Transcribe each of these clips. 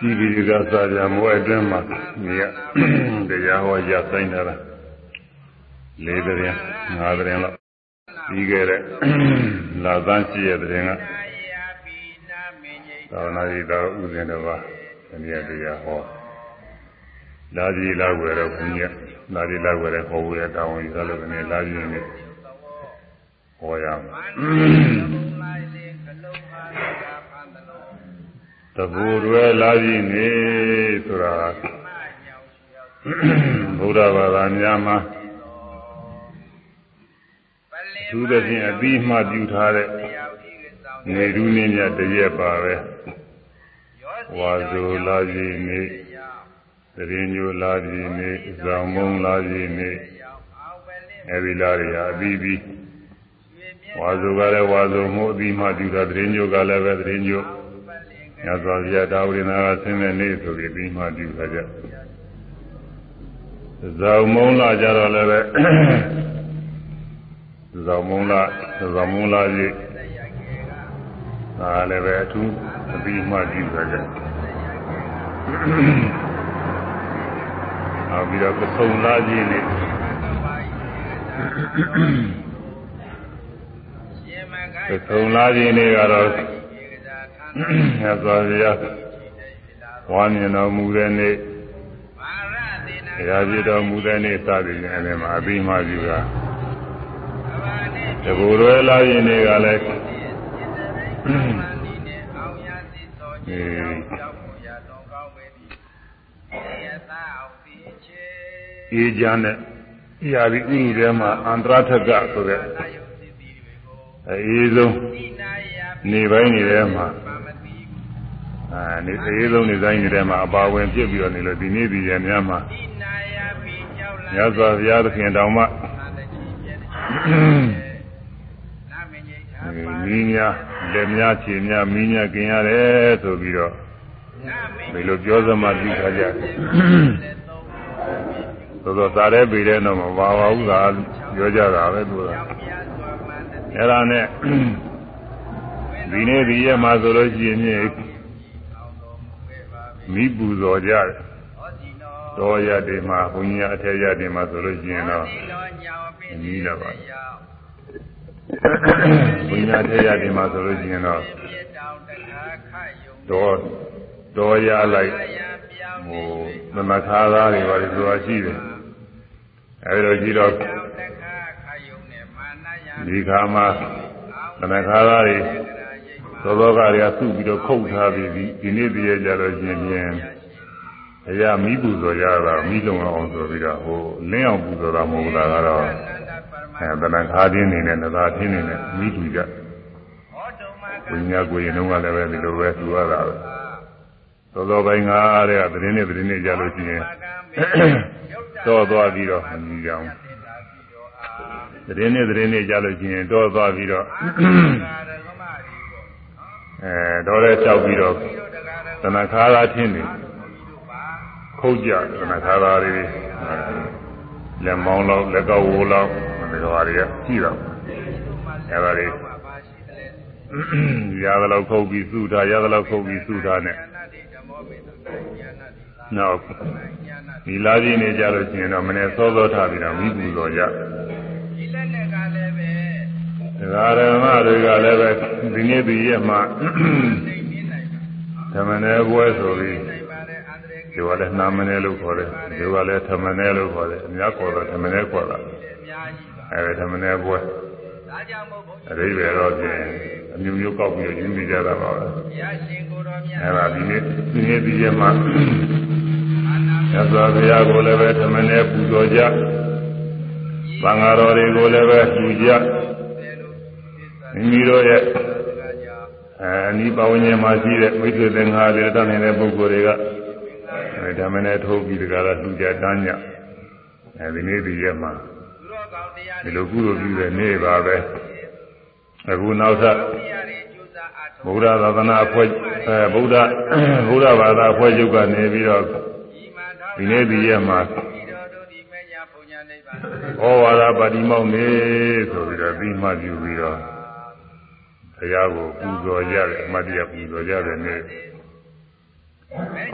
ဒီဒီကစာကြမွေအတွင်းမှာနေရတရားဟောရဆိုင်တာလေးတဲ့ငါးတဲ့လောက်ပြီးခဲ့တဲ့လာသန်းရှိရဲ့တဲ့ကသာဝနာကြီးတော်ဥစဉ်တော်ပါဒီနေ့တရားဟောလာကြီးလာွယ်တော့ဘုရားလာကြီးလာွယ်တဲ့ဟောဝေတောင်းဝင်သလိုကနေလာကြီးနေဟောရမယ် တဘူရွယ်လာပြီနေဆိုတာဘုရားဘာသာများမှာသူသဖြင့်အပြီးမှပြုထားတဲ့နေရူးနေမြတရက်ပါပဲဝါဇိုလာပြီနေတရင်ညိုလာပြီနေဇောင်မုံလာပြီနေအဲဒီလာတွေဟာအပြီးပြီးဝါဇိုကလည်းဝါဇိုမှုအပြီးမှပြုတာတရင်ညိုကလည်းပဲတရင်ညို ညသောဗျာတာဝိနာကဆင်းတဲ့နေ့ဆိုပြီးပြီးမှပြုခါကြဇောင်မုံလာကြတော့လည်းပဲဇောင်မုံလာဇောင်မုံလာကြီးဒါလည်းပဲအထူးအပြီးမှပြုခါကြနောက်ပြီးတော့ပထုံလာကြီးနေ့ပထုံလာကြီးနေ့ကတော့ မြတ်စွာဘုရားဝါမြင်တော်မူတဲ့နေ့ရာပြတော်မူတဲ့နေ့စသည်ဖြင့်အဲဒီမှာအပြီးမှပြုတာတဘူရွယ်လာရင်တွေကလည်းအေးကြတဲ့ရာပြီးဥရုထဲမှာအန္တရထကဆိုတဲ့အေးဆုံးနေပိုင်းနေထဲမှာ နေသေးဆုံးနေတိုင်းနေတဲ့မှာအပါဝင်ပြစ်ပြီးတော့နေလို့ဒီနေ့ဒီရများမှာမြတ်စွာဘုရားသခင်တောင်မှမင်းများလက်များခြေများမင်းများกินရတယ်ဆိုပြီးတော့ဒီလိုပြောစမှပြုထားကြတယ်သို့သောသာရဲပေတဲ့တော့မပါပါဘူးသာပြောကြတာပဲသူကအဲ့ဒါနဲ့ဒီနေ့ဒီရက်မှာဆိုလို့ရှိရင် မိပူဇော်ကြတယ်တော်ရတဲ့မှာဘုန်းကြီးအထက်ရတဲ့မှာဆိုလို့ရှိရင်တော့နီးလာပါဘုန်းကြီးအထက်ရတဲ့မှာဆိုလို့ရှိရင်တော့တော်တော်ရလိုက်ဟိုသမခါသားတွေပါလို့ဆိုတာရှိတယ်အဲဒီလိုကြည့်တော့ဒီခါမှာသမခါသားတွေ သောသောကတွေကသူ့ပြီးတော့ခုတ်ထားပြီးဒီနေ့တည်းရကြတော့ရှင်ပြန်အရာမိပူဇော်ရတာမိလုံအောင်ဆိုပြီးတော့ဟိုလင်းအောင်ပူဇော်တာမဟုတ်လားကတော့အဲတဏ္ဍာတင်းနေနဲ့နသာတင်းနေနဲ့မိတူကြဝိညာဉ်ကိုရင်တော့လည်းပဲဒီလိုပဲသူရတာပဲသောသောပိုင်းကတဲ့ကသတင်းနဲ့သတင်းနဲ့ကြလို့ရှိရင်တော့သွားပြီးတော့မြည်ကြအောင်သတင်းနဲ့သတင်းနဲ့ကြလို့ရှိရင်တော့သွားပြီးတော့ အဲတော့လဲလျှောက်ပြီးတော့သနခါသာထင်းနေခုတ်ကြသနခါသာတွေလက်မောင်းလောက်လက်ကောက်ဝိုးလောက်ဒီလိုဟာတွေကရှိတော့အဲဒါတွေရသလောက်ခုတ်ပြီးစုထားရသလောက်ခုတ်ပြီးစုထားနဲ့နောက်ဒီလာကြီးနေကြလို့ရှိရင်တော့မနေ့စောစောထားပြီးတော့မိပူတော်ကြ ဒကာရမတွေကလည်းပဲဒီနေ့ဒီရက်မှာသမဏေပွဲဆိုပြီးဒီကလည်းနာမဏေလို့ခေါ်တယ်ဒီကလည်းသမဏေလို့ခေါ်တယ်အများခေါ်တော့သမဏေခေါ်တာအဲဒီသမဏေပွဲအရိပဲတော့ပြင်အမျိုးမျိုးကောက်ပြီးယူနေကြတာပါပဲအဲဒါဒီနေ့ဒီနေ့ဒီရက်မှာသစ္စာဘုရားကိုလည်းပဲသမဏေပူဇော်ကြသံဃာတော်တွေကိုလည်းပဲပူကြ မိမိတို့ရဲ့အဲအနိပဝဉ္ဇဉ်မှာရှိတဲ့မိတ်ဆွေသင်္ဃာတွေတတ်နေတဲ့ပုဂ္ဂိုလ်တွေကအဲဓမ္မနဲ့ထိုးပြီးတကားလားလူကြတန်းညအဲဒီနေ့ဒီရက်မှာဒီလိုကုသိုလ်ပြုတဲ့နေ့ပါပဲအခုနောက်ထပ်ဗုဒ္ဓသာသနာအဖွဲ့အဲဗုဒ္ဓဗုဒ္ဓဘာသာအဖွဲ့ချုပ်ကနေပြီးတော့ဒီနေ့ဒီရက်မှာဩဝါဒပါတိမောက်နေဆိုပြီးတော့ပြီးမှပြုပြီးတော့ ဘုရားကိုပူဇော်ကြတယ်အမတ်တရားပူဇော်ကြတယ်နေ့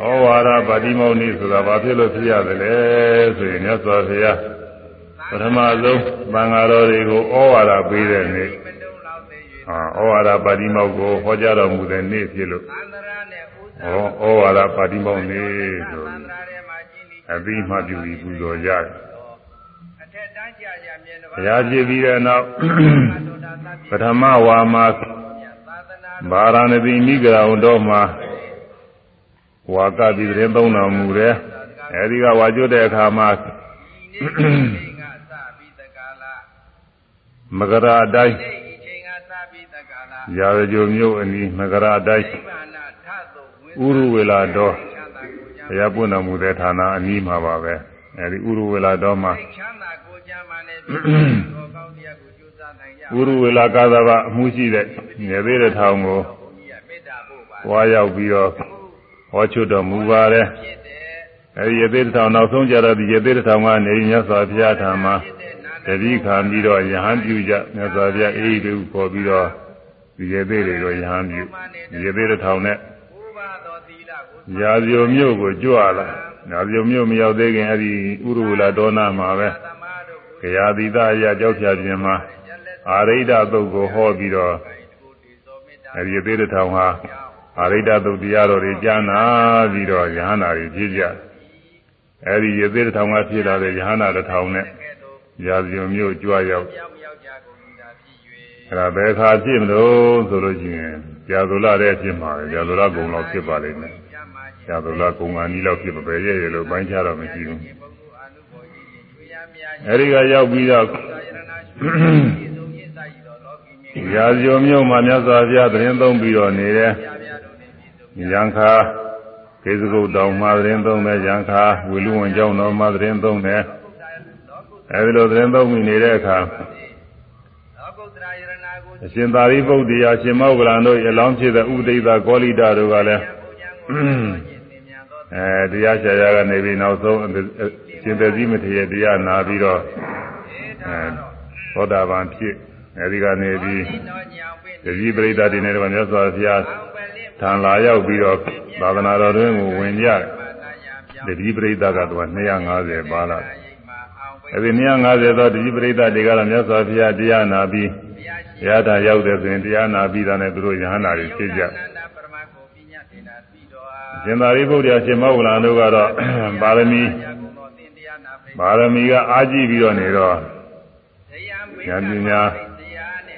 ဩဝါဒပါတိမောနိဆိုတာဘာဖြစ်လို့ဖြစ်ရတယ်လဲဆိုရင်မြတ်စွာဘုရားပထမဆုံးသံဃာတော်တွေကိုဩဝါဒပေးတဲ့နေ့ဟာဩဝါဒပါတိမောကိုဟောကြားတော်မူတဲ့နေ့ဖြစ်လို့ဩဩဝါဒပါတိမောနေ့ဆိုအပြီးမှပြုပြီးပူဇော်ကြတယ် ဘုရားကြည်ပြီးတဲ့နောက်ပထမဝါမှာဗာရာဏသီမိဂရာဝန်တော်မှာဝါကပြီးတဲ့သုံးတော်မူတယ်အဲဒီကဝါကျွတ်တဲ့အခါမှာမကရာအတိုင်းရာဇကြိုမျိုးအနီးမကရာအတိုင်းဥရဝေလာတော်ဘုရားပွင့်တော်မူတဲ့ဌာနအနီးမှာပါပဲအဲဒီဥရဝေလာတော်မှာ ဥရဝေလာကာသဗအမှုရှိတဲ့နေသေးတဲ့ထောင်ကိုဝါရောက်ပြီးတော့ဟောချွတ်တော်မူပါတယ်အဲဒီရသေးထောင်နောက်ဆုံးကြတော့ဒီရသေးထောင်ကနေမြတ်စွာဘုရားထာမှာတတိခံပြီးတော့ယဟန်ပြုကြမြတ်စွာဘုရားအေးတူခေါ်ပြီးတော့ဒီရသေးတွေကိုယဟန်ပြုရသေးထောင်နဲ့ရာဇိုမြို့ကိုကြွလာရာဇိုမြို့မရောက်သေးခင်အဲဒီဥရဝလာဒေါနာမှာပဲခ ရာတိတအရာကြောက်ဖြာခြင်းမှာအာရိဒသုတ်ကိုဟောပြီးတော့အဲဒီရသေးထောင်ဟာအာရိဒသုတ်တရားတော်တွေကြားနာပြီးတော့ယဟန္တာတွေဖြစ်ကြအဲဒီရသေးထောင်ကဖြစ်လာတဲ့ယဟန္တာတစ်ထောင်နဲ့ရာဇိုမြို့ကြွရောက်အဲ့ဒါဘယ်ခါဖြစ်မလို့ဆိုလို့ရှိရင်ကြာသုလတဲ့ဖြစ်မှာပဲကြာသုလကုံလောက်ဖြစ်ပါလိမ့်မယ်ကြာသုလကုံကနီးလောက်ဖြစ်မပဲရဲ့ရလို့ပိုင်းခြားတော့မရှိဘူး အဲဒီကရောက်ပြီးတော့ရာဇိုမြို့မှာမြတ်စွာဘုရားသတင်းသုံးပြီးတော့နေတယ်ရံခါကေသကုတ်တောင်မှာသတင်းသုံးတယ်ရံခါဝေလူဝင်ကျောင်းတော်မှာသတင်းသုံးတယ်အဲဒီလိုသတင်းသုံးပြီးနေတဲ့အခါအရှင်သာရိပုတ္တရာရှင်မောဂလန်တို့ရလောင်းဖြစ်တဲ့ဥဒိတာကောလိတာတို့ကလည်းအဲတရားဆရာကနေပြီးနောက်ဆုံး ရှင်သက်ကြီးမထေရတရားနာပြီးတော့အဲသောတာပန်ဖြစ်အဲဒီကနေပြီးတတိပရိသတ်တွေနဲ့တော့မြတ်စွာဘုရားထံလာရောက်ပြီးတော့သာသနာတော်တွင်ကိုဝင်ကြတတိပရိသတ်ကတော့250ပါလာအဲဒီ250သောတတိပရိသတ်တွေကတော့မြတ်စွာဘုရားတရားနာပြီးတရားသာရောက်တဲ့ဆိုရင်တရားနာပြီးတာနဲ့သူတို့ယဟန္တာတွေဖြစ်ကြရှင်သာရိပုတ္တရာရှင်မောဂလန်တို့ကတော့ပါရမီ ပါရမီကအားကြီးပြီးတော့နေတော့ဉာဏ်ပညာ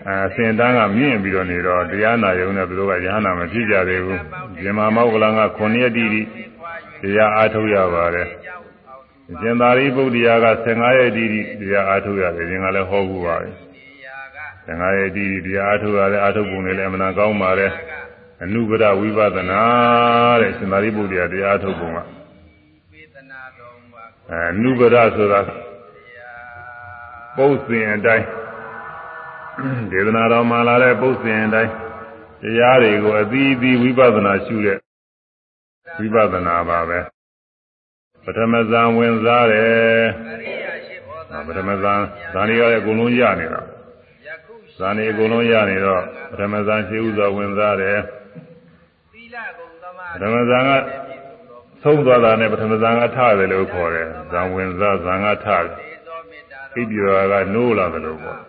အဲစင်တန်းကမြင့်ပြီးတော့နေတော့တရားနာရုံနဲ့သူတို့ကယဟနာမဖြစ်ကြသေးဘူးရှင်မောဂလန်က9ရက်တိတိတရားအားထုတ်ရပါတယ်ရှင်သာရိပုတ္တရာက15ရက်တိတိတရားအားထုတ်ရတယ်ရှင်ကလည်းဟောဘူးပါပဲ15ရက်တိတိတရားအားထုတ်ရတယ်အားထုတ်ပုံတွေလည်းအမှန်ကောင်းပါတယ်အနုပဒဝိပဿနာတဲ့ရှင်သာရိပုတ္တရာတရားထုတ်ပုံက အဲအနုပဒဆိုတာပုတ်စဉ်အတိုင်းဒေသနာတော်မှာလာတဲ့ပုတ်စဉ်အတိုင်းတရားတွေကိုအသီးသီးဝိပဿနာရှုတဲ့ဝိပဿနာပါပဲပထမဇန်ဝင်စားတယ်ပထမဇန်ဇန်တွေလည်းအကုန်လုံးရနေတာဇန်တွေအကုန်လုံးရနေတော့ပထမဇန်ရှိဥစွာဝင်စားတယ်ပထမဇန်က သုံးသွားတာနဲ့ပထမဇန်ကထတယ်လို့ခေါ်တယ်ဇန်ဝင်စားဇန်ကထတယ်အိပ်ပျော်ကနိုးလာတယ်လို့ခေါ်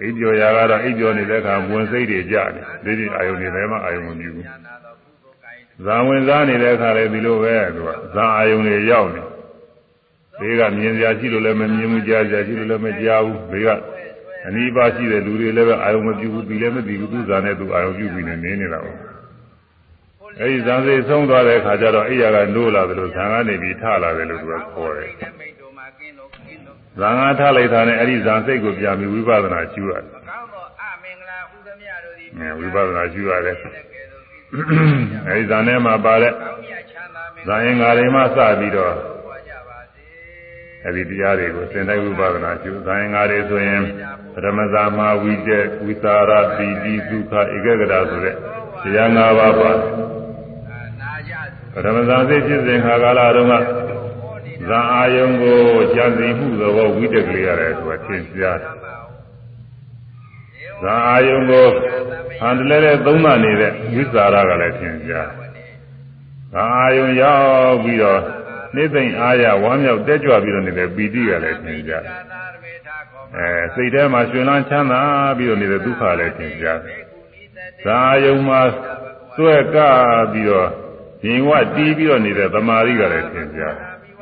အိပ်ပျော်ရာကတော့အိပ်ပျော်နေတဲ့အခါဝင်စိတ်တွေကြတယ်ဒီဒီအာယုန်တွေလည်းမအာယုန်မမြူဘူးဇာဝင်စားနေတဲ့အခါလည်းဒီလိုပဲသူကဇာအာယုန်တွေရောက်နေဘေးကမြင်စရာရှိလို့လည်းမမြင်ဘူးကြားစရာရှိလို့လည်းမကြားဘူးဘေးကအနိပါရှိတဲ့လူတွေလည်းပဲအာယုံမပြုဘူးဒီလည်းမသိဘူးသူဇာနဲ့သူအာယုံပြုပြီးနေနေနေတာပေါ့ အဲဒီဇာစိတ်ဆုံးသွားတဲ့အခါကျတော့အိယာကနိုးလာတယ်လို့ဇာကနေပြီးထလာတယ်လို့သူကခေါ်တယ်ဇာငါထလိုက်တာနဲ့အဲဒီဇာစိတ်ကိုပြန်ပြီးဝိပဿနာရှုရတယ်အဲဝိပဿနာရှုရတယ်အဲဒီဇာနဲ့မှာပါတဲ့ဇာရင်္ဂါတွေမှစပြီးတော့အဲဒီတရားတွေကိုသင်တိုင်းဝိပဿနာရှုဇာရင်္ဂါတွေဆိုရင်ပရမဇာမဝိတက်ဝိသရာပိတိဒုက္ခဧကဂရဆိုတဲ့တရား၅ပါးပါ ပရမဇာစိတ်ဖြစ်စဉ်ခါကာလတုန်းကဇာအာယုံကိုကြံစီမှုသဘောဝိတက်ကလေးရတယ်ဆိုတာသင်ကြားတယ်ဇာအာယုံကိုဟန်တလဲတဲ့သုံးမှနေတဲ့ဝိသရာကလည်းသင်ကြားတယ်ဒါအာယုံရောက်ပြီးတော့နှိမ့်သိမ့်အားရဝမ်းမြောက်တက်ကြွပြီးတော့နေတဲ့ပီတိကလည်းသင်ကြတယ်အဲစိတ်ထဲမှာရှင်လန်းချမ်းသာပြီးတော့နေတဲ့ဒုက္ခလည်းသင်ကြတယ်ဒါယုံမှာစွဲကပြီးတော့ ရင်ဝတီးပြီးတော့နေတဲ့သမာဓိကလည်းသင်ကြတယ်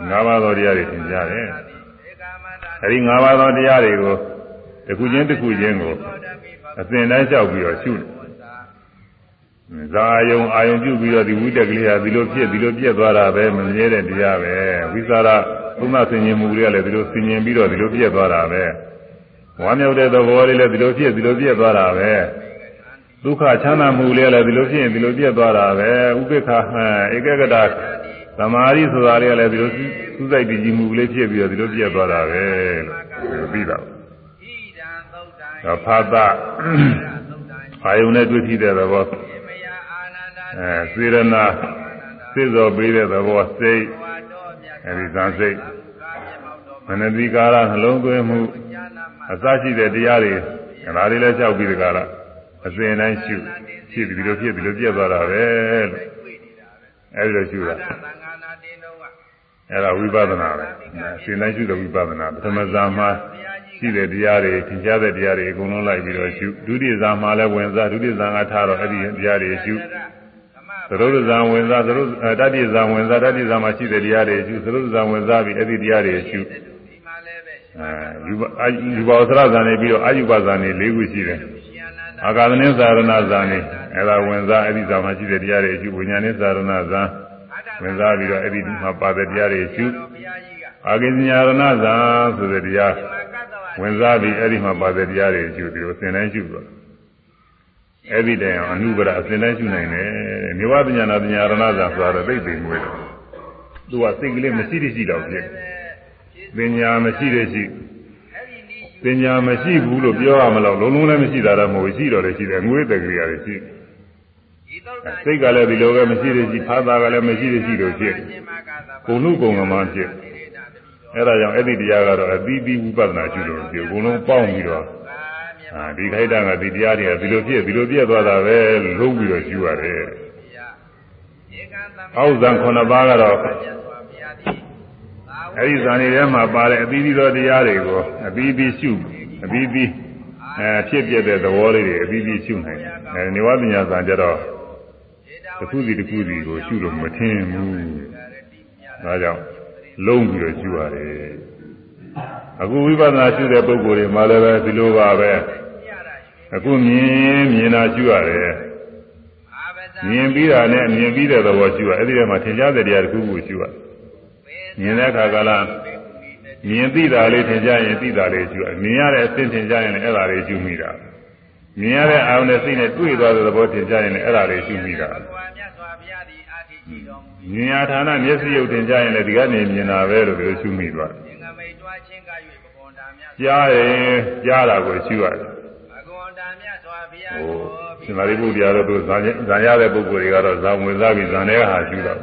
ငါးပါးသောတရားတွေသင်ကြတယ်အဲဒီငါးပါးသောတရားတွေကိုတစ်ခုချင်းတစ်ခုချင်းကိုအစဉ်တိုင်းလျှောက်ပြီးတော့ရှုတယ်ဇာယုံအာယုံပြုပြီးတော့ဒီဝိတက်ကလေးဟာဒီလိုဖြစ်ဒီလိုပြက်သွားတာပဲမမြဲတဲ့တရားပဲဝိသရာသုမဆင်ញင်မှုတွေကလည်းဒီလိုဆင်ញင်ပြီးတော့ဒီလိုပြက်သွားတာပဲဝမ်းမြောက်တဲ့သဘောလေးလည်းဒီလိုဖြစ်ဒီလိုပြက်သွားတာပဲ ဒုက္ခချမ်းသာမှုလေးလည်းဒီလိုဖြစ်ရင်ဒီလိုပြက်သွားတာပဲဥပိ္ပခဧကဂတသမာဓိဆိုတာလေးလည်းဒီလိုစူးစိုက်တည်ကြည်မှုလေးဖြစ်ပြီးတော့ဒီလိုပြက်သွားတာပဲလို့ပြီးတော့ဖာသအာယုန်နဲ့တွေ့ဖြစ်တဲ့သဘောအဲစေရနာစိစောပေးတဲ့သဘောစိတ်အဲဒီဇာစိတ်မနတိကာရနှလုံးသွင်းမှုအစရှိတဲ့တရားတွေဒါတွေလည်းလျှောက်ပြီးတကားလား အစဉ်တိုင်းရှုဖြစ်ပြီးလိုဖြစ်ပြီးလိုပြက်သွားတာပဲလို့အဲဒီလိုရှုတာအဲဒါဝိပဿနာပဲအစဉ်တိုင်းရှုတဲ့ဝိပဿနာပထမဇာမှာရှိတဲ့တရားတွေသင်ကြားတဲ့တရားတွေအကုန်လုံးလိုက်ပြီးတော့ရှုဒုတိယဇာမှာလည်းဝင်စားဒုတိယဇာကထားတော့အဲ့ဒီတရားတွေရှုသရုပ်ဇာဝင်စားသရုပ်တတိယဇာဝင်စားတတိယဇာမှာရှိတဲ့တရားတွေရှုသရုပ်ဇာဝင်စားပြီးအဲ့ဒီတရားတွေရှုအဲယူပါယူပါသရဇာနေပြီးတော့အာယူပါဇာနေ၄ခုရှိတယ် အာဂါသနင်းသာရဏဇာနေအဲ့ဒါဝင်စားအဲ့ဒီဇာမှာရှိတဲ့တရားတွေရှုဝိညာဉ်နဲ့သာရဏဇာဝင်စားပြီးတော့အဲ့ဒီမှာပါတဲ့တရားတွေရှုအာဂိညာရဏဇာဆိုတဲ့တရားဝင်စားပြီးအဲ့ဒီမှာပါတဲ့တရားတွေရှုပြီးတော့သင်တိုင်းရှုတော့အဲ့ဒီတိုင်အောင်အနုပရအစဉ်တိုင်းရှုနိုင်တယ်မြေဝပညာနာပညာရဏဇာဆိုတော့သိသိမွေးတယ်သူကစိတ်ကလေးမရှိသေးရှိတော့ဖြစ်ပညာမရှိသေးရှိ ပညာမရှိဘူးလို့ပြောရမလို့လုံးလုံးလည်းမရှိတာတော့မဟုတ်ရှိတော့လည်းရှိတယ်ငွေတက်ကလေးရတယ်ရှိစိတ်ကလည်းဒီလိုပဲမရှိသေးရှိဖာသာကလည်းမရှိသေးရှိလို့ဖြစ်ကုဏုကုံကမှဖြစ်အဲ့ဒါကြောင့်အဲ့ဒီတရားကတော့အသီးသီးဝိပဿနာရှုလို့ဒီအကုန်လုံးပေါင်းပြီးတော့အာဒီခိုက်တာကဒီတရားတွေကဒီလိုဖြစ်ဒီလိုပြည့်သွားတာပဲလုံးပြီးတော့ရှုရတယ်အောက်ဇံ9ပါးကတော့ အဲ့ဒီဇာနေထဲမှာပါတဲ့အသီးသီးသောတရားတွေကိုအသီးသီးရှုအသီးသီးအဲဖြစ်ပြတဲ့သဘောလေးတွေအသီးသီးရှုနိုင်တယ်အဲနေဝပညာဇာကြတော့တစ်ခုစီတစ်ခုစီကိုရှုလို့မထင်ဘူးဒါကြောင့်လုံးပြီးတော့ရှုရတယ်အခုဝိပဿနာရှုတဲ့ပုဂ္ဂိုလ်တွေမှလည်းပဲဒီလိုပါပဲအခုမြင်မြင်တာရှုရတယ်မြင်ပြီးတာနဲ့မြင်ပြီးတဲ့သဘောရှုရအဲ့ဒီထဲမှာထင်ရှားတဲ့တရားတစ်ခုခုရှုရ မြင်တဲ့အခါကလည်းမြင်သိတာလေးထင်ရှားရင်သိတာလေးရှုရမြင်ရတဲ့အသိထင်ရှားရင်လည်းအဲ့ဒါလေးရှုမိတာမြင်ရတဲ့အာရုံနဲ့စိတ်နဲ့တွေ့သွားတဲ့သဘောထင်ရှားရင်လည်းအဲ့ဒါလေးရှုမိတာမြင်ရဌာနမျက်စိရုပ်တင်ကြရင်လည်းဒီကနေမြင်တာပဲလို့ပြောရှုမိသွားတယ်ကြားရင်ကြားတာကိုရှုရတယ်ဟိုရှင်သာရိပုတ္တရာတို့ဇာဇာရတဲ့ပုဂ္ဂိုလ်တွေကတော့ဇာဝင်စားပြီးဇာနဲ့ဟာရှုတော့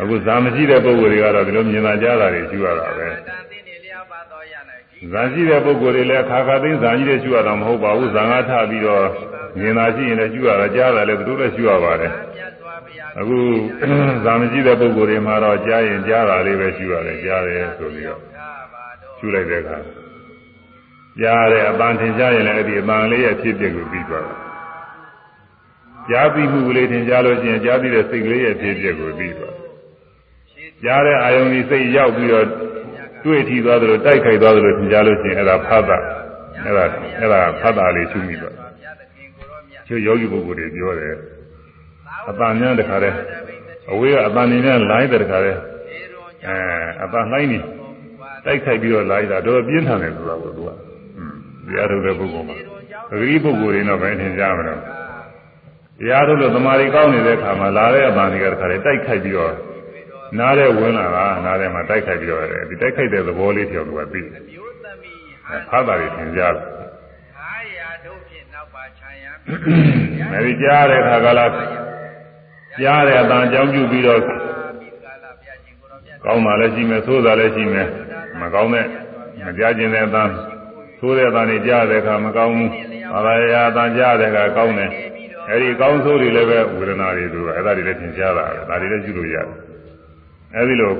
အခုဇာမရှိတဲ့ပုဂ္ဂိုလ်တွေကတော့ဒီလိုမြင်တာကြားတာတွေရှုရတာပဲဇာရှိတဲ့ပုဂ္ဂိုလ်တွေလည်းခါခါသိဇာကြီးတွေရှုရတာမဟုတ်ပါဘူးဇာငါထပြီးတော့မြင်တာရှိရင်လည်းရှုရတာကြားတာလည်းသူတို့လည်းရှုရပါတယ်အခုဇာမရှိတဲ့ပုဂ္ဂိုလ်တွေမှာတော့ကြားရင်ကြားတာလေးပဲရှုရတယ်ကြားတယ်ဆိုပြီးတော့ရှုလိုက်တဲ့အခါကြားတယ်အပန်းထင်ရှားရင်လည်းအဲ့ဒီအပန်းလေးရဲ့ဖြစ်ဖြစ်ကိုပြီးသွားတာကြားပြီးမှုလေးထင်ရှားလို့ရှိရင်ကြားပြီးတဲ့စိတ်ကလေးရဲ့ဖြစ်ဖြစ်ကိုပြီးသွား ကြားတဲ့အာယုံကြီးစိတ်ရောက်ပြီးတော့တွေ့ထီသွားသလိုတိုက်ခိုက်သွားသလိုထင်ရှားလို့ရှိရင်အဲ့ဒါဖတ်တာအဲ့ဒါအဲ့ဒါဖတ်တာလေးရှုမိသွားကျိုးယောဂီပုဂ္ဂိုလ်တွေပြောတယ်အပန်းများတခါတည်းအဝေးကအပန်းနေနဲ့လိုင်းတဲ့တခါတည်းအဲအပန်းလိုက်နေတိုက်ခိုက်ပြီးတော့လာရတာတော့ပြင်းထန်တယ်ဆိုတာကိုသူကတရားထုတ်တဲ့ပုဂ္ဂိုလ်မှာပဂရိပုဂ္ဂိုလ်တွေတော့ပဲထင်ကြမှာတော့တရားထုတ်လို့သမာဓိကောင်းနေတဲ့အခါမှာလာတဲ့အပန်းတွေကတခါတည်းတိုက်ခိုက်ပြီးတော့ နားထဲဝင်လာတာနားထဲမှာတိုက်ခိုက်ပြီးတော့ဒီတိုက်ခိုက်တဲ့သဘောလေးပြောသူကသိတယ်ဖားတာတွေထင်ကြတယ်အဲဒီကြားတဲ့အခါကလားကြားတဲ့အတန်အကြောင်းပြုပြီးတော့ကောင်းတာလည်းရှိမယ်ဆိုးတာလည်းရှိမယ်မကောင်းတဲ့မကြားခြင်းတဲ့အတန်ဆိုးတဲ့အတန်တွေကြားတဲ့အခါမကောင်းဘူးဘာသာရာအတန်ကြားတဲ့အခါကောင်းတယ်အဲဒီကောင်းဆိုးတွေလည်းပဲဝေဒနာတွေသူအဲ့ဒါတွေလည်းသင်ရှားတာပဲဒါတွေလည်းကျุလို့ရတယ် အဲဒီလို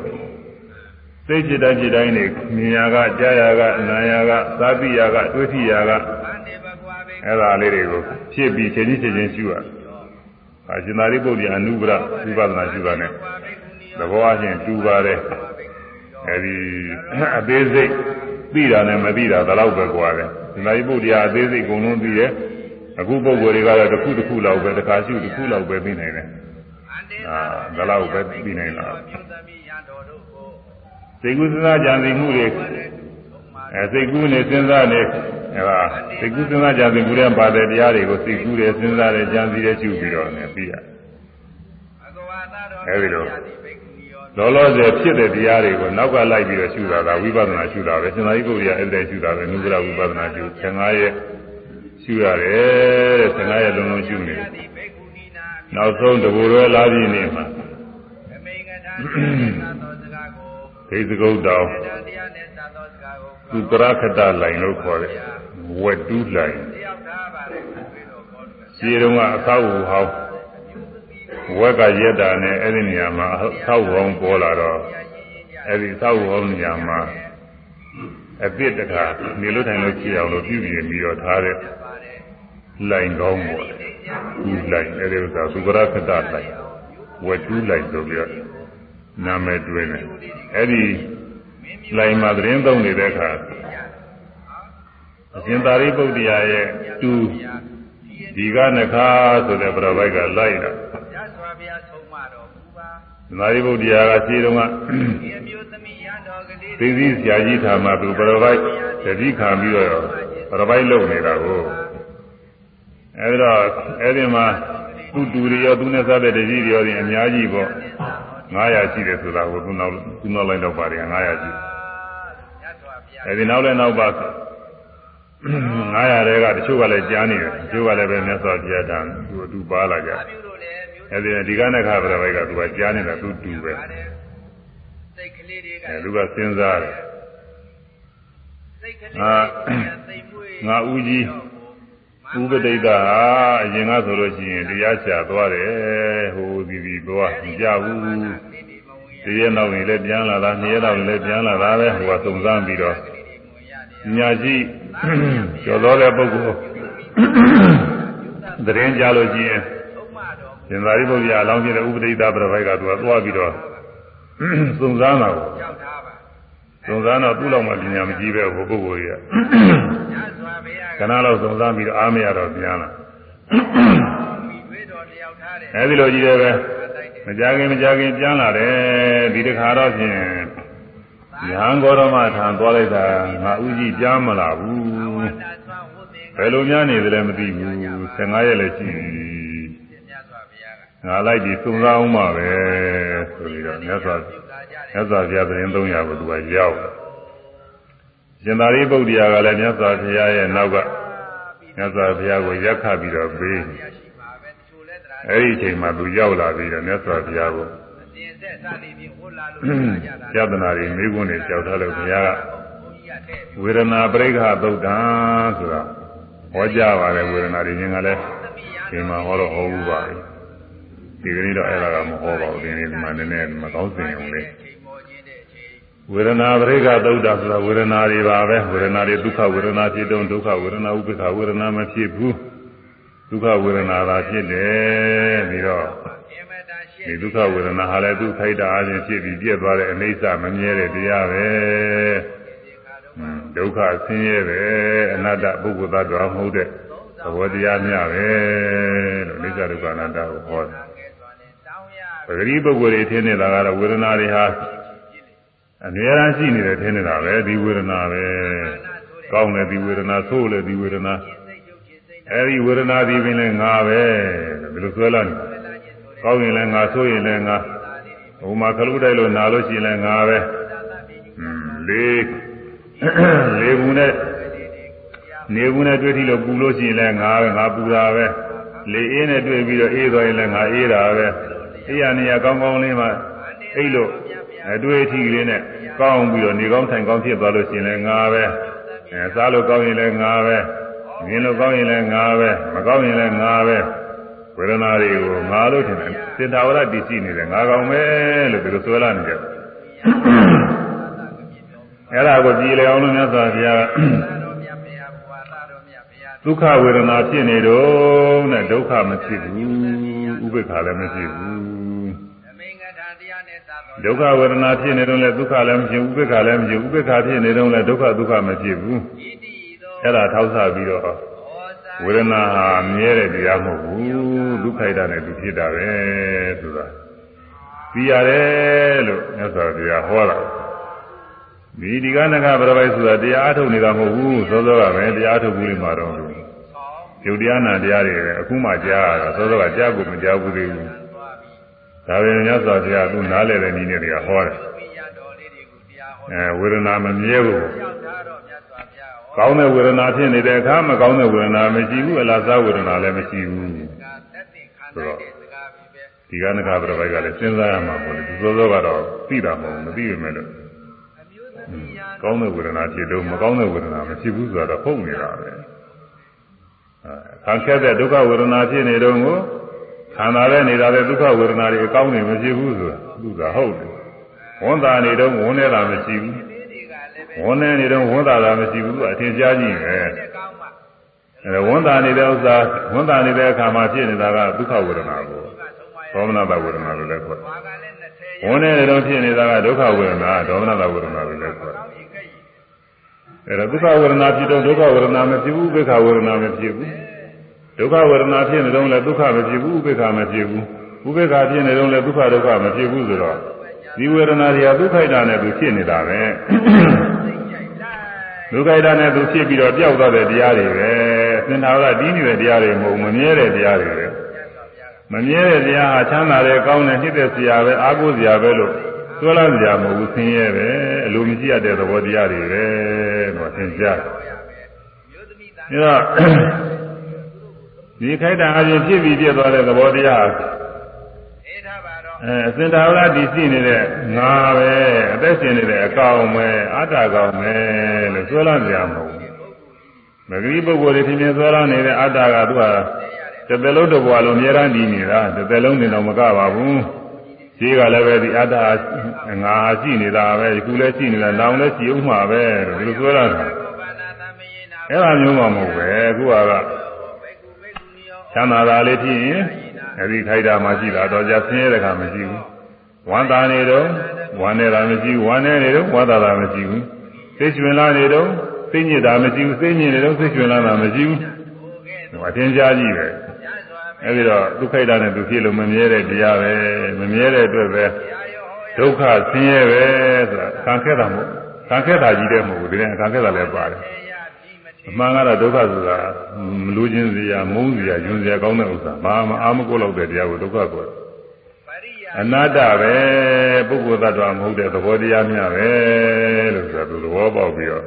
စိတ်จิตတိုင်းจิตတိုင်းနေမြင်ရကကြားရကနာရကသာပိရကတွေးထိရကအဲ့ဒါလေးတွေကိုဖြစ်ပြီးချိန်ချင်းချိန်ချင်းရှုရတယ်။အရှင်သာရိပုတ္တရာအနုပရဝိပဿနာရှုတာနဲ့သဘောအချင်းတူပါတယ်။အဲဒီအသေးစိတ်သိတာနဲ့မသိတာဒါတော့ပဲကွာတယ်။ရှင်သာရိပုတ္တရာအသေးစိတ်အကုန်လုံးသိတယ်။အခုပုဂ္ဂိုလ်တွေကတော့တစ်ခုတစ်ခုလောက်ပဲတစ်ခါရှုတစ်ခုလောက်ပဲသိနိုင်တယ်။အာဒါလောက်ပဲသိနိုင်တာ။ စိတ်ကူးစဉ်းစားကြံသိမှုတွေအဲစိတ်ကူးနဲ့စဉ်းစားနေအဲဒါစိတ်ကူးစဉ်းစားကြံသိမှုတွေပါတဲ့တရားတွေကိုစိတ်ကူးတယ်စဉ်းစားတယ်ကြံသိတယ်ရှုပြီးတော့လည်းပြီးရအဲဒီလိုလောလောဆယ်ဖြစ်တဲ့တရားတွေကိုနောက်ကလိုက်ပြီးတော့ရှုတာကဝိပဿနာရှုတာပဲစင်သာရိပုတ္တရာအဲ့ဒါရှုတာပဲနုဂရဝိပဿနာရှု15ရက်ရှုရတယ်တဲ့15ရက်လုံးလုံးရှုနေနောက်ဆုံးတဘူရွယ်လာပြီနေမှာ ဒိသကုတ်တောင်သူကရခတလိုင်လို့ခေါ်တယ်ဝက်တူးလိုင်ရှိတုန်းကအသောဝဟောင်းဝက်ကရက်တာနဲ့အဲ့ဒီနေရာမှာအသောဝဟောင်းပေါ်လာတော့အဲ့ဒီအသောဝဟောင်းနေရာမှာအပြစ်တခါနေလို့ထိုင်လို့ကြည့်အောင်လို့ပြုပြင်ပြီးတော့ထားတဲ့လိုင်ကောင်းပေါ့ဒီလိုင်အဲ့ဒီဥစ္စာသူကရခတလိုင်ဝက်တူးလိုင်ဆိုပြီးတော့ နာမည်တွင်တယ်အဲ့ဒီလိုင်မှာသတင်းသုံးနေတဲ့အခါအရှင်သာရိပုတ္တရာရဲ့တူဒီကနခါဆိုတဲ့ပြပိုက်ကလိုက်တာသာရိပုတ္တရာကခြေတုံးကသိသိဆရာကြီးထာမှာသူပြပိုက်တတိခံပြီးတော့ပြပိုက်လုံနေတာကိုအဲဒီတော့အဲဒီမှာသူတူတွေရောသူနဲ့စားတဲ့တတိတွေရောအများကြီးပေါ့ 900ရှိတယ်ဆိုတာကိုသူနောက်သူနောက်လိုက်တော့ပါတယ်900ရှိအဲဒီနောက်လည်းနောက်ပါ900တဲကတချို့ကလည်းကြားနေတယ်တချို့ကလည်းပဲမြတ်စွာဘုရားတန်သူအတူပါလာကြအဲဒီဒီကနေ့ခါပြတဲ့ဘက်ကသူကကြားနေတာသူတူပဲအဲသူကစဉ်းစားတယ်ငါငါဦးကြီး ဥပဒိတာဟာအရင်ကဆိုလို့ရှိရင်တရားချသွားတယ်ဟိုဒီဒီသွားမကြဘူးဒီရက်နောက်ရင်လည်းပြန်လာတာနှစ်ရက်နောက်ရင်လည်းပြန်လာတာပဲဟိုကစုံစမ်းပြီးတော့ညာကြီးကျော်တော်တဲ့ပုဂ္ဂိုလ်သတင်းကြလို့ရှိရင်ရှင်သာရိပုတ္တရာအလောင်းကြီးတဲ့ဥပဒိတာပြပိုက်ကသူကသွားပြီးတော့စုံစမ်းတာကိုစုံစမ်းတော့သူ့လောက်မှပညာမကြီးပဲဟိုပုဂ္ဂိုလ်ကြီးက ခဏလောက်စုံစမ်းပြီးတော့အားမရတော့ပြန်လာအဲဒီလိုကြီးတယ်ပဲမကြခင်မကြခင်ပြန်လာတယ်ဒီတခါတော့ဖြင့်ရဟန်းဂေါရမထံသွားလိုက်တာငါဥကြီးပြန်မလာဘူးဘယ်လိုများနေတယ်လဲမသိဘူး15ရက်လည်းရှိပြီငါလိုက်ပြီးစုံစမ်းအောင်ပါပဲဆိုပြီးတော့မြတ်စွာမြတ်စွာဘုရားသတင်း300ကိုသူကရောက် ရှင်သာရိပုတ္တရာကလည်းမြတ်စွာဘုရားရဲ့နောက်ကမြတ်စွာဘုရားကိုရက်ခပြီးတော့ပေးအဲ့ဒီအချိန်မှာသူရောက်လာပြီးတော့မြတ်စွာဘုရားကိုယတနာတွေမိဂုဏ်တွေကြောက်ထားလို့ဘုရားကဝေဒနာပရိက္ခသုတ်တံဆိုတာဟောကြားပါတယ်ဝေဒနာတွေရှင်ကလည်းဒီမှာဟောတော့ဟောဘူးပါဒီကနေ့တော့အဲ့ဒါကမဟောပါဘူးဒီနေ့ဒီမှာနည်းနည်းမကောင်းစင်အောင်လေ ဝေဒနာပရိက္ခသုတ်တာဆိုတာဝေဒနာတွေပါပဲဝေဒနာတွေဒုက္ခဝေဒနာဖြစ်တုံဒုက္ခဝေဒနာဥပ္ပခဝေဒနာမဖြစ်ဘူးဒုက္ခဝေဒနာသာဖြစ်တယ်ပြီးတော့ဒီဒုက္ခဝေဒနာဟာလည်းသူခိုက်တာအချင်းဖြစ်ပြီးပြည့်သွားတဲ့အိဋ္ဌမမြဲတဲ့တရားပဲဒုက္ခဆင်းရဲပဲအနတ္တပုဂ္ဂိုလ်သတ္တဝါမဟုတ်တဲ့သဘောတရားများပဲလို့အိဋ္ဌဒုက္ခအနတ္တကိုဟောတယ်ပဂရိပုဂ္ဂိုလ်တွေထင်နေတာကတော့ဝေဒနာတွေဟာ အများအားရှိနေတယ်ထင်နေတာပဲဒီဝေဒနာပဲကောင်းတယ်ဒီဝေဒနာဆိုးတယ်ဒီဝေဒနာအဲဒီဝေဒနာဒီပင်လည်းငါပဲဘယ်လိုဆွဲလာနေကောင်းရင်လည်းငါဆိုးရင်လည်းငါဟိုမှာခလုတိုက်လို့နာလို့ရှိရင်လည်းငါပဲလေးလေးဘူးနဲ့နေဘူးနဲ့တွေ့ထီလို့ပူလို့ရှိရင်လည်းငါပဲငါပူတာပဲလေအေးနဲ့တွေ့ပြီးတော့အေးသွားရင်လည်းငါအေးတာပဲအေးရနေရကောင်းကောင်းလေးမှအိတ်လို့ အတွေ့အထိလေးနဲ့ကောင်းပြီးတော့နေကောင်းထိုင်ကောင်းဖြစ်သွားလို့ရှိရင်လည်းငါပဲအဲစားလို့ကောင်းရင်လည်းငါပဲမြင်လို့ကောင်းရင်လည်းငါပဲမကောင်းရင်လည်းငါပဲဝေဒနာတွေကိုငါလို့ထင်တယ်စင်တာဝရတည်ရှိနေတယ်ငါကောင်ပဲလို့ဒီလိုဆွဲလာနေကြတယ်အဲ့ဒါကိုကြည်လျောင်းလို့မြတ်စွာဘုရားဒုက္ခဝေဒနာဖြစ်နေတော့နဲ့ဒုက္ခမဖြစ်ဘူးဥပေက္ခလည်းမဖြစ်ဘူး ဒုက္ခဝေဒနာဖြစ်နေတော့လည်းဒုက္ခလည်းမဖြစ်ဘူးဥပေက္ခလည်းမဖြစ်ဘူးဥပေက္ခဖြစ်နေတော့လည်းဒုက္ခဒုက္ခမဖြစ်ဘူးအဲ့ဒါထောက်ဆပြီးတော့ဝေဒနာဟာမြဲတဲ့တရားမဟုတ်ဘူးဒုက္ခိတနဲ့သူဖြစ်တာပဲဆိုတာသိရတယ်လို့မြတ်စွာဘုရားဟောတာဒီဒီကနကပရပိုက်ဆိုတာတရားအထုတ်နေတာမဟုတ်ဘူးသောသောကပဲတရားအထုတ်ဘူးလို့မှတော့ယုတ်တရားနာတရားတွေပဲအခုမှကြားရတာသောသောကကြားကိုမကြားဘူးသေးဘူး ဒါပေမဲ့မြတ်စွာဘုရားသူနားလည်တဲ့နည်းနဲ့တရားဟောတယ်အဲဝေဒနာမမြဲဘူးကောင်းတဲ့ဝေဒနာဖြစ်နေတဲ့အခါမကောင်းတဲ့ဝေဒနာမရှိဘူးအလားစားဝေဒနာလည်းမရှိဘူးဆိုတော့ဒီကနကပရပိုက်ကလည်းစဉ်းစားရမှာပေါ့လေဒီသောသောကတော့သိတာမဟုတ်ဘူးမသိရမယ်လို့ကောင်းတဲ့ဝေဒနာဖြစ်တော့မကောင်းတဲ့ဝေဒနာမရှိဘူးဆိုတော့ဟုတ်နေတာပဲခံခဲ့တဲ့ဒုက္ခဝေဒနာဖြစ်နေတော့ကို ခန္ဓာနဲ့နေတာတဲ့ဒုက္ခဝေဒနာတွေအကောင်းနေမရှိဘူးဆိုတာသူကဟုတ်တယ်ဝန်တာနေတော့ဝန်နေတာမရှိဘူးဝန်နေနေတော့ဝန်တာတာမရှိဘူးသူကအထင်ရှားကြီးပဲအဲဝန်တာနေတဲ့ဥစ္စာဝန်တာနေတဲ့အခါမှာဖြစ်နေတာကဒုက္ခဝေဒနာကိုသောမနာတဝေဒနာလို့လည်းခေါ်တယ်ဝန်နေနေတော့ဖြစ်နေတာကဒုက္ခဝေဒနာဒေါမနတဝေဒနာလို့လည်းခေါ်တယ်အဲဒါဒုက္ခဝေဒနာဖြစ်တော့ဒုက္ခဝေဒနာမဖြစ်ဘူးဥပေက္ခဝေဒနာမဖြစ်ဘူး ဒုက္ခဝေဒနာဖြစ်နေတော့လည်းဒုက္ခမဖြစ်ဘူးဥပေက္ခမဖြစ်ဘူးဥပေက္ခဖြစ်နေတော့လည်းဒုက္ခဒုက္ခမဖြစ်ဘူးဆိုတော့ဒီဝေဒနာတွေကဒုက္ခိတနဲ့သူဖြစ်နေတာပဲဒုက္ခိတနဲ့သူဖြစ်ပြီးတော့ပျောက်သွားတဲ့တရားတွေပဲသင်္ထာဝရတည်နေတဲ့တရားတွေမဟုတ်မမြဲတဲ့တရားတွေပဲမမြဲတဲ့တရားဟာချမ်းသာတဲ့ကောင်းတဲ့နှိမ့်သက်စရာပဲအားကိုးစရာပဲလို့သွလာစရာမဟုတ်ဘူးဆင်းရဲပဲအလိုမရှိရတဲ့သဘောတရားတွေပဲတော့သင်ကြားတယ်ဒါ ဒီခိုက်တာအရင်ဖြစ်ပြီးပြည့်သွားတဲ့သဘောတရားအဲအစင်တာဝရတည်ရှိနေတဲ့ငါပဲအသက်ရှင်နေတဲ့အကောင်ပဲအတ္တကောင်ပဲလို့သွလာစရာမဟုတ်ဘူးမဂရိပုဂ္ဂိုလ်တွေဖြစ်ဖြစ်သွလာနေတဲ့အတ္တကသူကတစ်သက်လုံးတစ်ဘဝလုံးအများအားတည်နေတာတစ်သက်လုံးနေတော့မကပါဘူးရှိကလည်းပဲဒီအတ္တငါရှိနေတာပဲဒီခုလည်းရှိနေတာနောင်လည်းရှိဦးမှာပဲဒီလိုပြောတာအဲ့ဒါမျိုးမှမဟုတ်ပဲအခုက ချမ်းသာတာလေးဖြစ်ရင်အဲဒီခိုက်တာမှရှိတာတော့ကြဆင်းရဲတဲ့ခါမရှိဘူးဝမ်းသာနေတော့ဝမ်းနေတာမရှိဘူးဝမ်းနေနေတော့ဝမ်းသာတာမရှိဘူးသိကျွင်လာနေတော့သိညစ်တာမရှိဘူးသိညစ်နေတော့သိကျွင်လာတာမရှိဘူးဟိုအထင်ရှားကြီးပဲအဲဒီတော့ဒုက္ခိတနဲ့သူဖြစ်လို့မမြဲတဲ့တရားပဲမမြဲတဲ့အတွက်ပဲဒုက္ခဆင်းရဲပဲဆိုတာခံခဲ့တာမဟုတ်ခံခဲ့တာကြီးတဲ့မဟုတ်ဘူးဒီနေ့ခံခဲ့တာလည်းပါတယ် အမှန်ကတော့ဒုက္ခဆိုတာမလို့ခြင်းစရာမုန်းစရာယွန်းစရာကောင်းတဲ့ဥစ္စာဘာမှအာမကိုလောက်တဲ့တရားကိုဒုက္ခခေါ်တယ်အနတ္တပဲပုဂ္ဂိုလ်သတ္တဝါမဟုတ်တဲ့သဘောတရားများပဲလို့ဆိုတော့သူသဘောပေါက်ပြီးတော့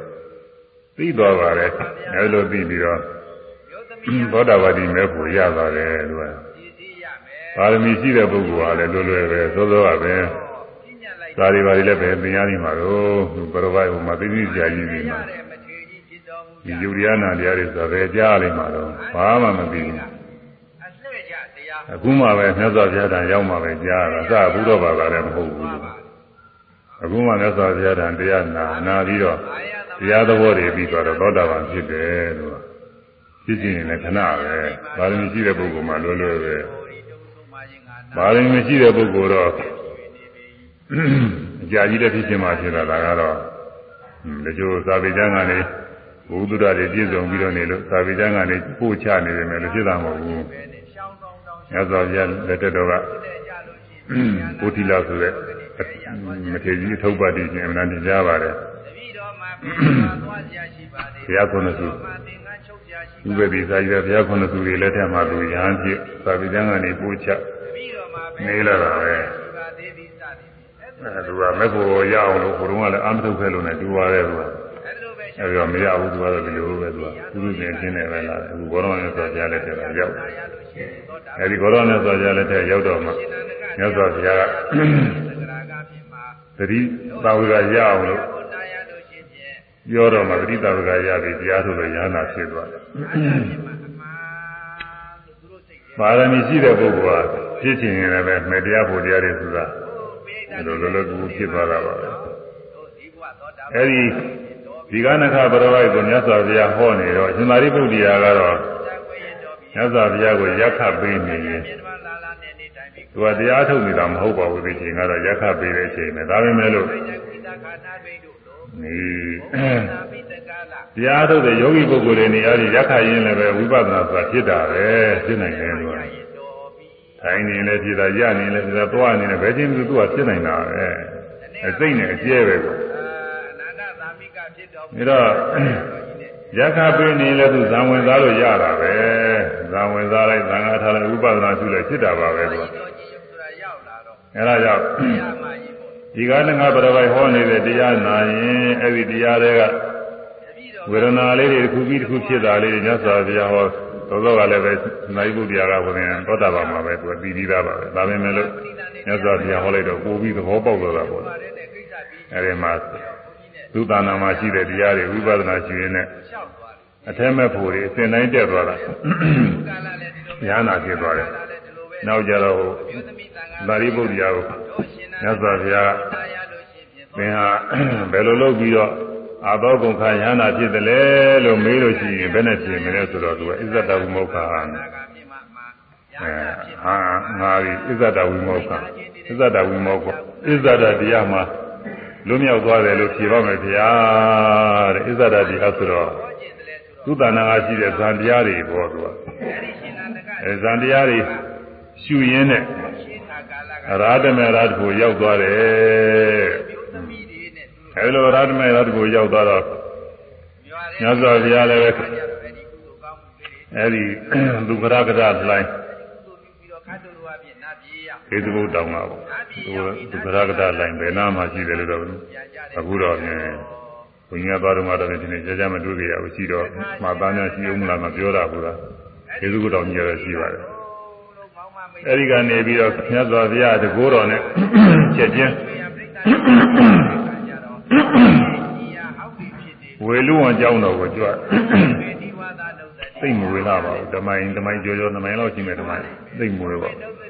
သိသွားပါတယ်အဲလိုသိပြီးတော့သောတာပတိမဲ့ကိုရပါတယ်လို့ပါရမီရှိတဲ့ပုဂ္ဂိုလ်ကလည်းလွယ်လွယ်ပဲသောသောကပဲသာရီပါရီလည်းပဲသင်ရနေမှာတော့ဘရဝိုင်ဟိုမှာသိသိကြာကြီးပြီးမှာ ဒီယုတ်ရနာတရားတွေဆိုပဲကြားလိမ့်မှာတော့ဘာမှမသိဘူးအခုမှပဲမြတ်စွာဘုရားတန်ရောက်မှပဲကြားရတာစဘုရောဘာသာလည်းမဟုတ်ဘူးအခုမှမြတ်စွာဘုရားတန်တရားနာနာပြီးတော့တရားသဘောတွေပြီးတော့သောတာပန်ဖြစ်တယ်လို့ဖြစ်ခြင်းနဲ့ခဏပဲပါရမီရှိတဲ့ပုဂ္ဂိုလ်မှလွယ်လွယ်ပဲပါရမီမရှိတဲ့ပုဂ္ဂိုလ်တော့အကြာကြီးတဲ့ဖြစ်ခြင်းမှဖြစ်တာဒါကတော့တချို့သာဝေကျမ်းကနေ ဘုဒ္ဓရာတွေပြည့်စုံပြီးတော့နေလို့သာဝေကျမ်းကနေပို့ချနေတယ်မယ်လို့ဖြစ်တာမဟုတ်ဘူးမြတ်စွာဘုရားလက်ထက်တော်ကဘုဒ္ဓလာဆိုတဲ့မထေရကြီးထုတ်ပတ်တည်ခြင်းအမှန်တရားပါတယ်ဘုရားခုနှစ်စုဥပဒေစာကြီးဘုရားခုနှစ်စုတွေလက်ထက်မှာသူရဟန်းဖြစ်သာဝေကျမ်းကနေပို့ချနေလာတာပဲအဲသူကမဲ့ဖို့ရအောင်လို့ဘုရုံးကလည်းအာမထုတ်ခဲ့လို့နဲ့တူပါတယ်သူက အဲဒီတော့မရဘူးသူကတော့ဒီလိုပဲသူကသူလူရှင်ချင်းနေပဲလာတယ်အခုဘောရောမြတ်စွာဘုရားလက်ထက်မှာရောက်အဲဒီဘောရောမြတ်စွာဘုရားလက်ထက်ရောက်တော့မှမြတ်စွာဘုရားကသတိသာဝကရအောင်လို့ပြောတော့မှသတိသာဝကရပြီတရားထုတ်လို့ရဟနာဖြစ်သွားတယ်ပါရမီရှိတဲ့ပုဂ္ဂိုလ်ဟာဖြစ်ချင်ရင်လည်းပဲမေတ္တရားဖို့တရားတွေဆိုတာဒီလိုလိုလိုကူဖြစ်သွားတာပါပဲအဲဒီ ဒီကနခပရဝိုက်ကိုမြတ်စွာဘုရားဟောနေတော့ရှင်သာရိပုတ္တရာကတော့မြတ်စွာဘုရားကိုရက်ခတ်ပေးနေရင်သူကတရားထုတ်နေတာမဟုတ်ပါဘူးဒီချိန်ကတော့ရက်ခတ်ပေးတဲ့အချိန်ပဲဒါပေမဲ့လို့ဒီတရားထုတ်တဲ့ယောဂီပုဂ္ဂိုလ်တွေနေရာကြီးရက်ခတ်ရင်းလည်းပဲဝိပဿနာဆိုတာဖြစ်တာပဲဖြစ်နိုင်တယ်လို့ထိုင်နေလည်းဖြစ်တာရနေလည်းဖြစ်တာသွားနေလည်းဘယ်ချင်းသူကဖြစ်နိုင်တာပဲအစိမ့်နဲ့အကျဲပဲကော ဒါတော့ယက္ခပေးနေလည်းသူဇံဝင်သားလို့ရတာပဲဇံဝင်သားလိုက်ဇံငါထားလိုက်ဥပဒနာပြုလိုက်ဖြစ်တာပါပဲသူအဲဒါကြောင့်ဒီကနေ့ငါပြပိုက်ဟောနေတဲ့တရားနာရင်အဲ့ဒီတရားတွေကဝေဒနာလေးတွေတစ်ခုပြီးတစ်ခုဖြစ်တာလေးညစွာဘုရားဟောသောသောကလည်းပဲနိုင်ဘူးတရားကဝင်သောတာပန်မှာပဲသူပြီးပြီးသားပါပဲဒါပေမဲ့လို့ညစွာဘုရားဟောလိုက်တော့ပို့ပြီးသဘောပေါက်တော့တာပေါ့အဲဒီမှာ သုတနာမှာရှိတဲ့တရားတွေဝိပဿနာရှိရင်လည်းအထက်မဲ့ဖို့တွေအစဉ်တိုင်းတက်သွားတာညာနာဖြစ်သွားတယ်နောက်ကြတော့သာရိပုတ္တရာကိုမြတ်စွာဘုရားသင်ဟာဘယ်လိုလုပ်ပြီးတော့အာသောကုန်ခါညာနာဖြစ်တယ်လဲလို့မေးလို့ရှိရင်ဘယ်နဲ့ဖြစ်မလဲဆိုတော့သူကအစ္ဆတဝိမုခာအဲဟာငါဒီအစ္ဆတဝိမုခာအစ္ဆတဝိမုခာအစ္ဆတတရားမှာ လွမြောက်သွားတယ်လို့ဖြေပါမယ်ဗျာတဲ့အစ္ဆဒတိအဆိုတော့သုတနာကရှိတဲ့ဇန်တရားတွေပေါ်သူကအဲဇန်တရားတွေရှုရင်းနဲ့ရာဓမေရတ်ကိုရောက်သွားတယ်အဲလိုရာဓမေရတ်ကိုရောက်သွားတော့ညဇောဘုရားလည်းအဲဒီသူကရကရလိုင်းေေသဘုတောင်မှာပေါ့သူသရကတလိုင်းဘယ်နာမှာရှိတယ်လို့တော့အခုတော့ငယ်ဘုရားဘာတော်မှာတော့ဒီနေ့ကြာကြာမတွေ့ကြရဘူးရှိတော့မှာသားများရှိဦးမလားမပြောတာဘူးလားေသဘုတောင်ကြီးရရှိပါတယ်အဲဒီကနေပြီးတော့မြတ်စွာဘုရားတကိုးတော်နဲ့ချက်ချင်းဝေလူဝံကြောင်းတော်ကိုကြွသိမ့်မဝေလာပါဘူးဓမ္မိုင်းဓမ္မိုင်းကြောကြောဓမ္မိုင်းလောက်ရှိမယ်ဓမ္မိုင်းသိမ့်မဝေပါဘူး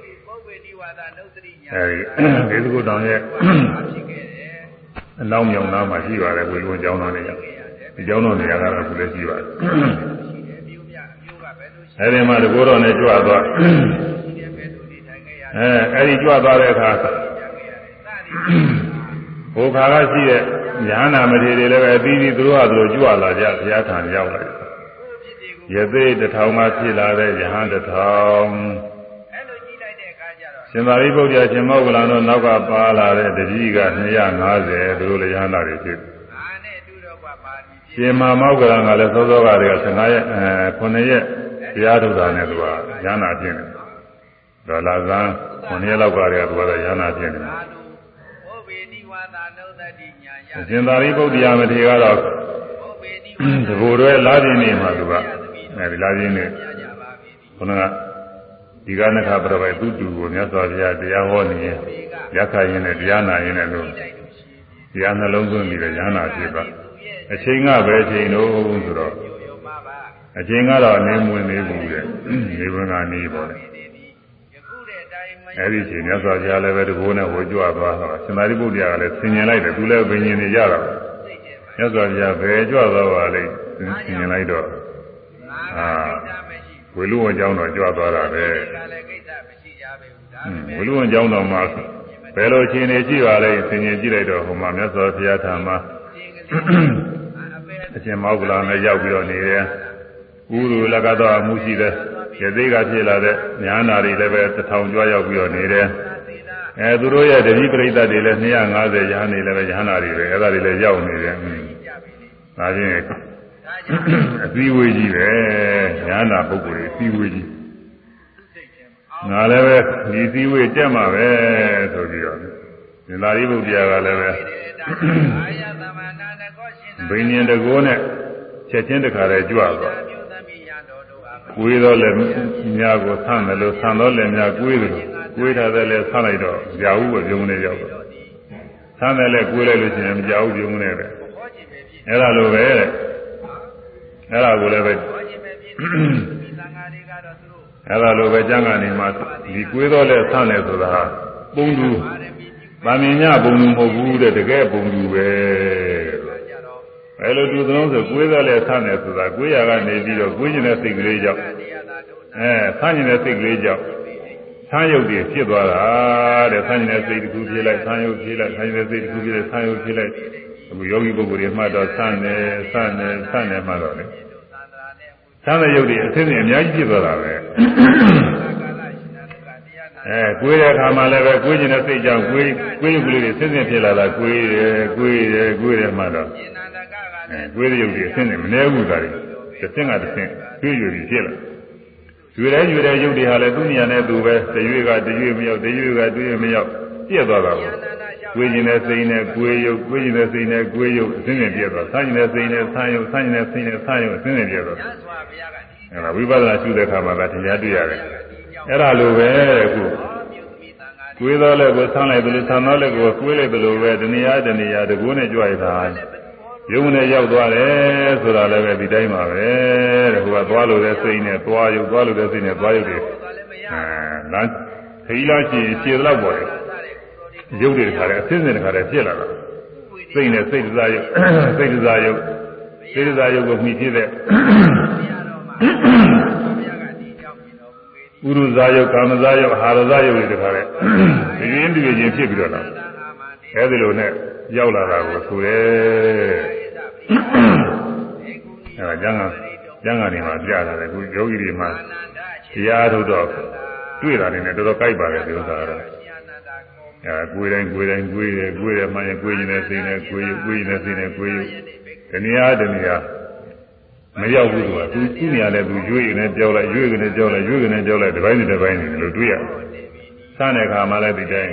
အဲဒီဒေသကုတောင်ရဲ့အနောက်မြောင်နားမှာရှိပါတယ်ဝေလွန်ကျောင်းတော်နေရာဒီကျောင်းတော်နေရာကတော့အခုလည်းရှိပါတယ်အဲဒီမှာတကောတော်နဲ့ကြွသွားအဲအဲဒီကြွသွားတဲ့အခါဘုခါကရှိတဲ့ညာနာမထေတွေလည်းပဲအသီးသီးသူတို့ဟာသူတို့ကြွလာကြဘုရားခံရောက်လာတယ်ယသိတထောင်မှဖြစ်လာတဲ့ယဟန်တထောင် ရှင်သာရိပုတ္တရာရှင်မောဂလန်တို့နောက်ကပါလာတဲ့တတိက250သူတို့လည်းယဟနာတွေဖြစ်ရှင်မမောဂလန်ကလည်းသောသောကတွေက15ရက်အဲ9ရက်တရားထုတ်တာနဲ့သူကယဟနာဖြစ်နေဒေါ်လာဇန်9ရက်လောက်ကတည်းကသူကယဟနာဖြစ်နေရှင်သာရိပုတ္တရာမထေရကတော့တဘူရွယ်လာခြင်းနေမှာသူကအဲဒီလာခြင်းနေခုနက ဒီကနခပြပိုက်သူတူကိုမြတ်စွာဘုရားတရားဟောနေရင်ရက်ခရင်နဲ့တရားနာရင်လည်းလို့တရားနှလုံးသွင်းပြီးတော့ရဟနာဖြစ်ပါအချိန်ကပဲအချိန်တော့ဆိုတော့အချိန်ကတော့နေမဝင်နေဘူးတဲ့နေဝင်ကနေပေါ့လေအဲဒီအချိန်မြတ်စွာဘုရားလည်းပဲတကိုးနဲ့ဝေကြွသွားတော့ရှင်သာရိပုတ္တရာကလည်းဆင်ញင်လိုက်တယ်သူလည်းဘိညာဉ်နေကြတာမြတ်စွာဘုရားဘယ်ကြွသွားပါလိမ့်ဆင်ញင်လိုက်တော့အာ ဝေလူဝန်ကျောင်းတော်ကြွသွားတာပဲဝေလူဝန်ကျောင်းတော်မှာဘယ်လိုအခြေအနေရှိပါလဲဆင်ញင်ကြည့်လိုက်တော့ဟိုမှာမြတ်စွာဘုရားထာမှာအရှင်မောဂလာနဲ့ရောက်ပြီးတော့နေတယ်ဥရူလကတော့အမှုရှိတဲ့ရသေးကဖြစ်လာတဲ့ညာနာတွေလည်းပဲတထောင်ကြွားရောက်ပြီးတော့နေတယ်အဲသူတို့ရဲ့တတိပရိသတ်တွေလည်း250ရဟန်းတွေလည်းပဲရဟန္တာတွေပဲအဲဒါတွေလည်းရောက်နေတယ်ဒါချင်း အစည်းဝေးကြီးပဲညာနာပုဂ္ဂိုလ်တွေအစည်းဝေးကြီးငါလည်းပဲဒီအစည်းဝေးတက်မှာပဲဆိုပြီးတော့ဒီလာရိပုတ္တရာကလည်းပဲဘိညာဉ်တကောနဲ့ချက်ချင်းတခါတည်းကြွသွားကွေးတော့လည်းမြာကိုဆန့်တယ်လို့ဆန့်တော့လည်းမြာကွေးတယ်ကွေးထားတယ်လည်းဆန့်လိုက်တော့ကြာဘူးပဲပြုံးနေရောက်တော့ဆန့်တယ်လည်းကွေးလိုက်လို့ရှိရင်မကြာဘူးပြုံးနေပဲအဲ့ဒါလိုပဲတဲ့ အဲ့ဒါကိုလည်းပဲအဲ့ဒါလိုပဲကျမ်းဂန်နေမှာဒီကွေးတော့လဲဆန့်တယ်ဆိုတာဟာပုံတူဗာမင်ညပုံတူမဟုတ်ဘူးတဲ့တကယ်ပုံတူပဲအဲ့လိုတူသလုံးဆိုကွေးတော့လဲဆန့်တယ်ဆိုတာကွေးရကနေပြီးတော့ကွေးကျင်တဲ့စိတ်ကလေးကြောင့်အဲဆန့်ကျင်တဲ့စိတ်ကလေးကြောင့်ဆန်းရုပ်တွေဖြစ်သွားတာတဲ့ဆန်းကျင်တဲ့စိတ်တစ်ခုဖြစ်လိုက်ဆန်းရုပ်ဖြစ်လိုက်ဆန်းကျင်တဲ့စိတ်တစ်ခုဖြစ်လိုက်ဆန်းရုပ်ဖြစ်လိုက်အခုယောဂီပုဂ္ဂိုလ်တွေမှတော့ဆန်းတယ်ဆန်းတယ်ဆန်းတယ်မှတော့လေ ဆန်းတဲ့ရုပ်တွေအသင်းတွေအများကြီးဖြစ်သွားတာပဲအဲကိုယ်တဲ့အခါမှလည်းပဲကိုယ်ကျင်တဲ့စိတ်ကြောင့်ကိုယ်ကိုယ်ရုပ်ကလေးတွေဆင်းဆင်းဖြစ်လာတာကိုယ်ရယ်ကိုယ်ရယ်ကိုယ်ရယ်မှတော့အဲကိုယ်တဲ့ရုပ်တွေအသင်းတွေမနှဲဘူးသားတွေတစ်ဆင့်ကတစ်ဆင့်ကျွေးရွယ်ပြီးဖြစ်လာကျွေးတဲ့ကျွေးတဲ့ရုပ်တွေဟာလည်းသူ့နေရာနဲ့သူပဲတရွေ့ကတရွေ့မရောက်တရွေ့ကတရွေ့မရောက်ပြည့်သွားတာပေါ့ကိုယ်ကျင်တဲ့စိတ်နဲ့ကိုယ်ရုပ်ကိုယ်ကျင်တဲ့စိတ်နဲ့ကိုယ်ရုပ်အသင်းတွေပြည့်သွားဆန်းကျင်တဲ့စိတ်နဲ့ဆန်းရုပ်ဆန်းကျင်တဲ့စိတ်နဲ့ဆန်းရုပ်အသင်းတွေပြည့်သွား အဲဒါဝိပဿနာရှုတဲ့အခါမှာဒါတရားတွေ့ရတယ်အဲ့ဒါလိုပဲခုကိုယ်တော်လည်းကိုဆန်းလိုက်တယ်လို့ဆန်းတော်လည်းကိုကိုယ်လိုက်တယ်လို့ပဲတဏှာတဏှာတကူနဲ့ကြွရတာယုံနဲ့ရောက်သွားတယ်ဆိုတာလည်းပဲဒီတိုင်းပါပဲတဲ့ဟိုကသွားလို့တဲ့စိတ်နဲ့သွားရုပ်သွားလို့တဲ့စိတ်နဲ့သွားရုပ်တွေအဲလမ်းခရီးလာရှိခြေတော့ပေါ်တယ်ရုပ်တွေတခါတည်းအစင်းစင်တခါတည်းဖြစ်လာတာစိတ်နဲ့စိတ်စားရုပ်စိတ်စားရုပ်စိတ်စားရုပ်ကိုမှီဖြစ်တဲ့ ဥရုဇာယုတ်ကာမဇာယုတ်ဟာရဇာယုတ်တွေတခါလဲဒီရင်းတည်ချင်းဖြစ်ပြီးတော့လာအဲဒီလိုနဲ့ရောက်လာတာကိုဆိုရဲအဲဒါကျမ်းဂန်ကျမ်းဂန်တွေမှာပြတာလေခုယောဂီတွေမှာတရားထုတ်တော့တွေ့တာနေနဲ့တော်တော်ကြိုက်ပါတယ်ဒီဥစ္စာကတော့အဲကိုယ်တိုင်းကိုယ်တိုင်းကိုယ်ရကိုယ်ရမှရင်ကိုယ်ရင်နဲ့စိတ်နဲ့ကိုယ်ရကိုယ်ရင်နဲ့စိတ်နဲ့ကိုယ်ရတနည်းအားတနည်းအား မရောက်ဘူးသူကသူသူ့နေရာနဲ့သူရွေ့နေကြောက်လိုက်ရွေ့နေကြောက်လိုက်ရွေ့နေကြောက်လိုက်တစ်ပိုင်းတစ်ပိုင်းနေလို့တွေ့ရတယ်။စတဲ့အခါမှလည်းဒီတိုင်း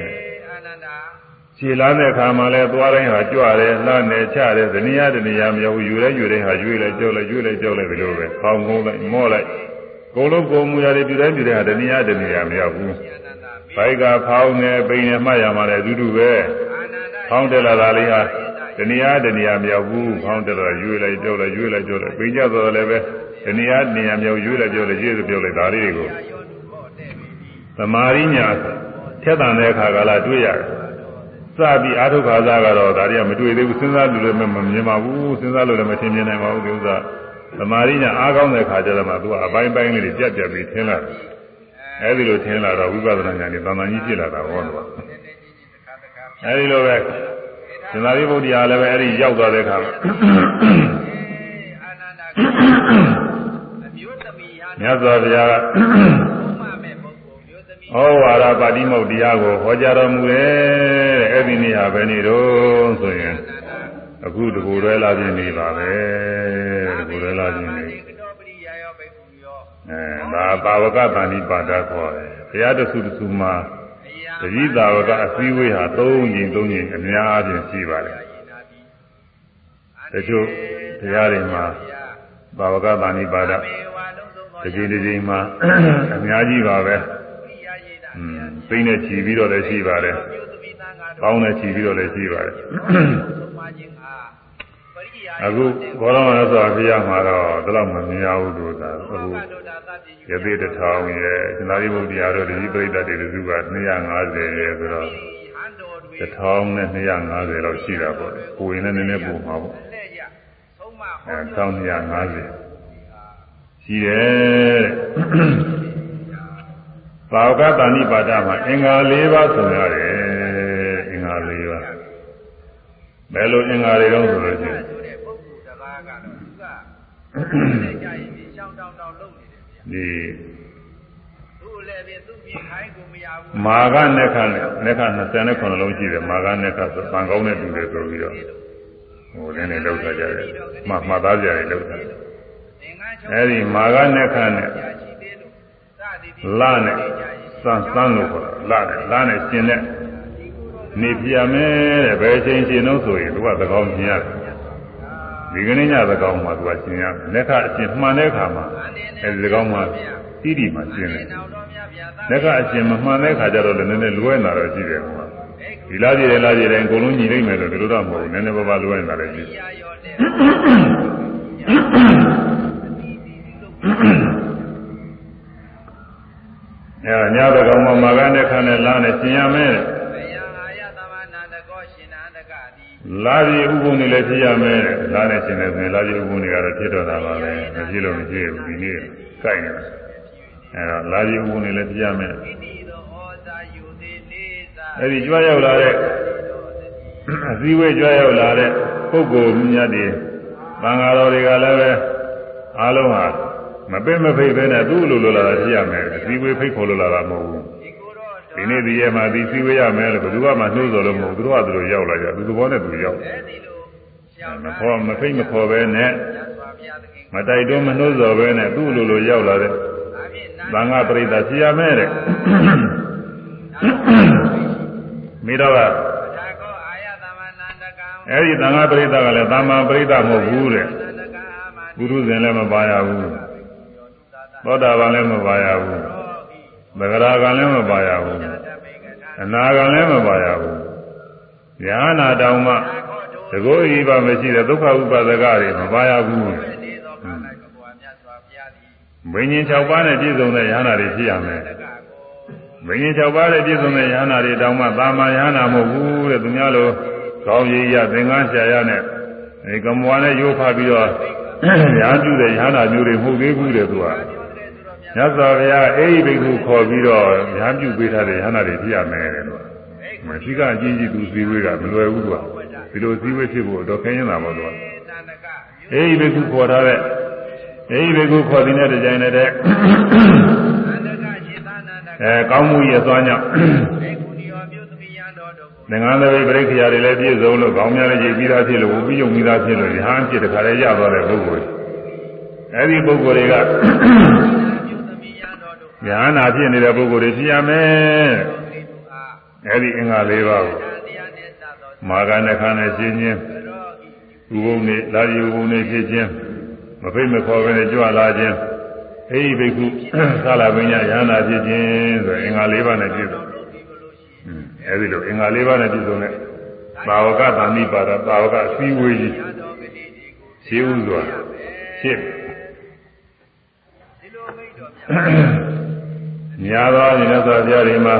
ခြေလားတဲ့အခါမှလည်းသွားတိုင်းဟာကြွတယ်လှမ်းတယ်ချတယ်ဇနီးရတနေရာမရောက်ဘူးယူလဲယူတိုင်းဟာရွေ့လိုက်ကြောက်လိုက်ရွေ့လိုက်ကြောက်လိုက်ဒီလိုပဲ။ပေါင်းကုန်းလိုက်မော့လိုက်ကိုလုံးကိုမူရတယ်ပြတိုင်းပြတိုင်းဟာတနေရာတနေရာမရောက်ဘူး။ဘိုက်ကဖောင်းနေပိန်နေမှတ်ရမှလည်းအတူတူပဲ။ဖောင်းတယ်လာတာလေးဟာ တဏှာတဏှာမြောက်ဘူးခေါင်းတက်တော့ရွေးလိုက်ကြောက်လိုက်ရွေးလိုက်ကြောက်လိုက်ပိကြတော့လည်းပဲတဏှာတဏှာမြောက်ရွေးလိုက်ကြောက်လိုက်ရွေးလိုက်ကြောက်လိုက်ဒါလေးတွေကိုသမာရိညာထက်တန်တဲ့အခါကလာတွေ့ရတယ်စပြီးအာထုခါစားကတော့ဒါတွေကမတွေ့သေးဘူးစဉ်းစားလို့လည်းမမြင်ပါဘူးစဉ်းစားလို့လည်းမထင်မြင်နိုင်ပါဘူးဒီဥစ္စာသမာရိညာအားကောင်းတဲ့ခါကျတော့မှသူကအပိုင်းပိုင်းလေးတွေပြတ်ပြတ်ပြီးထင်လာတယ်အဲဒီလိုထင်လာတော့ဝိပဿနာဉာဏ်နဲ့တန်တန်ကြီးဖြစ်လာတာဟောတော့အဲဒီလိုပဲ သင်္သာရိပုတ္တရာလည်းပဲအဲ့ဒီရောက်သွားတဲ့အခါမြတ်စွာဘုရားကဩဝါဒပါတိမုတ်တရားကိုဟောကြားတော်မူတယ်အဲ့ဒီနေ့ဟာပဲနေတော့ဆိုရင်အခုတကူရဲလာခြင်းနေပါပဲတကူရဲလာခြင်းနေအဲဒါပါဝကတန်ဒီပါဒခေါ်တယ်ဘုရားတဆူတဆူမှာ တတိသာဝကအစည်းဝေးဟာ၃ချိန်၃ချိန်အများအားဖြင့်ရှိပါတယ်တချို့တရားတွေမှာဘာဝကသဏိပါဒတစ်ချိန်တစ်ချိန်မှာအများကြီးပါပဲอืมသိနေချီပြီးတော့လည်းရှိပါတယ်ကောင်းနေချီပြီးတော့လည်းရှိပါတယ်အခုဘောရမရသော်ဘုရားမှာတော့ဒီလောက်မမြင်ရဘူးလို့သာအခု ရသေးတထောင်ရဲ့သနာရိဘုဒ္ဓရာတို့ဒီပြိတ္တတွေလူက250ရဲ့ဆိုတော့တထောင်နဲ့250လောက်ရှိတာပေါ့ကိုယ်ရင်လည်းနည်းနည်းပုံမှာပေါ့အဲ1250ရှိတယ်သာဝကတဏိပါဒမှာအင်္ဂါ၄ပါးဆိုရတယ်အင်္ဂါ၄ပါးဘယ်လိုအင်္ဂါတွေတော့ဆိုလို့ရှိရင် ဒီမာဂနက္ခနဲ့နက္ခ29လုံးရှိတယ်မာဂနက္ခဆိုပံကောင်းတဲ့တူတယ်ဆိုပြီးတော့ဟိုလည်းလည်းလောက်ထားကြတယ်မှမှတ်သားကြတယ်လောက်ထားအဲဒီမာဂနက္ခနဲ့လနဲ့စမ်းစမ်းလို့ခေါ်တာလနဲ့လနဲ့ရှင်တဲ့နေပြမယ်တဲ့ဘယ်ချိန်ရှင်တော့ဆိုရင်သူကသကောင်းရှင်ရတယ် ဒီကနေ့ညသကောင်းမှာသူကရှင်ရတယ်လက်ခအရှင်မှန်တဲ့အခါမှာအဲဒီသကောင်းမှာတိတိမှရှင်တယ်လက်ခအရှင်မမှန်တဲ့အခါကျတော့လည်းနည်းနည်းလွဲနေတာတော့ရှိတယ်ကွာဒီလားကြည့်တယ်လားကြည့်တယ်အကုန်လုံးညီနိုင်မယ်လို့ဒီလိုတော့မဟုတ်ဘူးနည်းနည်းပါးပါးလွဲနေတာလည်းရှိတယ်အဲညဘကောင်မှာမာကနဲ့ခါနဲ့လာနဲ့ရှင်ရမယ် လာပြီးဥပုံတွေလည်းဖြစ်ရမယ်လာနဲ့ရှင်တယ်ဆိုရင်လာပြီးဥပုံတွေကတော့ဖြစ်တော့တာပါပဲမဖြစ်လို့မဖြစ်ဘူးဒီနေ့ကိုက်နေတာအဲတော့လာပြီးဥပုံတွေလည်းဖြစ်ရမယ်အဲဒီကြွားရောက်လာတဲ့အစည်းဝေးကြွားရောက်လာတဲ့ပုဂ္ဂိုလ်မြတ်တွေသံဃာတော်တွေကလည်းပဲအားလုံးဟာမပင်မဖိတ်ပဲနဲ့သူ့လိုလိုလာတာဖြစ်ရမယ်အစည်းဝေးဖိတ်ခေါ်လိုလာတာမဟုတ်ဘူး ဒီနေ့ဒီရက်မှာဒီစည်းဝေးရမယ်လို့ဘယ်သူမှနှိုးစော်လို့မဟုတ်သူတို့ကသူတို့ရောက်လာကြသူသဘောနဲ့သူရောက်မခေါ်မဖိတ်မခေါ်ပဲနဲ့မတိုက်တွန်းမနှိုးစော်ပဲနဲ့သူ့လိုလိုရောက်လာတဲ့သံဃာပရိသတ်ဖြစ်ရမယ်တဲ့မိတော့ကအဲဒီသံဃာပရိသတ်ကလည်းသမ္မာပရိသတ်မဟုတ်ဘူးတဲ့ပုရုဇဉ်လည်းမပါရဘူးသောတာပန်လည်းမပါရဘူး သဂရာကံလည်းမပါရဘူးအနာကံလည်းမပါရဘူးညာနာတောင်မှသကိုးဤပါမရှိတဲ့ဒုက္ခဥပါဒကတွေမပါရဘူးဘိညာဉ်6ပါးနဲ့ပြည့်စုံတဲ့ယန္တာတွေဖြစ်ရမယ်ဘိညာဉ်6ပါးနဲ့ပြည့်စုံတဲ့ယန္တာတွေတောင်မှသာမယန္တာမဟုတ်ဘူးတဲ့သူများလိုကောင်းရည်ရသင်္ကန်းရှာရနဲ့အဲကမွာနဲ့ရိုးဖပြီးတော့ညာပြုတဲ့ယန္တာမျိုးတွေမဟုတ်သေးဘူးတဲ့သူက မြတ်စွာဘုရားအေဟိဘိက္ခုခေါ်ပြီးတော့ညာပြုပေးထားတဲ့ယန္တာတွေဖြစ်ရမယ်တဲ့လို့မရှိကအကြီးကြီးသူစည်းဝေးကမလွယ်ဘူးသူကဒီလိုစည်းဝေးဖြစ်ဖို့တော့ခင်းနေတာပေါ့သူကအေဟိဘိက္ခုခေါ်ထားတဲ့အေဟိဘိက္ခုခေါ်တဲ့တဲ့ကြိုင်တဲ့အဲကောင်းမှုရဲ့သွားကြောင့်သင်္ကန်းသပိတ်ပြိခရာတွေလည်းပြည့်စုံလို့ခေါင်းများလည်းရည်ပြီးသားဖြစ်လို့ဝိယုံပြီးသားဖြစ်လို့ရဟန်းဖြစ်တဲ့ခါလည်းရသွားတဲ့ပုဂ္ဂိုလ်အဲဒီပုဂ္ဂိုလ်တွေက ဉာဏ်နာဖြစ်နေတဲ့ပုဂ္ဂိုလ်တွေဖြစ်ရမယ်အဲဒီအင်္ဂါ၄ပါးကိုမာဂနဲ့ခန္ဓာရှင်းခြင်းဥပုံနဲ့လာရီဥပုံနဲ့ဖြစ်ခြင်းမဖိတ်မခေါ်ဘဲနဲ့ကြွလာခြင်းအေဟိဘိက္ခုသာလပညာယန္နာဖြစ်ခြင်းဆိုအင်္ဂါ၄ပါးနဲ့ပြည့်စုံအဲဒီလိုအင်္ဂါ၄ပါးနဲ့ပြည့်စုံတဲ့ဘာဝကသံမိပါဒဘာဝကအစည်းဝေးကြီးရှင်းဥစွာဖြစ် ညာသောအနေနဲ့ဆိုပြရတယ်မှာ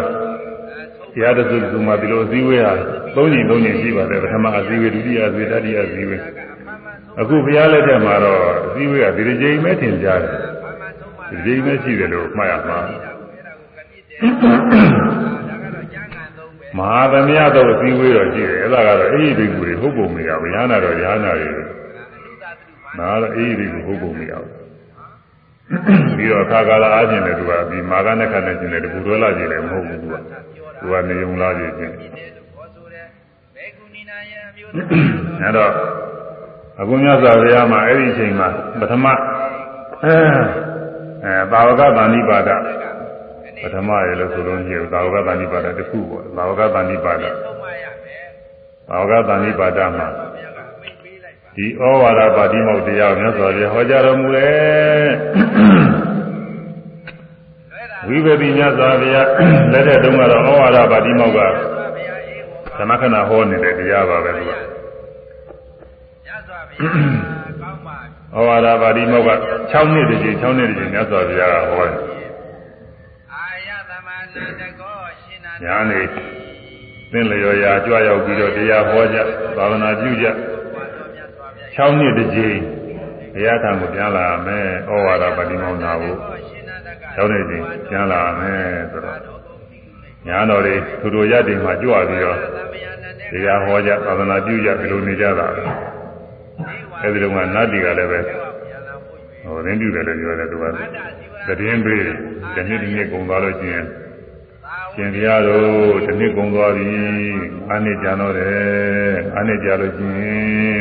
တရားတစုစုမှာဒီလိုအစည်းဝေးဟာသုံးချိန်သုံးချိန်ရှိပါတယ်ပထမအစည်းဝေးဒုတိယအစည်းဝေးတတိယအစည်းဝေးအခုဘုရားလက်ထက်မှာတော့အစည်းဝေးကဒီကြိမ်ပဲထင်ကြတယ်ဒီကြိမ်ပဲရှိတယ်လို့မှတ်ရမှာမဟာသမယတော့အစည်းဝေးတော့ရှိတယ်အဲ့ဒါကတော့အေဟိဘိက္ခုတွေဟုတ်ပုံမရဘူးညာနာတော့ညာနာတွေနာတော့အေဟိဘိက္ခုဟုတ်ပုံမရဘူး ပြီးတော့ခါကာလအားဖြင့်လည်းသူကဒီမာဂနဲ့ခတ်နဲ့ကျင်တယ်တကူတွဲလာကျင်တယ်မဟုတ်ဘူးသူကသူကနေုံလာကျင်တယ်အဲ့တော့အခုမြတ်စွာဘုရားမှာအဲ့ဒီအချိန်မှာပထမအဲအဲဘာဝကဗန္ဒီပါဒပထမရေလို့ဆိုလို့ရှိရင်သာဝကတဏိပါဒတစ်ခုပေါ့သာဝကတဏိပါဒသာဝကတဏိပါဒမှာ ဒီဩဝါဒပါတိမောက်တရားမြတ်စွာဘုရားဟောကြားတော်မူတယ်ဝိပတိမြတ်စွာဘုရားလက်ထက်တုန်းကတော့ဩဝါဒပါတိမောက်ကသမခဏဟောနေတဲ့တရားပါပဲလို့ဩဝါဒပါတိမောက်က6နှစ်တည်း6နှစ်တည်းမြတ်စွာဘုရားကဟောတယ်ညာနေသင်လျော်ရာကြွရောက်ပြီးတော့တရားဟောကြသာသနာပြုကြ 6နှစ်တစ်ကြိမ်တရားထံကိုပြန်လာမယ်ဩဝါဒပတိမောနာကို6နှစ်ချင်းပြန်လာမယ်ဆိုတော့ညာတော်တွေသူတို့ရတဲ့မှာကြွပြီးတော့တရားဟောကြသာသနာပြုကြဒီလိုနေကြတာပဲအဲဒီတော့ကနတ်တီကလည်းပဲဟိုရင်းပြုတယ်လို့ပြောတယ်သူကသတင်းပေးတယ်ဒီနေ့ဒီနေ့ကုံသွားလို့ကျင်ရှင်တရားတို့ဒီနှစ်ကုံသွားပြီအားနှစ်ကြာတော့တယ်အားနှစ်ကြာလို့ကျင်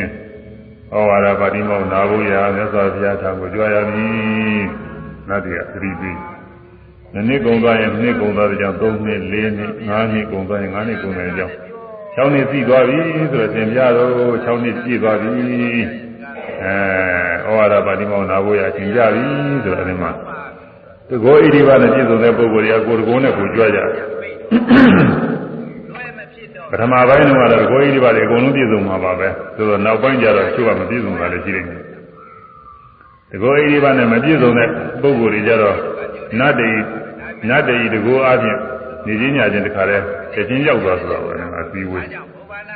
ဩဝါဒပါတိမောနာဖို့ရာမြတ်စွာဘုရားထံကိုကြွားရမည်နတ်တွေကသတိပေးဒီနှစ်ကုံသွားရင်နှစ်ကုံသွားတဲ့ကြောင့်3နှစ်4နှစ်5နှစ်ကုံသွားရင်5နှစ်ကုံတဲ့ကြောင့်6နှစ်စီးသွားပြီဆိုတော့သင်ပြတော့6နှစ်ပြည့်သွားပြီအဲဩဝါဒပါတိမောနာဖို့ရာသင်ကြပြီဆိုတော့အဲဒီမှာတကောဣတိပါနဲ့ပြည့်စုံတဲ့ပုဂ္ဂိုလ်တွေကကိုယ်တကောနဲ့ကိုကြွကြတယ် ပထမပိုင်းတော့တကောဣတိပါတွေအကုန်လုံးပြည့်စုံမှာပါပဲဆိုတော့နောက်ပိုင်းကျတော့သူကမပြည့်စုံတာလည်းရှိနေတယ်တကောဣတိပါနဲ့မပြည့်စုံတဲ့ပုဂ္ဂိုလ်တွေကြတော့နတ်တွေညတည်းတကူအချင်းနေချင်းညချင်းတခါလဲချက်ချင်းရောက်သွားဆိုတော့ပဲအသီးဝေး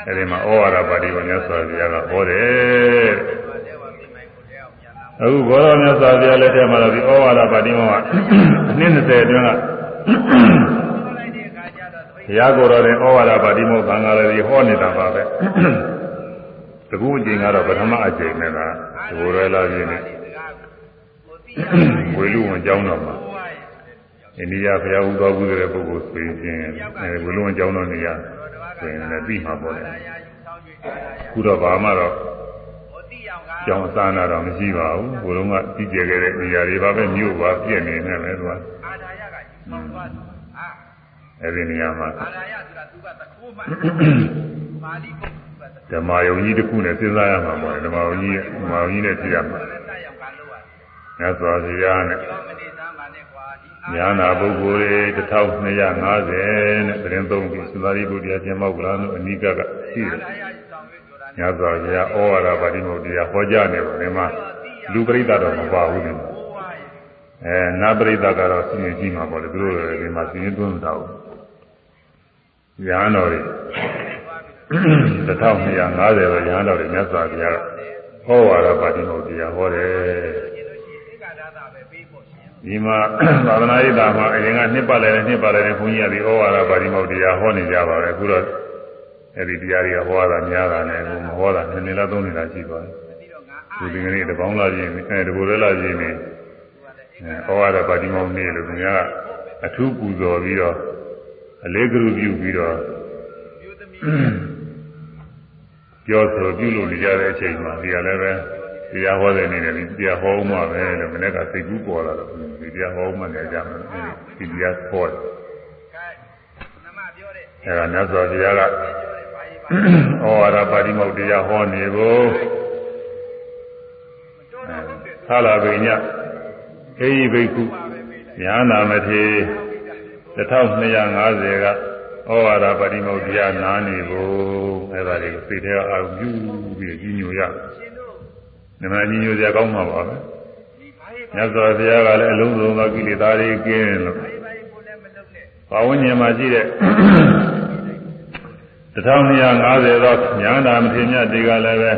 အဲဒီမှာဩဝါဒပါဠိကိုမြတ်စွာဘုရားကဟောတယ်အခုဘောရမြတ်စွာဘုရားလက်ထက်မှာတော့ဒီဩဝါဒပါဠိမှာအနည်း20အတွင်းက ဘုရားကိုယ်တော်တဲ့ဩဝါဒပါဠိမို့သံဃာတွေဟောနေတာပါပဲတကူအကျင့်ကတော့ပထမအကျင့်နဲ့ကဒီလိုရဲလာပြင်းနေဝေလူဝင်ကျောင်းတော်မှာအိန္ဒိယဘုရားဟူတော်ကူတဲ့ပုဂ္ဂိုလ်ဆိုရင်အဲဝေလူဝင်ကျောင်းတော်နေရဆိုရင်လည်းပြီးမှာပေါ့လေခုတော့ဘာမှတော့ကျောင်းစာနာတော့မရှိပါဘူးဘုလုံးကပြီးကြခဲ့တဲ့နေရာတွေပါပဲမြို့ပါပြည့်နေနေတယ်သူကအဲ ဒီနေရာမှာဓမ္မယုံကြီးတစ်ခုနဲ့စဉ်းစားရမှာပေါ့ဓမ္မယုံကြီးဓမ္မယုံကြီးနဲ့ကြည့်ရမှာမြတ်စွာဘုရားနဲ့ညာနာပုဂ္ဂိုလ်တွေ1250နဲ့သတင်းသုံးပြီးသုသာရိပုတ္တရာကျင့်မောက်လာလို့အနိကကရှိတယ်။ညာစွာဘုရားဩဝါဒပါဠိမုတ်တရားဟောကြားနေတယ်ဒီမှာလူပရိသတ်တော့မပါဘူးလေ။အဲနာပရိသတ်ကတော့စီရင်ကြည့်မှာပေါ့လေသူတို့ဒီမှာစီရင်သွင်းတာဘူး။ ညာတော်တွေ1250ပဲညာတော်တွေမြတ်စွာဘုရားဟောဝါဒပါဠိမုတ်တရားဟောတယ်။ဒီမှာသာသနာ့ရေးတာမှာအရင်ကနှစ်ပတ်လည်းနှစ်ပတ်လည်းဘုန်းကြီးကဒီဩဝါဒပါဠိမောက်တရားဟောနေကြပါပဲအခုတော့အဲဒီတရားတွေကဟောတာများတာနဲ့အခုမဟောတာနည်းနည်းလားသုံးနေတာရှိပါတယ်ဒီဒီကနေ့တပေါင်းလာခြင်းအဲတဘူရဲလာခြင်းနေဩဝါဒပါဠိမောက်နေလို့ခင်ဗျားအထူးပူဇော်ပြီးတော့ အလေးကရုပြုပြီးတော့ပြောဆိုပြုလို့နေကြတဲ့အချိန်မှာဒီကလည်းပဲတရားဟောတဲ့အနေနဲ့ဒီတရားဟောမှပဲလို့မနေ့ကစိတ်ကူးပေါ်လာတော့ဒီတရားဟောမှလည်းကြမယ်ဒီတရားဟောတယ်အဲဒါမြတ်စွာဘုရားကဩဝါဒပါဠိမုတ်တရားဟောနေဖို့သာလာပိညအေဟိဘိက္ခုညာနာမထေ 1250ကဩဝါဒပါဠိမုတ်တရားနာနေဖို့အဲဒါတွေကိုစိတ်ထဲအာရုံပြုပြီးကြီးညိုရတယ်နမကြီးညိုစရာကောင်းမှာပါပဲမြတ်စွာဘုရားကလည်းအလုံးစုံသောကိလေသာတွေကင်းလို့ဘာဝဉ္ဇဉ်မှာရှိတဲ့1250သောညာနာမထေရမြတ်တွေကလည်းပဲ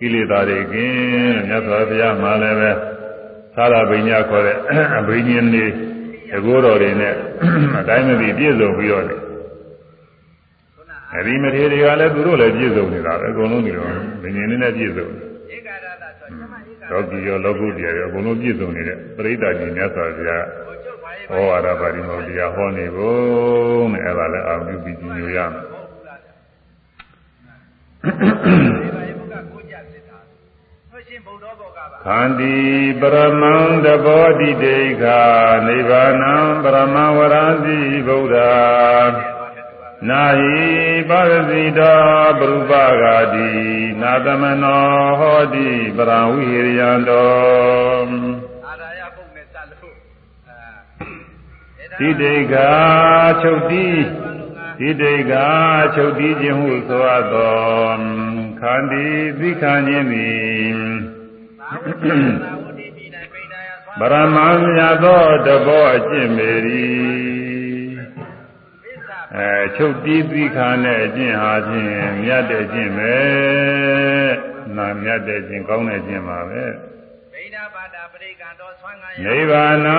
ကိလေသာတွေကင်းလို့မြတ်စွာဘုရားမှာလည်းပဲသာရပညာခေါ်တဲ့အဘိညာဉ်တွေ အကိုးတော်တွေနဲ့အတိုင်းမသိပြည့်စုံပြီးတော့အဲဒီမထေရတွေကလည်းသူတို့လည်းပြည့်စုံနေတာပဲအကုန်လုံးဒီလိုဘိညာဉ်နဲ့ပြည့်စုံတယ်လောကီရောလောကုတ္တရာရောအကုန်လုံးပြည့်စုံနေတဲ့ပရိသတ်ကြီးမြတ်စွာဘုရားဟောဝါဒပါဠိမောတရားဟောနေဖို့နဲ့အဲ့ဒါလည်းအာရုံပြုပြီးညိုရမယ် ခန္တီပရမံတဘောတိတေခာနိဗ္ဗာနံပရမဝရတိဗုဒ္ဓနာဟိပါရစီတောပရုပဂာတိနာသမနောဟောတိပရံဝိဟိရိယံတောအာရယပုတ်နဲ့စလို့တိတေကချုပ်တိတိတေကချုပ်တိခြင်းဟုဆိုအပ်သောခန္တီသိခံခြင်းသည် ပရမံမြတ်သောတဘောအကျင့်ပေ၏အဲချုပ်တီးသီးခါနဲ့အကျင့်ဟာဖြင့်မြတ်တဲ့ကျင့်ပဲနာမြတ်တဲ့ကျင့်ကောင်းတဲ့ကျင့်ပါပဲဗိဓဘာတာပရိကံတော်ဆွမ်းငါယနိဗ္ဗာနံ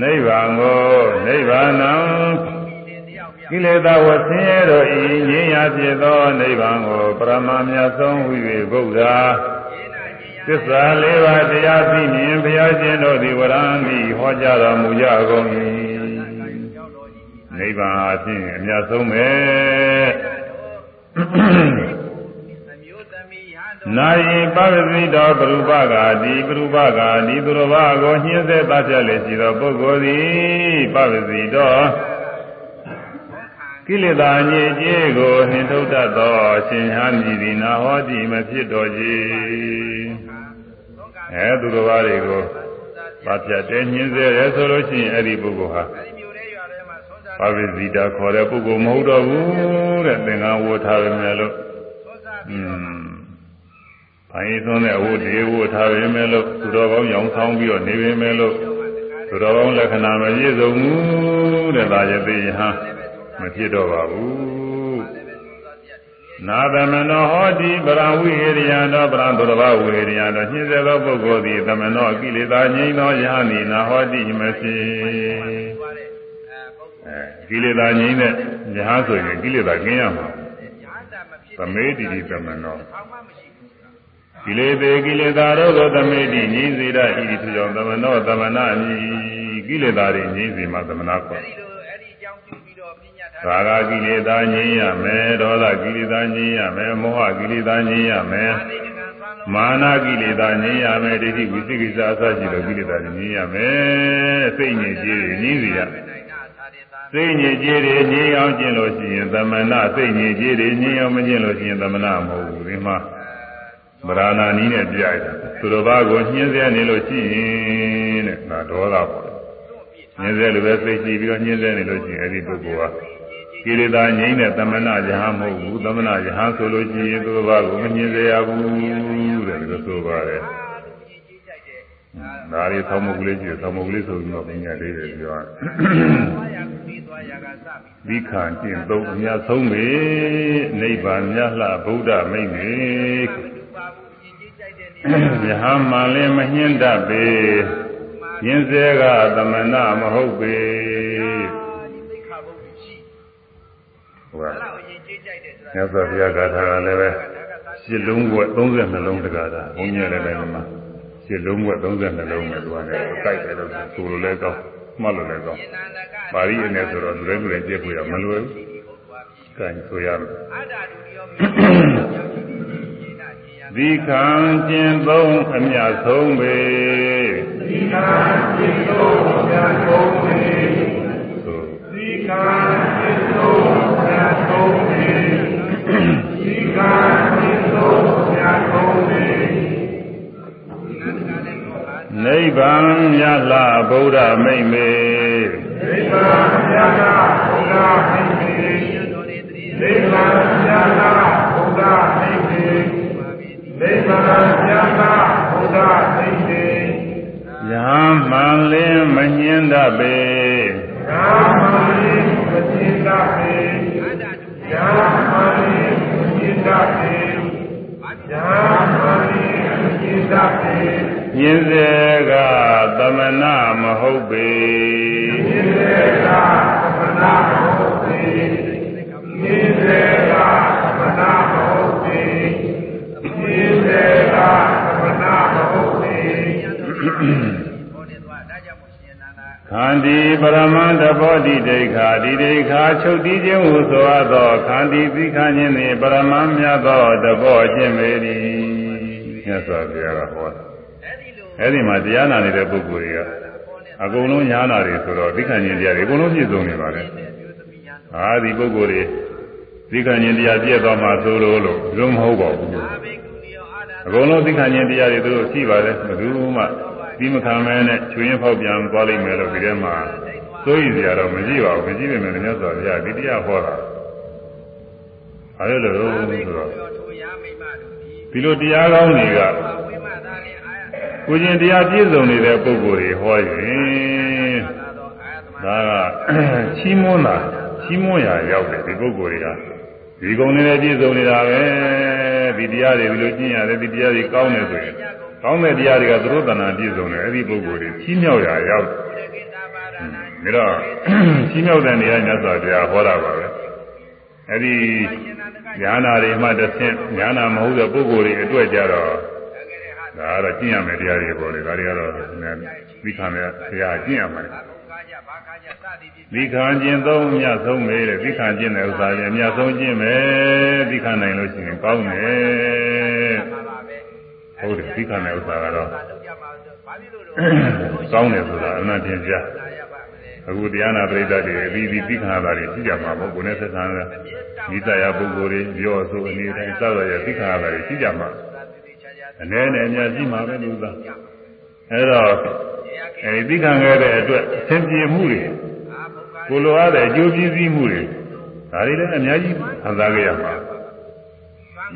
နိဗ္ဗာန်ကိုနိဗ္ဗာနံကိလေသာဝဆင်းရဲတို့ဤငြိမ်းရာဖြစ်သောနိဗ္ဗာန်ကိုပရမမြတ်ဆုံးဝိဝေဗုဒ္ဓ သစ္စာလေးပါးတရားသိမြင်ဘုရားရှင်တို့သည်ဝရံဤဟောကြားတော်မူကြကုန်၏နိဗ္ဗာန်အဖြစ်အမြတ်ဆုံးပဲနာယိပဝတိတော်ပရုပဂာတိပရုပဂာတိသူတော်ဘာကိုညှင်းဆဲသတ်ပြလေရှိသောပုဂ္ဂိုလ်သည်ပဝတိတော်ကိလေသာညစ်ကြေးကိုနှင်ထုတ်တတ်သောအရှင်ဟန်ကြီးသည်နာဟောတိမဖြစ်တော်ကြီး အဲသူတော်ဘာတွေကိုသတ်ပြတဲ့ညှင်းဆဲရဲဆိုလို့ရှိရင်အဲ့ဒီပုဂ္ဂိုလ်ဟာပါဝိဇိတာခေါ်တဲ့ပုဂ္ဂိုလ်မဟုတ်တော့ဘူးတဲ့သင်္ကန်းဝတ်ထားရမယ်လို့อืมဘိုင်းသွန်းတဲ့အဝတ်တွေဝတ်ထားရမယ်လို့သူတော်ကောင်းရောင်ဆောင်ပြီးတော့နေရမယ်လို့သူတော်ကောင်းလက္ခဏာမပြည့်စုံဘူးတဲ့ဒါရသေးယဟမဖြစ်တော့ပါဘူး နာသမနောဟောတိပရဝိဟိရိယံသောပရံသူတော်ဘာဝိဟိရိယံသောညှင်းစေသောပုဂ္ဂိုလ်သည်သမနောကိလေသာငြိမ်းသောယဟနိနာဟောတိမရှိအဲကိလေသာငြိမ်းတဲ့ယဟဆိုရင်ကိလေသာကျင်းရမှာသမေတိတိသမနောကိလေသေကိလေသာတို့သောသမေတိငြိမ်းစေတတ်ဤသူကြောင့်သမနောသမနာမည်ကိလေသာတွေငြိမ်းစေမှာသမနာခေါ် ရာဂကိလေသာငြိမ်းရမယ်ဒေါသကိလေသာငြိမ်းရမယ်မောဟကိလေသာငြိမ်းရမယ်မာနကိလေသာငြိမ်းရမယ်ဒိဋ္ဌိဝိသိကိစ္စအစရှိသောကိလေသာငြိမ်းရမယ်စိတ်ငြိမ်ကြေးငြိမ်းစေရစိတ်ညစ်ကြေးတွေငြိမ်းအောင်ကျင့်လို့ရှိရင်သမဏစိတ်ညစ်ကြေးတွေငြိမ်းအောင်မကျင့်လို့ရှိရင်သမဏမဟုတ်ဘူးဒီမှာဗราဏာနီးနဲ့ပြရတယ်သူတော်ဘာကိုညှင်းဆဲနေလို့ရှိရင်တဲ့ဒါဒေါသပေါ့ညှင်းဆဲလိုပဲသိရှိပြီးတော့ညှင်းဆဲနေလို့ရှိရင်အဲ့ဒီပုဂ္ဂိုလ်က ကိလေသာငြိမ်းတဲ့သမဏယဟမဟုတ်ဘူးသမဏယဟဆိုလို့ရှိရင်သူတော်ဘာကိုမညှင်းဆဲရဘူးတဲ့ဒီလိုဆိုပါတယ်ဒါလေးသောမုတ်ကလေးကြည့်သောမုတ်ကလေးဆိုပြီးတော့ပညာလေးတွေပြောဒီခံကျင့်သုံးအများဆုံးပဲနိဗ္ဗာန်မြတ်လှဗုဒ္ဓမိတ်မေယဟမှလည်းမညှင်းတတ်ပေရင်းစေကသမဏမဟုတ်ပေ ဟုတ်ပါမြတ်စွာဘုရားဂါထာကလည်းပဲရှစ်လုံးဘွဲ့30နှလုံးတကားတာဘုန်းကြီးလည်းပဲဒီမှာရှစ်လုံးဘွဲ့30နှလုံးပဲသူကလည်းကြိုက်တယ်လို့ဆိုလိုလဲကောင်းမှတ်လို့လည်းကောင်းပါဠိအနေဆိုတော့လူတိုင်းလူတိုင်းကြည့်ဖို့ရမလွယ်ဘူး။ကံဆိုရမယ်။ဒီခံကျင်သုံးအမြတ်ဆုံးပဲ။ဒီခံကျင်သုံးအမြတ်ဆုံးပဲ။သို့ဒီခံကျင်သုံး နိဗ္ဗာန်မြတ်လာဗုဒ္ဓမိတ်မေနိဗ္ဗာန်မြတ်လာဗုဒ္ဓမိတ်မေနိဗ္ဗာန်မြတ်လာဗုဒ္ဓမိတ်မေနိဗ္ဗာန်မြတ်လာဗုဒ္ဓမိတ်မေယဟမှန်လင်းမညင်းတတ်ပေယဟမှန်လင်းမညင်းတတ်ပေ ယဟမှန်လင်းမညင်းတတ်ပေယဟမှန်လင်းမညင်းတတ်ပေညင်းစေကသမဏမဟုတ်ပေညင်းစေကသမဏမဟုတ်ပေညင်းစေကသမဏမဟုတ်ပေညင်းစေကသမဏမဟုတ်ပေ ခန္တီပရမန္တဘောတိဒိဋ္ဌာဒီဒိဋ္ဌာချုပ်တည်ခြင်းဟုဆိုအပ်သောခန္တီသိခန်းခြင်းနှင့်ပရမမြတ်သောတဘောခြင်းပေသည်မြတ်စွာဘုရားကဟောတာအဲ့ဒီမှာတရားနာနေတဲ့ပုဂ္ဂိုလ်တွေကအကုန်လုံးညာနာတွေဆိုတော့သိခံခြင်းတရားတွေအကုန်လုံးပြည့်စုံနေပါလေ။ဟာဒီပုဂ္ဂိုလ်တွေသိခံခြင်းတရားပြည့်သွားမှသို့လို့လို့ဘယ်လိုမဟုတ်ပါဘူး။အကုန်လုံးသိခံခြင်းတရားတွေသူတို့ရှိပါတယ်ဘယ်သူမှ ဒီမခံမဲနဲ့ချွေရင်ဖောက်ပြန်သွားလိမ့်မယ်လို့ဒီထဲမှာစိုးရိမ်စရာတော့မရှိပါဘူး။မရှိပေမဲ့လည်းမြတ်စွာဘုရားဒီတရားဟောတာ။အဲလိုလို့ဆိုတော့ဒီလိုတရားကောင်းတွေကကိုကျင်တရားပြည့်စုံနေတဲ့ပုဂ္ဂိုလ်တွေဟောရင်ဒါကချီးမွမ်းတာချီးမွမ်းရာရောက်တယ်ဒီပုဂ္ဂိုလ်တွေကဒီကုံနဲ့ပြည့်စုံနေတာပဲဒီတရားတွေဒီလိုကျင့်ရတယ်ဒီတရားတွေကောင်းတယ်ဆိုရင် ကောင်းတဲ့တရားတွေကသရုပ်တဏ္ဍာပြည့်စုံတယ်အဲ့ဒီပုဂ္ဂိုလ်တွေချီးမြှောက်ရာရောက်တယ်ဒါတော့ချီးမြှောက်တဲ့နေရာမြတ်စွာဘုရားဟောတာပါပဲအဲ့ဒီညာနာတွေမှတစ်ဆင့်ညာနာမဟုတ်တဲ့ပုဂ္ဂိုလ်တွေအတွက်ကြတော့ဒါကတော့ကျင့်ရမယ်တရားတွေပေါ့လေဒါတွေကတော့ဒီခံရတရားကျင့်ရမယ်ဒီခံကျင့်သုံးမြတ်ဆုံးပဲတဲ့ဒီခံကျင့်တဲ့ဥစ္စာတွေအမြတ်ဆုံးကျင့်မယ်ဒီခံနိုင်လို့ရှိရင်ကောင်းတယ် ဟုတ်တယ်ဒီခံတဲ့ဥစ္စာကတော့ကောင်းတယ်ဆိုတာအမှန်တင်ကြအခုတရားနာပရိသတ်တွေအပြီးပြီးသိခံရတာတွေရှိကြမှာပေါ့ကိုယ်နဲ့ဆက်ဆံတဲ့ဤတရားပုဂ္ဂိုလ်တွေပြောဆိုအနေတိုင်းစသဖြင့်သိခံရတာတွေရှိကြမှာအနည်းနဲ့အများကြီးမှာပဲလို့သာအဲတော့အဲဒီခံခဲ့တဲ့အတွက်သင်ပြေမှုတွေကိုလိုအပ်တဲ့အကျိုးပြည့်စည်မှုတွေဒါတွေလည်းအများကြီးခံစားခဲ့ရမှာ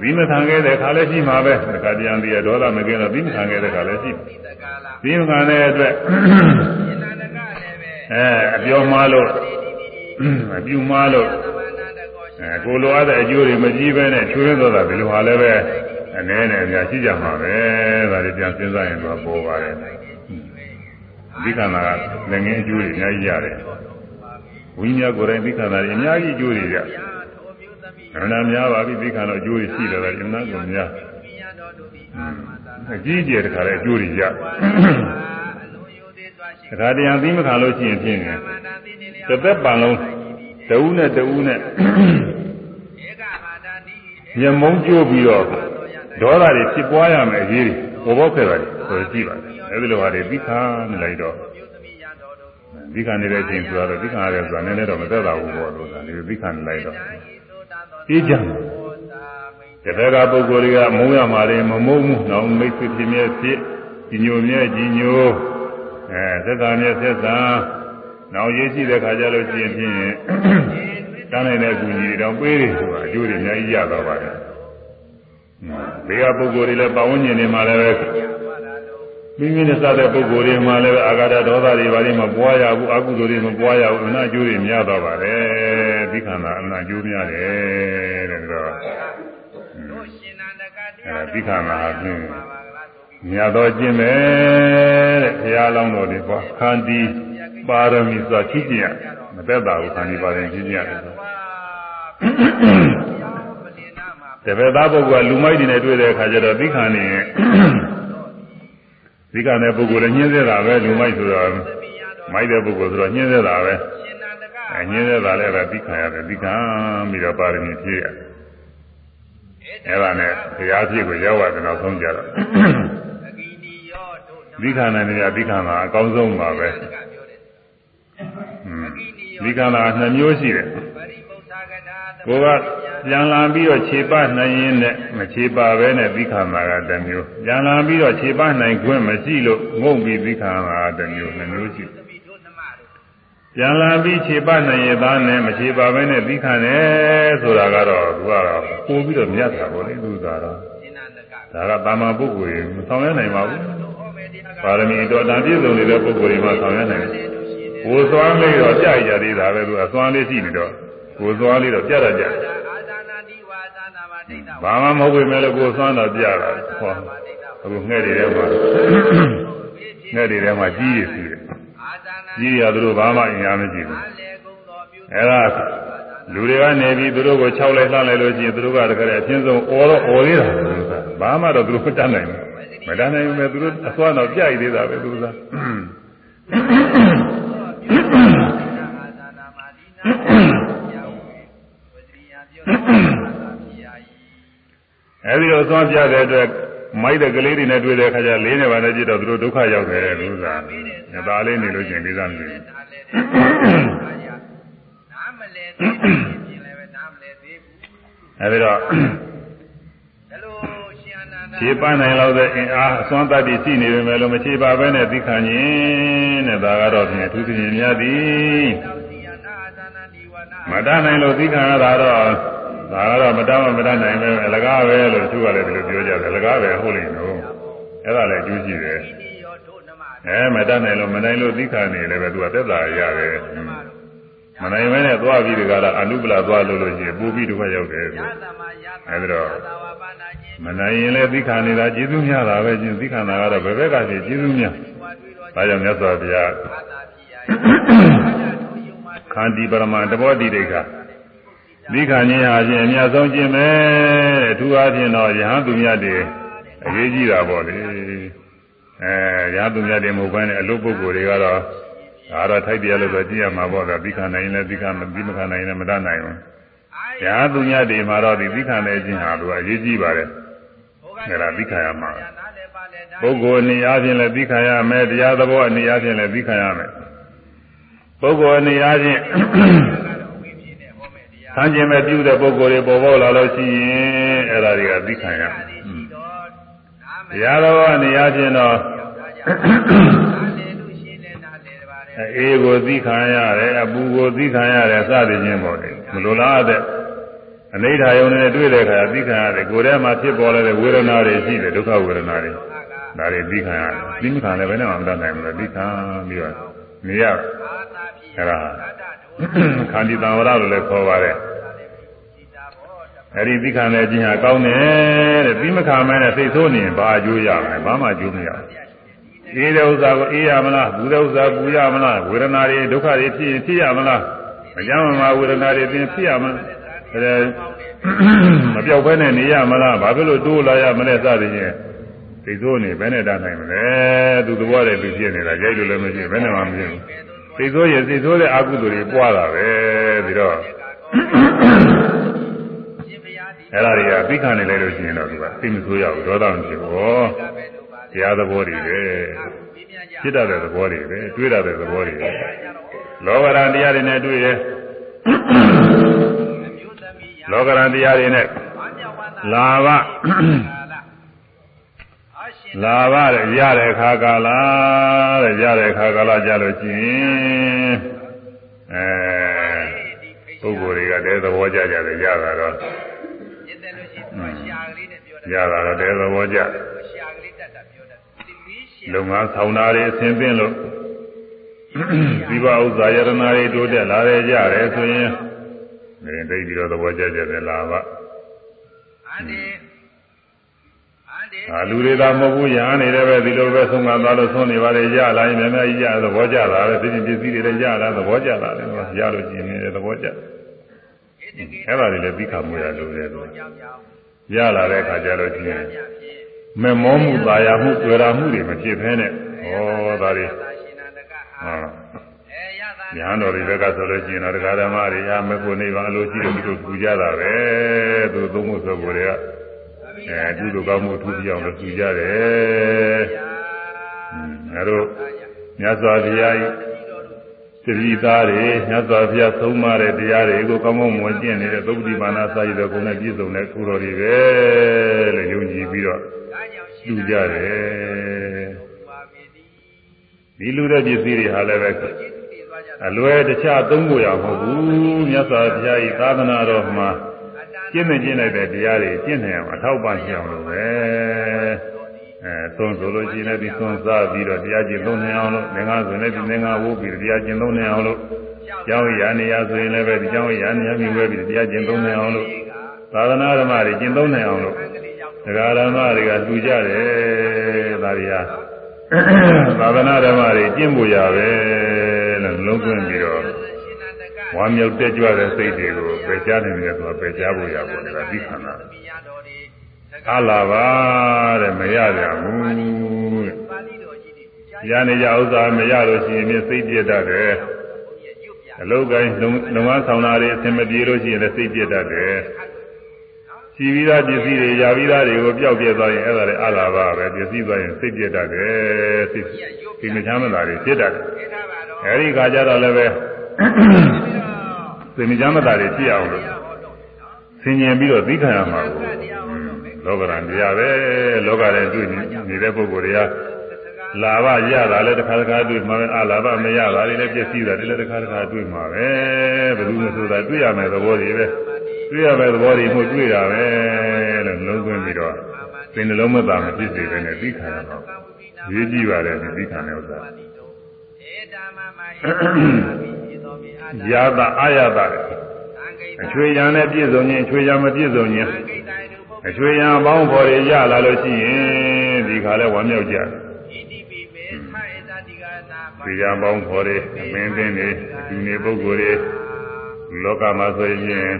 ပြီးမခံခဲ့တဲ့ခါလည်းရှိမှာပဲတခါတည်းဒေါသမကင်းတော့ပြီးမခံခဲ့တဲ့ခါလည်းရှိပြီးမခံတဲ့အတွက်အဲအပြောမှားလို့အပြုမှားလို့အဲကိုလိုအပ်တဲ့အကျိုးတွေမကြီးပဲနဲ့ချွေးသွားတာဒီလိုဟာလည်းပဲအနည်းနဲ့အများရှိကြမှာပဲဒါတွေပြန်စဉ်းစားရင်တော့ပေါ်ပါတယ်ဒီခန္ဓာကလည်းငင်းအကျိုးတွေအများကြီးရတယ်ဝိညာဉ်ကိုယ်တိုင်ဒီခန္ဓာတွေအများကြီးအကျိုးတွေရ အမှန်များပါပြီဒီခန္ဓာအကျိုးတွေရှိတယ်လည်းအမှန်ကိုများအကြီးကျယ်တခါလဲအကျိုးတွေရတခါတရံသိမခံလို့ရှိရင်ဖြင့်တစ်သက်ပံလုံးတဦးနဲ့တဦးနဲ့ညမုံကျိုးပြီးတော့ဒေါသတွေဖြစ်ပွားရမယ်အရေးတွေဘောဘောခဲ့ပါတယ်ဆိုကြည့်ပါတယ်အဲဒီလိုဟာတွေသိခါနေလိုက်တော့သိခါနေတဲ့အချိန်ဆိုတော့သိခါရတယ်ဆိုတာနည်းနည်းတော့မသက်သာဘူးပေါ့လို့ဆိုတာဒီသိခါနေလိုက်တော့ အေးကြတယ်တပည့်ကပုဂ္ဂိုလ်တွေကမုန်းရမှာတွေမမုန်းဘူးနောက်မိတ်ဆွေဖြစ်မြဲဖြစ်ကြီးညိုမြဲကြီးညိုအဲသက်သာမြဲသက်သာနောက်ရေးရှိတဲ့ခါကျလို့ရှိရင်ဖြင့်တန်းနိုင်တဲ့အကူအညီတွေတော့ပေးတယ်ဆိုတာအကျိုးတွေအများကြီးရတော့ပါတယ်ဘေးကပုဂ္ဂိုလ်တွေလည်းပဝန်းကျင်တွေမှာလည်းပဲ မိမိနဲ့စတဲ့ပုဂ္ဂိုလ်တွေမှာလည်းပဲအာဃာတဒေါသတွေဘာတွေမပွားရဘူးအကုသိုလ်တွေမပွားရဘူးအနာအကျိုးတွေများတော့ပါတယ်ဒီခန္ဓာအနာအကျိုးများတယ်တဲ့ဒါတော့အဲဒီခန္ဓာအပြင်မြတ်သောကျင့်ပဲတဲ့ဘုရားလောင်းတော်တွေပေါ့ခန္တီပါရမီဆိုတာချီးကျင့်ရမသက်တာဘူးခန္တီပါရမီချီးကျင့်ရတယ်ဆိုတပည့်သားပုဂ္ဂိုလ်ကလူမိုက်တွေနဲ့တွေ့တဲ့အခါကျတော့သိခံနေသိ ခံတဲ့ပုဂ္ဂိုလ်လည်းညှင်းသေးတာပဲလူမိုက်ဆိုတော့မိုက်တဲ့ပုဂ္ဂိုလ်ဆိုတော့ညှင်းသေးတာပဲအဲညှင်းသေးတာလည်းပဲသိခံရတယ်သိခံပြီးတော့ပါရမီဖြည့်ရတယ်အဲ့ဒါနဲ့တရားပြည့်ကိုရောက်ရတယ်တော့ဆုံးကြတော့ဒီခန္ဓာနဲ့ဒီခန္ဓာအကောင်းဆုံးပါပဲဒီခန္ဓာနှစ်မျိုးရှိတယ် ကိုကပြန်လာပြီးတော့ခြေပနိုင်ရင်နဲ့မခြေပါပဲနဲ့ဒီခန္ဓာကတစ်မျိုးပြန်လာပြီးတော့ခြေပနိုင်ခွင့်မရှိလို့ငုံပြီးဒီခန္ဓာကတစ်မျိုးနှစ်မျိုးရှိပြန်လာပြီးခြေပနိုင်ရသားနဲ့မခြေပါပဲနဲ့ဒီခန္ဓာဆိုတာကတော့သူကတော့ပို့ပြီးတော့မြတ်တာပေါ့လေသူကတော့ဒါကတာမန်ပုဂ္ဂိုလ်ကြီးမဆောင်ရနိုင်ပါဘူးပါရမီတော်တန်ပြည့်စုံနေတဲ့ပုဂ္ဂိုလ်တွေမှဆောင်ရနိုင်တယ်ကိုယ်သွားလေးတော့ကြာရသေးတာပဲသူအသွားလေးရှိနေတော့ ကိုယ်သွားလေးတော့ကြာတတ်ကြဘာမှမဟုတ်ပေမဲ့လည်းကိုယ်သွားတော့ကြာတာဟောအခုငှက်တွေထဲမှာငှက်တွေထဲမှာကြီးရစီတယ်ကြီးရသူတို့ဘာမှအင်အားမရှိဘူးအဲဒါလူတွေကနေပြီးသူတို့ကိုခြောက်လိုက်လှလိုက်လို့ရှိရင်သူတို့ကတကယ်အချင်းဆုံးအော်တော့အော်သေးတာဘာမှတော့သူတို့မတတ်နိုင်ဘူးမတတ်နိုင်ဘူးမဲ့သူတို့အစွမ်းတော့ကြိုက်သေးတာပဲသူက အဲဒီလိုသွားပြတဲ့အတွက်မိုက်တဲ့ကလေးတွေနဲ့တွေ့တဲ့အခါကျလေးနေပါနဲ့ကြည့်တော့သူတို့ဒုက္ခရောက်တယ်လူစား။ဒါလေးနေလို့ချင်းလေးစားနေတယ်။အဲဒီတော့ခြေပန်းနိုင်လောက်တဲ့အင်အားအစွမ်းတတ်ပြီးရှိနေပေမဲ့လို့မခြေပါဘဲနဲ့သိခံရင်တဲ့ဒါကတော့ဖြင့်သူသိရင်များသည်မတတ်နိုင်လို့သိခံရတာတော့ ဒါကတော့မတတ်မတတ်နိုင်ပဲအလကားပဲလို့သူကလည်းဒီလိုပြောကြတယ်အလကားပဲဟုတ်လိမ့်တော့အဲ့ဒါလည်းကျူးကြည့်တယ်အဲမတတ်နိုင်လို့မနိုင်လို့သိခံနေလည်းပဲသူကသက်သာရတယ်မနိုင်မဲနဲ့သွားပြီးဒီကရအနုပလာသွားလို့လို့ရှိရင်ပူပြီးဒုက္ခရောက်တယ်ဆိုအဲဒီတော့မနိုင်ရင်လည်းသိခါနေတာကျေးဇူးများတာပဲချင်းသိခါနာကတော့ဘယ်ဘက်ကဖြစ်ကျေးဇူးများဒါကြောင့်မြတ်စွာဘုရားခန္တီပရမတဘောတိဒိဋ္ဌ သိခါခြင်းဟာဖြင့်အများဆုံးခြင်းပဲတဲ့သူအားဖြင့်တော့ယဟန်သူမြတ်တွေအရေးကြီးတာပေါ့လေအဲယဟန်သူမြတ်တွေမဟုတ်ဘဲနဲ့အလုပုဂ္ဂိုလ်တွေကတော့ဒါတော့ထိုက်တယ်လို့ဆိုကြည့်ရမှာပေါ့ဗျာသိခါနိုင်ရင်လည်းသိခါမသိမခါနိုင်ရင်လည်းမတတ်နိုင်ဘူး။ညာသူညတွေမှာတော့ဒီသိခါနေခြင်းဟာသူအရေးကြီးပါတယ်။ဒါကသိခါရမှာ။ပုဂ္ဂိုလ်အနေအားဖြင့်လည်းသိခါရမယ်။တရားသဘောအနေအားဖြင့်လည်းသိခါရမယ်။ပုဂ္ဂိုလ်အနေအားဖြင့် ဆန်းကျင်မဲ့ပြုတဲ့ပုဂ္ဂိုလ်တွေပေါ်ပေါ်လာလို့ရှိရင်အဲ့ဒါတွေကသိခါရ။တရားသဘောအနေအားဖြင့်တော့အေးကိုသိခံရတယ်အပူကိုသိခံရတယ်စသည်ချင်းပေါ့လေမလိုလားတဲ့အနိဋ္ဌာယုံနဲ့တွေ့တဲ့အခါသိခံရတယ်ကိုယ်ထဲမှာဖြစ်ပေါ်လာတဲ့ဝေဒနာတွေရှိတယ်ဒုက္ခဝေဒနာတွေဒါတွေသိခံရတယ်သိမခံလည်းဘယ်နဲ့မှမတတ်နိုင်ဘူးလေသိခံပြီးတော့နေရအဲဒါ ခန္တီတံဝရလို့လည်းခေါ်ပါတယ်အဲဒီသိခံတဲ့ခြင်းဟာကောင်းတယ်တဲ့ပြီးမခံမဲနဲ့စိတ်ဆိုးနေရင်ဘာအကျိုးရမလဲဘာမှအကျိုးမရဘူးအေးတဲ့ဥစ္စာကိုအေးရမလားဘူးတဲ့ဥစ္စာဘူးရမလားဝေဒနာတွေဒုက္ခတွေဖြစ်ရင်ဖြစ်ရမလားမကြမ်းမမာဝေဒနာတွေပြင်ဖြစ်ရမလားအဲမပြောက်ဘဲနဲ့နေရမလားဘာဖြစ်လို့တိုးလာရမလဲစသည်ချင်းစိတ်ဆိုးနေဘယ်နဲ့တတ်နိုင်မလဲသူသဘောတည်းသူဖြစ်နေတာကြိုက်လို့လည်းမရှိဘယ်နဲ့မှမဖြစ်ဘူး စိတ်ဆိုးရင်စိတ်ဆိုးတဲ့အကုသိုလ်တွေပွားတာပဲပြီးတော့အဲ့ဒါတွေကသိခံနေလိုက်လို့ရှိရင်တော့သူကသိမဆိုးရဘူးဒေါသမဖြစ်ဘူးတရားသဘောတွေပဲဖြစ်တတ်တဲ့သဘောတွေပဲတွေးတတ်တဲ့သဘောတွေပဲလောကရန်တရားတွေနဲ့တွေ့တယ်လောကရန်တရားတွေနဲ့လာဘ လာဘတဲ့ရတဲ့ခါကာလတဲ့ရတဲ့ခါကာလကြလို့ရှိရင်အဲပုဂ္ဂိုလ်တွေကတဲသဘောကြကြတယ်ရတာတော့ရတာတော့တဲသဘောကြလုံငန်းဆောင်တာတွေအစဉ်ပင်လို့ဒီဘဥစ္စာယရနာတွေတိုးတက်လာတယ်ကြတယ်ဆိုရင်နေတိတ်ပြီးတော့သဘောကျကျတယ်လာပါအာ လူတွေသာမဟုတ်ဘူးညာနေတယ်ပဲဒီလိုပဲဆုံးမသွားလို့ဆုံးနေပါလေရလာရင်များများကြီးရသဘောကျလာတယ်ဒီပစ္စည်းတွေလည်းရလာသဘောကျလာတယ်ရလို့ကျင်နေတယ်သဘောကျအဲ့ဒါတွေလည်းပြီးခါမှုရလို့လေရလာတဲ့အခါကျတော့ကျင်မမောမှုသာယာမှုတွေ့ရာမှုတွေမဖြစ်ဖဲနဲ့ဩဒါတွေဟာညာတော်တွေဘက်ကဆိုလို့ရှိရင်တော့တရားဓမ္မတွေအာမဖို့နေပါအလိုရှိတယ်သူတို့ပူကြတာပဲသူသုံးဖို့ဆိုကိုတွေက အဲသူတို့ကောင်းမှုထူးပြအောင်လို့ပူကြတယ်အဲတို့မြတ်စွာဘုရားကြီးတတိသားတွေမြတ်စွာဘုရားသုံးမတဲ့တရားတွေကိုကောင်းကောင်းမွန်ကျင့်နေတဲ့သုပ္ပတိပါဏာစာရည်တော်ကုန်းနဲ့ပြည့်စုံတဲ့ကုတော်တွေပဲလို့ယုံကြည်ပြီးတော့လူကြတယ်ဒီလူတဲ့ပစ္စည်းတွေဟာလည်းပဲအလွယ်တခြားသုံးဖို့ရမဟုတ်ဘူးမြတ်စွာဘုရားဤသာသနာတော်မှာ ကျင့်နေကျင့်လိုက်တဲ့တရားတွေကျင့်နေအောင်အထောက်ပံ့ရှိအောင်လို့ပဲအဲသုံးဆိုလို့ရှိရင်လည်းဒီသုံးစားပြီးတော့တရားကျင့်သုံးနေအောင်လို့ငင်္ဂါဆိုရင်လည်းဒီငင်္ဂါဝုတ်ပြီးတရားကျင့်သုံးနေအောင်လို့ကျောင်းရနေရဆိုရင်လည်းပဲဒီကျောင်းရနေရမြှဝဲပြီးတရားကျင့်သုံးနေအောင်လို့သာသနာဓမ္မတွေကျင့်သုံးနေအောင်လို့ဒကာဓမ္မတွေကလူကြတယ်ဒါတွေဟာသာသနာဓမ္မတွေကျင့်ဖို့ရပဲလို့လုံးသွင်းပြီးတော့ ဝမ်းမြောက်တက်ကြွတဲ့စိတ်တွေကိုပယ်ချနိုင်တယ်ဆိုတာပယ်ချဖို့ရဖို့ဒါသိခန္ဓာအလာပါတဲ့မရကြဘူးရနေကြဥစ္စာမရလို့ရှိရင်စိတ်ပြည့်တတ်တယ်အလုတ်ကိုင်းလုံဝဆောင်တာတွေအဆင်မပြေလို့ရှိရင်လည်းစိတ်ပြည့်တတ်တယ်ရှိပြီးသားပစ္စည်းတွေရပြီးသားတွေကိုပျောက်ပြဲသွားရင်အဲ့ဒါလည်းအလာပါပဲပစ္စည်းသွားရင်စိတ်ပြတ်တတ်တယ်စိတ်ဒီမချမ်းသာတွေဖြစ်တတ်တယ်အဲဒီခါကျတော့လည်းပဲ စိတ်မချမ်းသာတွေဖြစ်အောင်လို့ဆင်ញင်ပြီးတော့သိခံရမှာကိုလောကရန်တရားပဲလောကထဲတွေ့နေတဲ့ပုဂ္ဂိုလ်တွေကလာဘရတာလည်းတစ်ခါတစ်ခါတွေ့မှာပဲအလာဘမရတာလည်းပြည့်စည်တာလည်းတစ်ခါတစ်ခါတွေ့မှာပဲဘယ်သူမှဆိုတာတွေ့ရမယ်သဘောတွေပဲတွေ့ရမယ့်သဘောတွေမှုတွေ့တာပဲလို့လုံးသွင်းပြီးတော့သင်နှလုံးမသားမဖြစ်စေဘဲနဲ့သိခံရတော့ရေးကြည့်ပါတယ်ဒီသိခံတဲ့ဥစ္စာ ယာတအာယတအချွေရံနဲ့ပြည့်စုံခြင်းအချွေရံမပြည့်စုံခြင်းအချွေရံအပေါင်းဖော်တွေရလာလို့ရှိရင်ဒီခါလဲဝမ်းမြောက်ကြတယ်ဒီရံပေါင်းဖော်တွေအမင်းသိနေဒီနေပုဂ္ဂိုလ်တွေလောကမှာဆိုရင်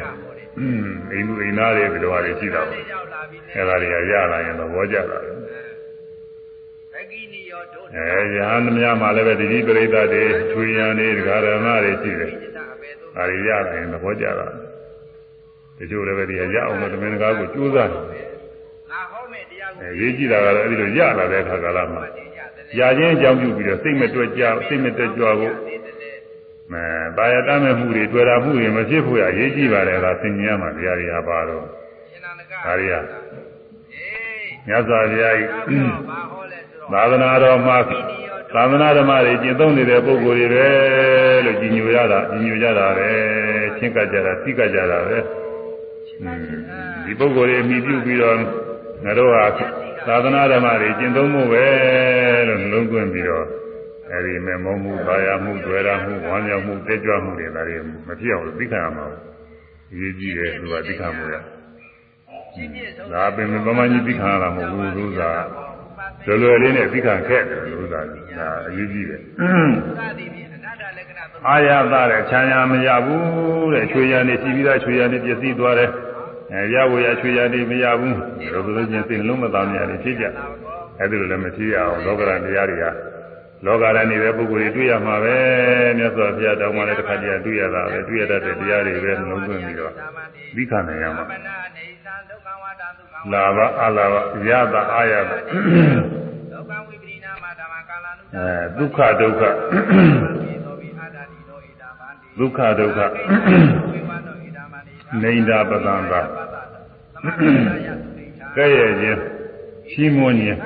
အိမ်လူအိမ်သားတွေဘယ်လိုဟာတွေရှိတာပေါ့အဲဒါတွေကရလာရင်သဘောကျတာ အဲရဟန်းသမားမှာလည်းပဲဒီဒီပရိသတ်တွေချွေရန်တွေဒကာရမတွေရှိတယ်ဒါတွေရလာရင်သဘောကျတာတချို့လည်းပဲဒီရအောင်လို့တမင်တကာကိုကြိုးစားတယ်အဲရေးကြည့်တာကတော့အဲဒီလိုရလာတဲ့အခါကာလမှာရခြင်းအကြောင်းပြုပြီးတော့စိတ်မတွက်ကြစိတ်မတက်ကြွဖို့အဲတာယာတမဲ့မှုတွေတွေ့တာမှုတွေမဖြစ်ဖို့ရရေးကြည့်ပါတယ်ဒါသင်ញရမှာတရားတွေဟာပါတော့ဒါတွေကမြတ်စွာဘုရားကြီး သာသနာတော်မှာသာသနာဓမ္မတွေကျင့်သုံးနေတဲ့ပုဂ္ဂိုလ်တွေပဲလို့ကြီးညိုရတာကြီးညိုကြတာပဲချင်းကကြတာသိကကြတာပဲဒီပုဂ္ဂိုလ်တွေအမိပြုပြီးတော့ငါတို့ဟာသာသနာဓမ္မတွေကျင့်သုံးဖို့ပဲလို့လုံးသွင်းပြီးတော့အဲဒီမဲ့မုံမှုဘာယာမှုတွေ့ရမှုဝမ်းမြောက်မှုတက်ကြွမှုတွေဒါတွေမဖြစ်အောင်သိခံရမှာအရေးကြီးတယ်သူကသိခံမှုရဒါပင်မမကြီးသိခံရတာမဟုတ်ဘူးလို့သာ လွယ်လွယ်လေးနဲ့သိခံခဲ့တယ်လို့သာဒါအရေးကြီးတယ်အာရသတဲ့ခြံရမရဘူးတဲ့ချွေရနေစီပြီးသားချွေရနေပြည့်စည်သွားတယ်အဲရဝရချွေရနေမရဘူးဒါဆိုလို့ချင်းစိတ်လုံးမသားများနေဖြစ်ကြအဲဒီလိုလည်းမဖြစ်ရအောင်လောကရန်တရားတွေကလောကရန်နေတဲ့ပုဂ္ဂိုလ်တွေတွေ့ရမှာပဲမြတ်စွာဘုရားတောင်းမှလည်းတစ်ခါတည်းတွေ့ရတာပဲတွေ့ရတတ်တဲ့တရားတွေပဲလုံးသွင်းပြီးတော့သိခံနိုင်ရမှာ လာဘအလာဘရတာအာရတာအဲဒုက္ခဒုက္ခဒုက္ခဒုက္ခနေတာပဒံသာကဲ့ရဲ့ခြင်းချီးမွမ်းခြင်း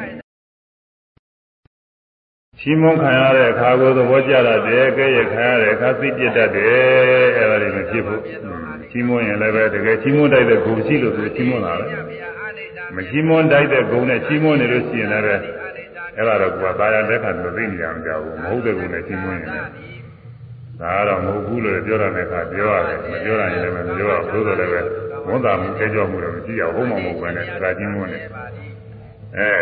ချီးမွမ်းခံရတဲ့အခါကိုသဘောကျတတ်တယ်ကဲ့ရဲ့ခံရတဲ့အခါသိပြတတ်တယ်အဲ့ဒါတွေမဖြစ်ဘူး ချီးမွမ်းရင်လည်းပဲတကယ်ချီးမွမ်းတိုက်တဲ့ဂုဏ်ရှိလို့ဆိုချီးမွမ်းတာပဲမချီးမွမ်းတိုက်တဲ့ဂုဏ်နဲ့ချီးမွမ်းနေလို့ရှိရင်လည်းအဲ့ဒါတော့ကိုယ်ကသာယာလက်ခံလို့သိနေကြမှာကြောက်ဘူးမဟုတ်တဲ့ဂုဏ်နဲ့ချီးမွမ်းရင်လည်းဒါကတော့မဟုတ်ဘူးလို့ပြောရတဲ့အခါပြောရတယ်မပြောရရင်လည်းမပြောရဘူးဆိုတော့လည်းဝန်တာမှုကြကြောမှုတော့မကြည့်ရဘူးမှမဟုတ်ဘူးနဲ့ဒါချင်းမွန်းနေအဲ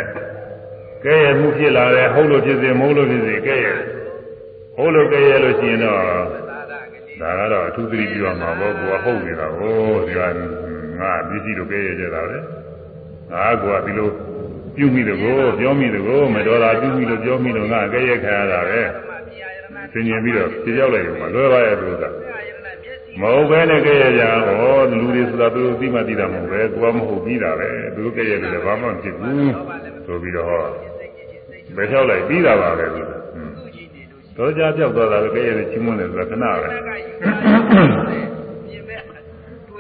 ကဲရမှုဖြစ်လာတယ်ဟုတ်လို့ဖြစ်စေမဟုတ်လို့ဖြစ်စေကဲရဟုတ်လို့ကဲရလို့ရှိရင်တော့ ဒါကတော့အထူးသတိပြုရမှာပေါ့ကိုကဟုတ်နေတာဟိုဒီကငါပစ္စည်းတို့ကဲရကြတာပဲငါကဒီလိုပြုမိတယ်ကိုပြောမိတယ်ကိုမတော်တာပြုမိလို့ပြောမိလို့ငါကဲရခံရတာပဲသင်ញင်ပြီးတော့ပြပြောက်လိုက်ရုံမှာလွယ်ပါရဲ့သူကမဟုတ်ပဲနဲ့ကြည့်ရကြဟောလူတွေဆိုတာသူတို့သိမှသိတာမဟုတ်ပဲကိုကမဟုတ်ပြီးတာပဲသူတို့ကြည့်ရတယ်ဘာမှမဖြစ်ဘူးဆိုပြီးတော့ဟောဘယ်ဖြောက်လိုက်ပြီးတာပါပဲသူ တော့ကြပြောက်သွားတာပဲကြည့်ရတယ်ချင်းမွန်းတယ်ဆိုတာခဏပဲ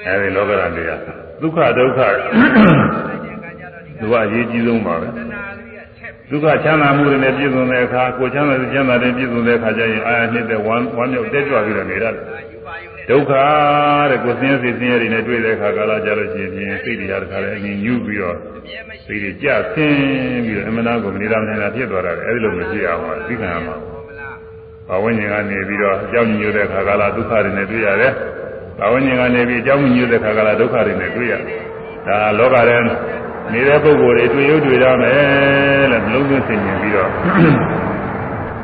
အဲဒီလောကရန်တရားဒုက္ခဒုက္ခသူကအရေးကြီးဆုံးပါပဲဒုက္ခချမ်းသာမှုတွေနဲ့ပြည့်စုံတဲ့အခါကိုချမ်းသာတဲ့ချမ်းသာတဲ့ပြည့်စုံတဲ့အခါကျရင်အာရနှစ်တဲ့ဝမ်းဝမ်းမြောက်တက်ကြွပြီးတော့နေရတယ်ဒုက္ခတဲ့ကိုဆင်းရဲစိတ်ဆင်းရဲတွေနဲ့တွေ့တဲ့အခါကာလကြလို့ရှိရင်စိတ်တွေဟာတခါလဲအငြင်းညူးပြီးတော့စိတ်တွေကြဆင်းပြီးတော့အမှန်တရားကိုမနေရနိုင်တာဖြစ်သွားတယ်အဲဒီလိုမရှိအောင်ပါသိခံရမှာ ဘာဝဉ္ဇဉ်ကနေပြီးတော့အကြောင်းညိုတဲ့အခါကာလဒုက္ခတွေနဲ့တွေ့ရတယ်ဘာဝဉ္ဇဉ်ကနေပြီးအကြောင်းညိုတဲ့အခါကာလဒုက္ခတွေနဲ့တွေ့ရတယ်ဒါလောကထဲနေတဲ့ပုဂ္ဂိုလ်တွေတွေ့ရုပ်တွေ့ရမယ်လို့နှလုံးသွင်းဆင်ခြင်ပြီးတော့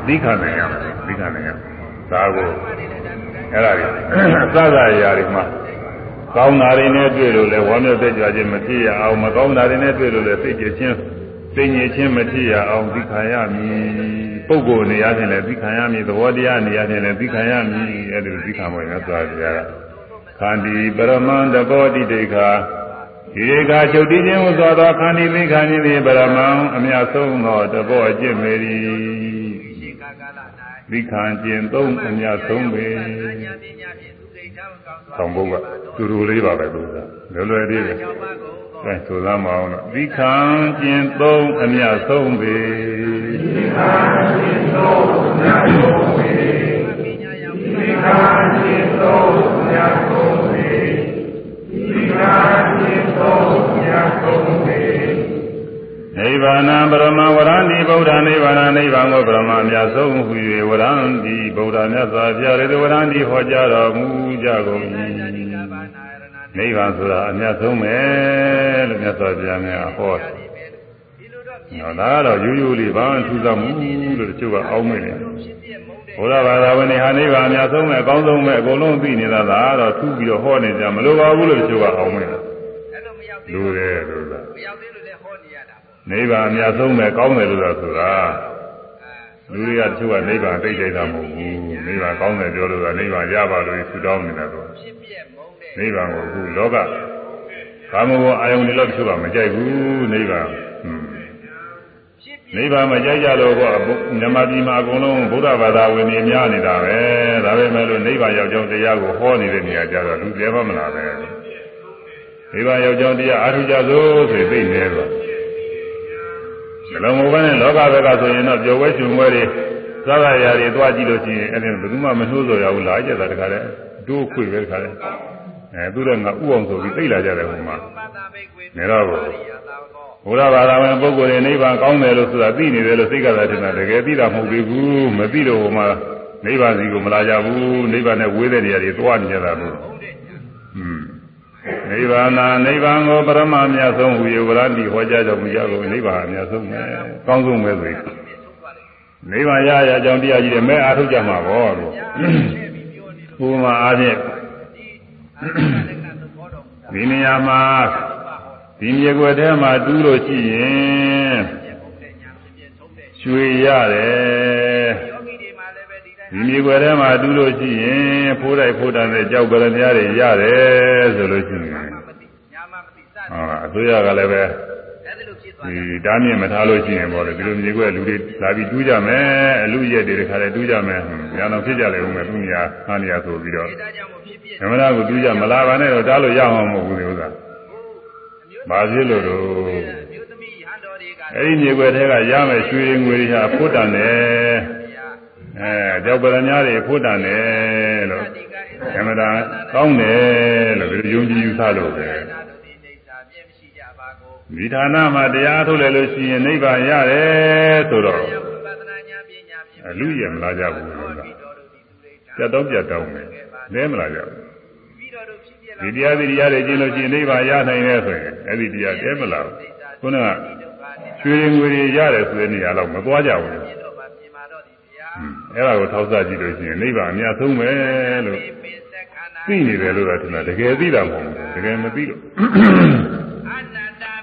သိခံနိုင်ရမယ်သိခံနိုင်ရဒါကိုအဲ့ဒါကြီးအစသာရာတွေမှာကောင်းတာတွေနဲ့တွေ့လို့လဲဝမ်းမြောက်တဲ့ကြွခြင်းမဖြစ်ရအောင်မကောင်းတာတွေနဲ့တွေ့လို့လဲစိတ်ကြချင်းသိငြိချင်းမဖြစ်ရအောင်သိခံရမည် ပုဂ္ဂိုလ်နေရာချင်းလည်းသိခံရမည်သဘောတရားနေရာချင်းလည်းသိခံရမည်အဲ့ဒီသိခံဖို့ရသွားကြရခန္တီပရမန္တဘောတိတေခာဒီကချုပ်တည်ခြင်းဟူသောသောခန္တီသိခံခြင်းသည်ပရမံအမြတ်ဆုံးသောတဘောအကျင့်မေရီသိခံခြင်းသုံးအမြတ်ဆုံးပေဆောင်ဘုရားသူတို့လေးပါပဲသူကလွယ်လွယ်လေးပဲအဲဆိုသားမအောင်တော့သိခံခြင်းသုံးအမြတ်ဆုံးပေ နိဗ္ဗာန်ပရမဝရဏိဗုဒ္ဓနိဗ္ဗာန်နိဗ္ဗာန်ကိုပရမအမြတ်ဆုံးဟူ၍ဝရဏတိဗုဒ္ဓမြတ်စွာဘုရားရေဝရဏတိဟောကြားတော်မူကြကုန်၏နိဗ္ဗာန်ဆိုတာအမြတ်ဆုံးပဲလို့မြတ်စွာဘုရားများဟောတယ်။ နော်ဒါကတော့ရိုးရိုးလေးဘာမှထူးဆန်းမှုလို့တချို့ကအောင်းမိတယ်။ဘုရားဘာသာဝင်တွေဟာနိဗ္ဗာန်အမြတ်ဆုံးပဲအကောင်းဆုံးပဲအကုန်လုံးသိနေတာဒါကတော့ထူးပြီးတော့ဟောနေကြမလိုပါဘူးလို့တချို့ကအောင်းမိတယ်။လူတယ်လို့လား။မရောက်သေးလို့လည်းဟောနေရတာပေါ့။နိဗ္ဗာန်အမြတ်ဆုံးပဲကောင်းတယ်လို့သာဆိုတာလူတွေကတချို့ကနိဗ္ဗာန်သိကြတာမဟုတ်ဘူး။နိဗ္ဗာန်ကောင်းတယ်ပြောလို့ကနိဗ္ဗာန်ရပါလို့ဆူတောင်းနေတာတော့နိဗ္ဗာန်ကိုအခုလောကကာမဂုဏ်အာယုန်တွေတော့တချို့ကမကြိုက်ဘူးနိဗ္ဗာန် နိဗ္ဗာန်မကြိုက်ကြလို့ကမြမပြည်မှာအကုန်လုံးဗုဒ္ဓဘာသာဝင်နေများနေတာပဲဒါပေမဲ့လို့နိဗ္ဗာန်ရောက်ကြောင်းတရားကိုဟောနေတဲ့နေရာကြတော့လူလည်းမလာပဲနိဗ္ဗာန်ရောက်ကြောင်းတရားအားထုတ်ကြစို့ဆိုသိနေတော့ဇလုံးမဘနဲ့လောကဘက်ကဆိုရင်တော့ပျော်ဝဲရှင်ဝဲတွေသာသာရာတွေတွားကြည့်လို့ရှိရင်အဲ့ဒီဘယ်သူမှမနှိုးစော်ရဘူးလားကြတာတခါလဲဒိုးခွေပဲတခါလဲအဲသူတော့ငါဥအောင်ဆိုပြီးသိလာကြတယ်ဟိုမှာနေတော့ ဘုရားဘာသာဝင်ပုဂ္ဂိုလ်တွေနိဗ္ဗာန်ကောင်းတယ်လို့ဆိုတာသိနေတယ်လို့စိတ်ကသာထင်တာတကယ်သိတာမဟုတ်သေးဘူးမသိလို့ဟိုမှာနိဗ္ဗာန်စီကိုမလာကြဘူးနိဗ္ဗာန်နဲ့ဝေးတဲ့နေရာတွေသွားနေကြတာလို့อืมနိဗ္ဗာန်နိဗ္ဗာန်ကိုပရမအမြတ်ဆုံးဟူ၍ဝရတိဟောကြားတော်မူကြကုန်နိဗ္ဗာန်အမြတ်ဆုံးပဲကောင်းဆုံးပဲဆိုရင်နိဗ္ဗာန်ရရကြောင်းတရားကြီးတယ်မဲအားထုတ်ကြမှာပေါ့လို့ဘုရားအားဖြင့်ဒီနေရာမှာ ဒီမြေကွယ်ထဲမှာတူးလို့ရှိရင်ရွှေရတယ်ဒီမြေကွယ်ထဲမှာတူးလို့ရှိရင်ဖိုးတိုက်ဖိုးတန်တဲ့ကြောက်ကြရများတွေရတယ်ဆိုလို့ရှိရင်ဟာအစိုးရကလည်းပဲဒီတားမြင့်မထားလို့ရှိရင်ပေါ့လေဒီလိုမြေကွယ်လူတွေလာပြီးတူးကြမယ်အလူရက်တွေတခါလေတူးကြမယ်ညာတော့ဖြစ်ကြလေဦးမယ်သူများဟာနေရဆိုပြီးတော့ဓမ္မရာကိုတူးကြမလာပါနဲ့တော့တားလို့ရအောင်မဟုတ်ဘူးလေဥစ္စာ ဘာဖြစ်လို့တော့အဲ့ဒီမြေွယ်ထဲကရမယ်ရွှေငွေတွေဟာဖို့တန်တယ်အဲကြောက်ပရညာတွေဖို့တန်တယ်လို့ဓမ္မတာကောင်းတယ်လို့ဒီယုံကြည်ယူဆလို့ပဲဒီဌာနမှာတရားထုတ်လဲလို့ရှိရင်နိဗ္ဗာန်ရတယ်ဆိုတော့အလူရမလာကြဘူးလို့ပြတ်တော့ပြတ်တော့မယ်လဲမလာကြဘူး ဒီတရားဒီတရားတွေကျင့်လို့ရှိရင်နိဗ္ဗာန်ရနိုင်တယ်ဆိုရင်အဲ့ဒီတရားတဲမလားခုနကရွှေရင်ငွေတွေရတယ်ဆိုတဲ့နေရာတော့မသွားကြဘူးအဲ့ဒါကိုထောက်ဆကြည့်လို့ရှိရင်နိဗ္ဗာန်အများဆုံးပဲလို့သိနေတယ်လို့သာထင်တာတကယ်သိတာမဟုတ်ဘူးတကယ်မသိလို့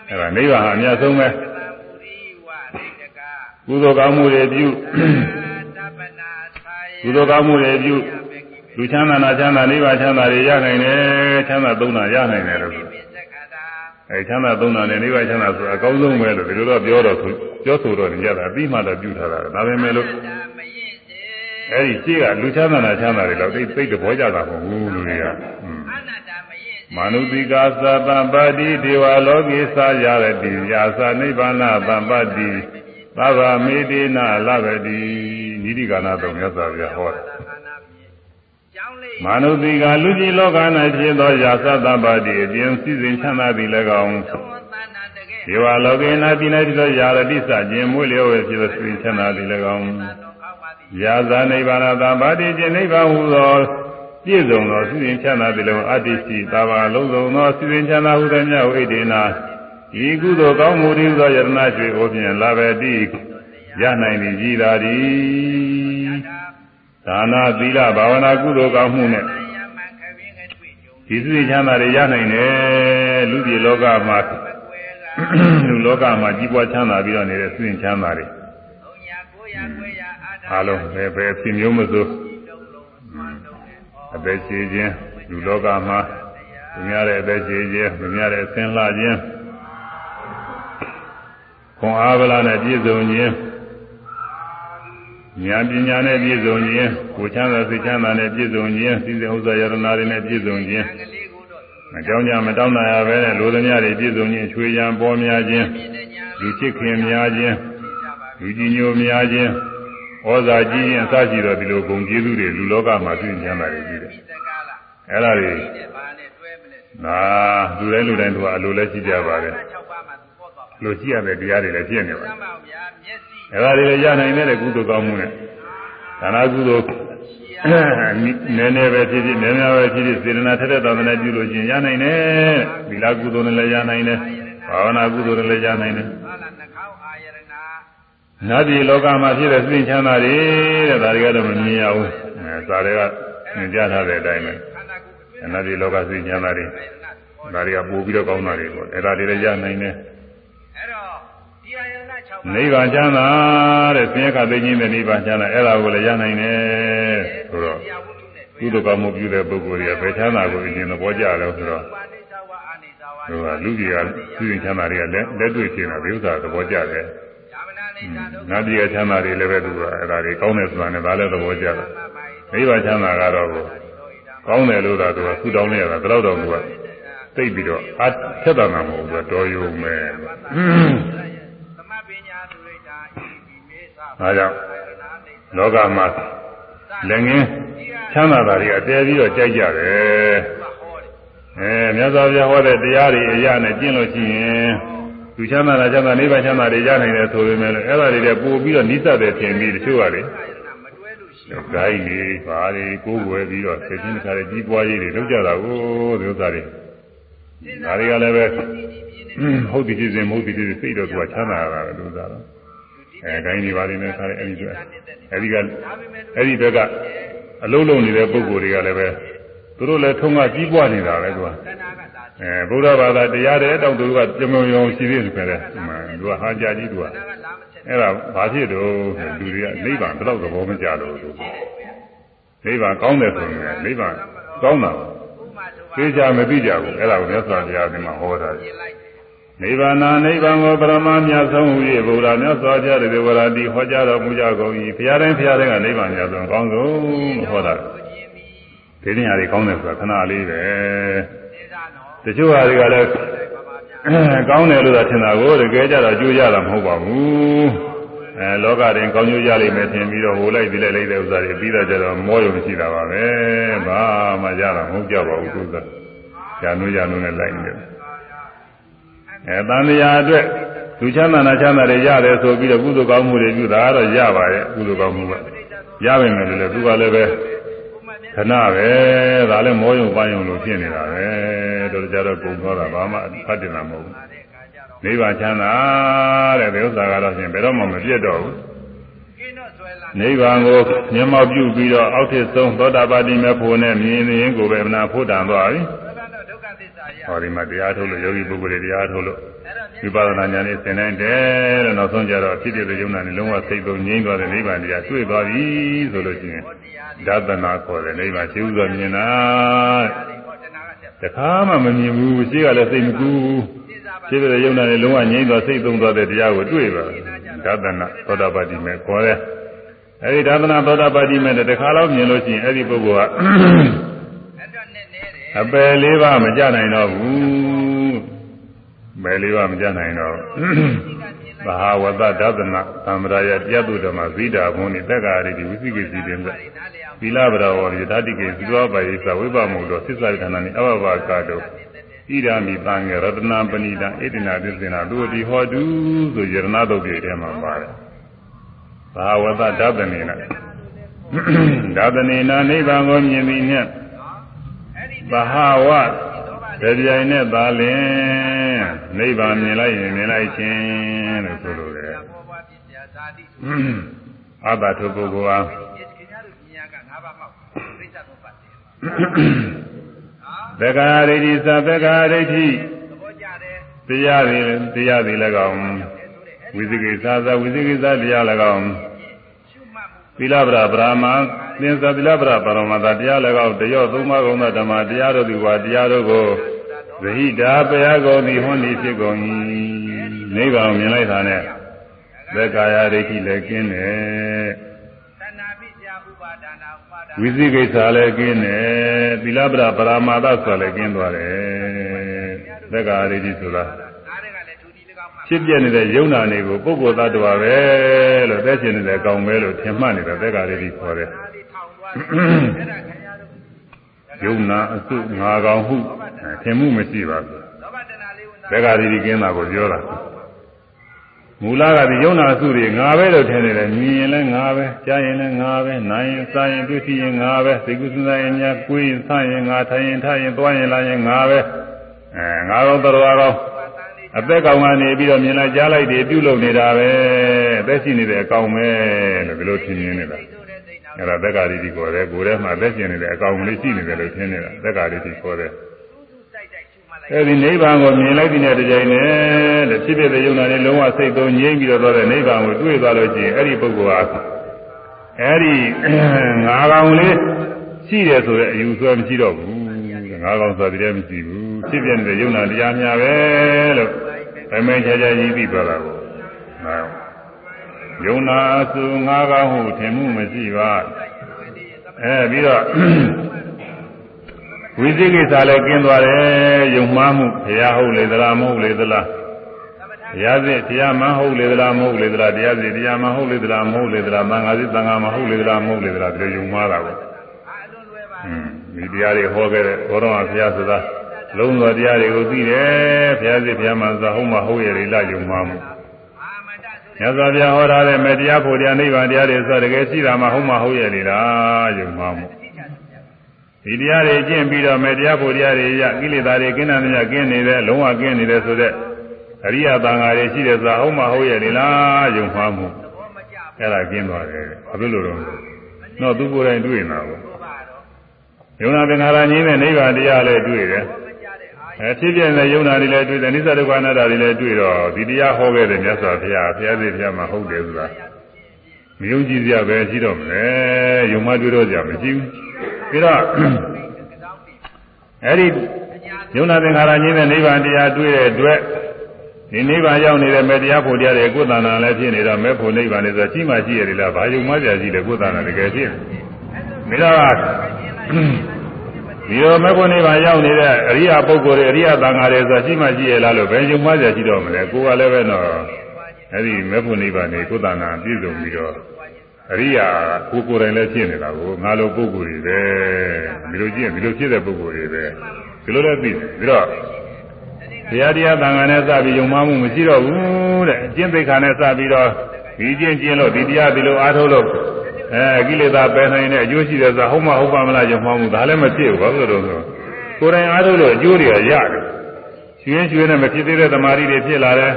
အဲ့ဒါနိဗ္ဗာန်အများဆုံးပဲကုသိုလ်ကောင်းမှုတွေပြုကုသိုလ်ကောင်းမှုတွေပြု လူချမ်းသာနာချမ်းသာနိဗ္ဗာန်ချမ်းသာတွေရနိုင်တယ်ချမ်းသာသုံးတာရနိုင်တယ်လို့အဲချမ်းသာသုံးတာနဲ့နိဗ္ဗာန်ချမ်းသာဆိုအကောင်းဆုံးပဲလို့ဒီလိုတော့ပြောတော့ပြောဆိုတော့နေကြတာအပြီးမှတော့ပြုထားတာဒါပေမဲ့လို့အဲဒီရှိကလူချမ်းသာနာချမ်းသာတွေတော့သိသိတဘောကြတာမဟုတ်ဘူးလူတွေကမာနုတိကာသတံပါတိဒေဝလောကိသာရရတိယာသနိဗ္ဗာန်သံပါတိသဗ္ဗမေတိနာလဗတိနိတိကာနာတော်မြတ်စွာဘုရားဟောတယ် မာနုတိကလူကြီးလောက၌ဖြစ်သောရာသတ္တပါတိအပြင်စည်းစိမ်ချမ်းသာသည်လည်းကောင်းဒီဝလောကေနာတိ၌ဖြစ်သောရာရတိစခြင်းမွေးလျော်ဝဲဖြစ်သောစည်းစိမ်ချမ်းသာသည်လည်းကောင်းရာဇာနိဗ္ဗာန်သာပါတိခြင်းနိဗ္ဗာန်ဟူသောပြည့်စုံသောစည်းစိမ်ချမ်းသာသည်လည်းအတ္တိရှိသာဘာလုံးစုံသောစည်းစိမ်ချမ်းသာဟုသည်မြတ်ဝိဒေနာဤကုသိုလ်ကောင်းမှုရင်းသောယတနာရွှေအိုဖြင့်လာပဲတိရနိုင်သည်ကြီးသာသည် ဒါနာသီလဘာဝနာကုသိုလ်ကောင်းမှုနဲ့ဒီစုချမ်းသာတွေရနိုင်တယ်လူပြည်လောကမှာလူလောကမှာကြီးပွားချမ်းသာပြီးတော့နေတဲ့စုရင်ချမ်းသာတွေအားလုံးပဲပဲပြင်မျိုးမစိုးအသက်ရှင်ခြင်းလူလောကမှာသူများတဲ့အသက်ရှင်ခြင်းသူများတဲ့အသင်လှခြင်းခွန်အားဗလာနဲ့ပြည့်စုံခြင်း ဉာဏ်ပညာနဲ့ပြည့်စုံခြင်းကိုချမ်းသာစိတ်ချမ်းသာနဲ့ပြည့်စုံခြင်းစိစိဥစ္စာယရနာတွေနဲ့ပြည့်စုံခြင်းမကြောင်းကြမတောင်းနာရပဲနဲ့လူသမ ्या တွေပြည့်စုံခြင်းချွေရန်ပေါ်များခြင်းလူချစ်ခင်များခြင်းလူကြီးညိုများခြင်းဩဇာကြီးခြင်းအစရှိတော့ဒီလိုဂုဏ်ကျေးဇူးတွေလူလောကမှာပြည့်ညမ်းတာတွေကြီးတယ်အဲ့ဒါတွေနာလူတိုင်းလူတိုင်းတို့ကအလိုလဲရှိကြပါတယ်လိုရှိရတဲ့တရားတွေလည်းပြည့်နေပါတယ် အဲဒါတွေလည်းရနိုင်တဲ့ကုသိုလ်ကောင်းမှုနဲ့ဒါနာကုသိုလ်နည်းနည်းပဲဖြစ်ဖြစ်များများပဲဖြစ်ဖြစ်စေတနာထက်တဲ့သာသနာပြုလို့ချင်းရနိုင်တယ်သီလကုသိုလ်နဲ့လည်းရနိုင်တယ်ဘာဝနာကုသိုလ်နဲ့လည်းရနိုင်တယ်နတ်ပြည်လောကမှာဖြစ်တဲ့စိတ်ချမ်းသာတွေတဲ့ဒါတွေကတော့မမြင်ရဘူးအဲစာတွေကသင်ကြားထားတဲ့အတိုင်းပဲနတ်ပြည်လောကစိတ်ချမ်းသာတွေဒါတွေကပို့ပြီးတော့ကောင်းတာတွေပေါ့အဲဒါတွေလည်းရနိုင်တယ် နိဗ္ဗာန်ချမ်းသာတဲ့ဆင်းရဲကသိခြင်းနဲ့နိဗ္ဗာန်ချမ်းသာအဲ့ဒါကိုလည်းရနိုင်တယ်ဆိုတော့ကုသိုလ်ကောင်းမှုပြုတဲ့ပုဂ္ဂိုလ်တွေကဘယ်ချမ်းသာကိုအရင်သဘောကျတယ်ဆိုတော့သူကလူကြီးကသူရင်ချမ်းသာတွေကလက်လက်တွေ့ရှင်းတာဒီဥစ္စာသဘောကျတယ်နတ်ပြည်ကချမ်းသာတွေလည်းပဲသူကအဲ့ဒါတွေကောင်းတယ်ဆိုတာနဲ့ဒါလည်းသဘောကျတယ်နိဗ္ဗာန်ချမ်းသာကတော့ကောင်းတယ်လို့သာသူကဆူတောင်းနေရတာဒါတော့သူကသိပြီးတော့အထက်တာမှာမဟုတ်ဘူးတော်ရုံပဲ ဒါကြောင့်လောကမှာလည်းငင်းချမ်းသာတာတွေအတဲပြီးတော့ကြိုက်ကြတယ်အဲမြတ်စွာဘုရားဟောတဲ့တရားတွေအရာနဲ့ကျင့်လို့ရှိရင်သူချမ်းသာတာချမ်းသာနိဗ္ဗာန်ချမ်းသာတွေရနိုင်တယ်ဆိုပေမဲ့လည်းအဲ့ဒါတွေလည်းပို့ပြီးတော့နိစ္စတဲ့ထင်ပြီးတချို့ကလေဂိုင်းလေးပါလေကိုယ်ွယ်ပြီးတော့စိတ်ချင်းတစ်ခါလေကြီးပွားရေးတွေလုပ်ကြတာကိုဒီဥစ္စာတွေဒါတွေကလည်းပဲဟုတ်ပြီဖြစ်စဉ်မဟုတ်ပြီဖြစ်စဉ်စိတ်တော့သူကချမ်းသာရတာပဲဒီဥစ္စာတော့ အဲဂိုင်းတွေပါလေနဲ့ခါလေအဲ့ဒီဆိုအဲ့ဒီကအဲ့ဒီဘက်ကအလုံးလုံးနေတဲ့ပုံကိုယ်တွေကလည်းပဲသူတို့လည်းထုံးကကြီးပွားနေတာပဲသူကအဲဗုဒ္ဓဘာသာတရားတဲ့တောင်သူကကြုံကြုံရှိသေးတယ်ပဲသူကဟာကြကြီးသူကအဲ့ဒါဘာဖြစ်တော့လူတွေကနိဗ္ဗာန်ဘယ်တော့သဘောမကျတော့ဘူးနိဗ္ဗာန်ကောင်းတယ်ဆိုရင်နိဗ္ဗာန်ကောင်းတာသိကြမသိကြဘူးအဲ့ဒါကိုမြတ်စွာဘုရားဒီမှာဟောတာ နိဗ္ဗာန်နိဗ္ဗာန်ကိုပရမမြတ်ဆုံးဟူ၍ဗုဒ္ဓမြတ်စွာဘုရားတည်းဝရတိဟောကြားတော်မူကြကုန်၏ဘုရားတိုင်းဘုရားတိုင်းကနိဗ္ဗာန်မြတ်ဆုံးကောင်းဆုံးဟောတာဒီနေရာတွေကောင်းတယ်ဆိုတာခဏလေးပဲတချို့ဟာတွေကလည်းကောင်းတယ်လို့သာထင်တာကိုတကယ်ကြတော့ကြိုးကြတာမဟုတ်ပါဘူးအဲလောကရင်ကောင်းကျိုးကြလိမ့်မယ်ထင်ပြီးတော့ဟိုလိုက်ဒီလိုက်လိုက်တဲ့ဥစ္စာတွေပြီးတော့ကြတော့မောရုံရှိတာပါပဲဘာမှကြတာမဟုတ်ကြပါဘူးသူကညာနုညာနုနဲ့လိုက်နေတယ် အဲတန်တရားအတွက်သူချမ်းသာနာချမ်းသာတွေရတယ်ဆိုပြီးတော့ကုသိုလ်ကောင်းမှုတွေပြုတာကတော့ရပါရဲ့ကုသိုလ်ကောင်းမှုကရပါမယ်လို့လည်းသူကလည်းပဲခဏပဲဒါလည်းမောယုံပန်းယုံလို့ဖြစ်နေတာပဲတို့ကြတော့ပုံသွားတာဘာမှဖတ်တင်တာမဟုတ်ဘူးနိဗ္ဗာန်ချမ်းသာတဲ့ဒီဥစ္စာကတော့ရှင်ဘယ်တော့မှမပြတ်တော့ဘူးနိဗ္ဗာန်ကိုမျက်မှောက်ပြုပြီးတော့အောက်ထစ်ဆုံးသောတာပတိမေဖို့နဲ့မြင်ရင်ကိုပဲမနာဖို့တန်သွားပြီ ဟောဒီမှာတရားထုတ်လို့ယောဂီပုဂ္ဂိုလ်တွေတရားထုတ်လို့ဝိပဿနာဉာဏ်နဲ့သင်နိုင်တယ်လို့နောက်ဆုံးကြတော့ဖြစ်တဲ့ယုံနာနဲ့လုံးဝစိတ်သုံးငြိမ်းသွားတဲ့နိဗ္ဗာန်တရားတွေ့သွားပြီဆိုလို့ရှိရင်ဒါသနာခေါ်တယ်နိဗ္ဗာန်ရှိဥစွာမြင်တာတခါမှမမြင်ဘူးရှိကလည်းစိတ်မကူဘူးဖြစ်တဲ့ယုံနာနဲ့လုံးဝငြိမ်းသွားစိတ်သုံးသွားတဲ့တရားကိုတွေ့ပါဒါသနာသောတာပတိမေခေါ်တယ်အဲဒီဒါသနာသောတာပတိမေတခါတော့မြင်လို့ရှိရင်အဲ့ဒီပုဂ္ဂိုလ်က အပယ်လေးပါးမကြနိုင်တော့ဘူးပယ်လေးပါးမကြနိုင်တော့ဘာဝတဒသနာသံဃာယတရားသူဓမ္မဇိတာဘုန်းဤတက္ကာရိတိဝိသိကိစီတင်သသီလဗရဝရိဓာတိကေသုသောပါယိသဝိပမုသောသစ္စာဌာနနိအဘဘကာတောဣဒာမိတံငရတနာပဏိတံဣတိနာသစ္စေနာသူတိဟောတုဆိုယရဏတုတ်ပြေထဲမှာပါတယ်ဘာဝတဒသနေနဒသနေနာနိဗ္ဗာန်ကိုမြင်ပြီးနဲ့ ဘဟာဝတပြိုင်နဲ့သာလင်နိဗ္ဗာန်မြင်လိုက်ရင်မြင်လိုက်ခြင်းလို့ဆိုလိုတယ်အဘထုပုဂ္ဂိုလ်ဟာသက္ကာရိတိသသက္ကာရိတိတရားတွေတရားတွေလည်းကောင်းဝိသိကိသာသဝိသိကိသာတရားလည်းကောင်း သီလဗရာဗြဟ္မာသင်္သသီလဗရာပရမတ္တတရားလည်းကောင်းတရော့သုံးပါးကုန်သောဓမ္မတရားတို့ဒီဝါတရားတို့ကိုသဟိတာပယကုန်သည်ဟွန်းသည်ဖြစ်ကုန်၏နိဗ္ဗာန်မြင်လိုက်တာနဲ့သက္ကာယဒိဋ္ဌိလည်းကင်းတယ်ဝိသိကိစ္စလည်းကင်းတယ်သီလပရပရမာသဆိုလည်းကင်းသွားတယ်သက္ကာယဒိဋ္ဌိဆိုတာ ဖြစ်ပြနေတဲ့ယုံနာတွေကိုပုဂ္ဂိုလ်သတ္တဝါပဲလို့သက်ရှင်နေတဲ့အကောင်ပဲလို့ထင်မှတ်နေတဲ့သက္ကာယဒိဋ္ဌိခေါ်တယ်ယုံနာအစုငါကောင်ဟုထင်မှုမရှိပါဘူးသက္ကာယဒိဋ္ဌိကင်းတာကိုပြောတာမူလကဒီယုံနာအစုတွေငါပဲလို့ထင်နေတယ်မြင်ရင်လည်းငါပဲကြားရင်လည်းငါပဲနားရင်စားရင်တွေ့ရင်ငါပဲသိကုသနာရင်ညာကိုယ်ရင်ဆရင်ငါထိုင်ရင်ထားရင်သွားရင်လာရင်ငါပဲအဲငါတော့တော်တော် အသက်ကောင်ကနေပြီးတော့မြင်လိုက်ကြားလိုက်တွေပြုလုပ်နေတာပဲအသက်ရှိနေတဲ့အကောင်ပဲလို့ဒီလိုထင်နေနေတာအဲ့ဒါသက်္ကာရီတိခေါ်တယ်ကိုယ်ထဲမှာအသက်ရှင်နေတဲ့အကောင်လေးရှိနေတယ်လို့ထင်နေတာသက်္ကာရီတိခေါ်တယ်အဲဒီနိဗ္ဗာန်ကိုမြင်လိုက်တဲ့တကြိမ်နဲ့တဲ့ဖြစ်ဖြစ်တဲ့ယုံနာနဲ့လုံးဝစိတ်သုံးငြိမ်းပြီးတော့တဲ့နိဗ္ဗာန်ကိုတွေ့သွားလို့ရှိရင်အဲ့ဒီပုဂ္ဂိုလ်ဟာအဲ့ဒီငါးကောင်လေးရှိတယ်ဆိုတဲ့အယူဆွဲမရှိတော့ဘူးငါးကောင်ဆိုတဲ့တည်းမရှိဘူးဖြစ်ပြနေတဲ့ယုံနာတရားများပဲလို့ ဗမဲချာချာကြီးပြီးသွားတာကိုယုံနာစုငါးကောင်ဟုထင်မှုမရှိပါအဲပြီးတော့ဝိသိကိစ္စလည်းကျင်းသွားတယ်ယုံမှားမှုဘုရားဟုတ်လေသလားမဟုတ်လေသလားတရားစစ်တရားမဟုတ်လေသလားမဟုတ်လေသလားတရားစစ်တရားမဟုတ်လေသလားမဟုတ်လေသလားသံဃာစစ်သံဃာမဟုတ်လေသလားမဟုတ်လေသလားဒီယုံမှားတာကိုဟွန်းဒီတရားတွေဟောခဲ့တဲ့ဘောတော်ဘုရားဆိုတာ လုံးတော်တရားတွေကိုသိတယ်ဘုရားစစ်ဘုရားမှာသာဟုတ်မှဟုတ်ရဲ့လေယုံမှမှုမြတ်စွာဘုရားဟောထားတဲ့မေတ္တရားဖို့တရားနိဗ္ဗာန်တရားတွေဆိုတကယ်ရှိတာမှဟုတ်မှဟုတ်ရဲ့လေလားယုံမှမှုဒီတရားတွေကျင့်ပြီးတော့မေတ္တရားဖို့တရားတွေရကိလေသာတွေကင်းတာများကင်းနေတယ်လုံးဝကင်းနေတယ်ဆိုတဲ့အရိယသံဃာတွေရှိတဲ့သာဟုတ်မှဟုတ်ရဲ့လေလားယုံမှမှုအဲ့ဒါကျင်းသွားတယ်ဘာဖြစ်လို့လဲတော့သူကိုယ်တိုင်တွေ့နေတာပေါ့ယုံနာသင်္ခါရငြင်းတဲ့နိဗ္ဗာန်တရားလည်းတွေ့တယ် အဲဖြစ်ပြတဲ့ယုံနာတွေလည်းတွေ့တယ်နိစ္စဒုက္ခအနတ္တတွေလည်းတွေ့တော့ဒီတရားဟောခဲ့တဲ့မြတ်စွာဘုရားဘုရားသေးဘုရားမှာဟုတ်တယ်ဆိုတာမယုံကြည်စရာပဲရှိတော့မလဲယုံမှတွေ့တော့ကြမရှိဘူးပြီးတော့အဲဒီယုံနာသင်္ခါရငြင်းတဲ့နိဗ္ဗာန်တရားတွေ့တဲ့အတွက်ဒီနိဗ္ဗာန်ရောက်နေတဲ့မေတ္တရားဖို့တရားတွေကိုယ်တဏ္ဍာလည်းဖြစ်နေတော့မဲ့ဖို့နိဗ္ဗာန်လည်းဆိုရှိမှရှိရတယ်လားဘာယုံမှပြရှိတယ်ကိုယ်တဏ္ဍာတကယ်ဖြစ်နေဒါ ဒီလိုမဲ့ဖို့နိဗ္ဗာန်ရောက်နေတဲ့အရိယာပုဂ္ဂိုလ်တွေအရိယာသံဃာတွေဆိုရှိမှရှိရလားလို့ဘယ်ယုံမှပြရှိတော့မလဲကိုယ်ကလည်းပဲတော့အဲဒီမဲ့ဖို့နိဗ္ဗာန်ကိုကိုယ်တဏ္ဍာပြည့်စုံပြီးတော့အရိယာကိုကိုယ်တိုင်လည်းဖြစ်နေတာကိုငါလိုပုဂ္ဂိုလ်တွေပဲဒီလိုကြည့်ဒီလိုဖြစ်တဲ့ပုဂ္ဂိုလ်တွေပဲဒီလိုလည်းသိတယ်ပြီးတော့တရားတရားသံဃာနဲ့စပြီးယုံမှမှုမရှိတော့ဘူးတဲ့အကျင့်သိက္ခာနဲ့စပြီးတော့ဒီကျင့်ကျင့်လို့ဒီတရားဒီလိုအားထုတ်လို့ အဲကိလေသာပယ်နိုင်တဲ့အကျိုးရှိတယ်ဆိုဟုတ်မဟုတ်ပါမလားယုံမှမှုဒါလည်းမဖြစ်ဘူးဘာလို့လဲဆိုကိုယ်တိုင်အားထုတ်လို့အကျိုးတွေကရတယ်ရွှင်ရွှင်နဲ့မဖြစ်သေးတဲ့သမာဓိတွေဖြစ်လာတယ်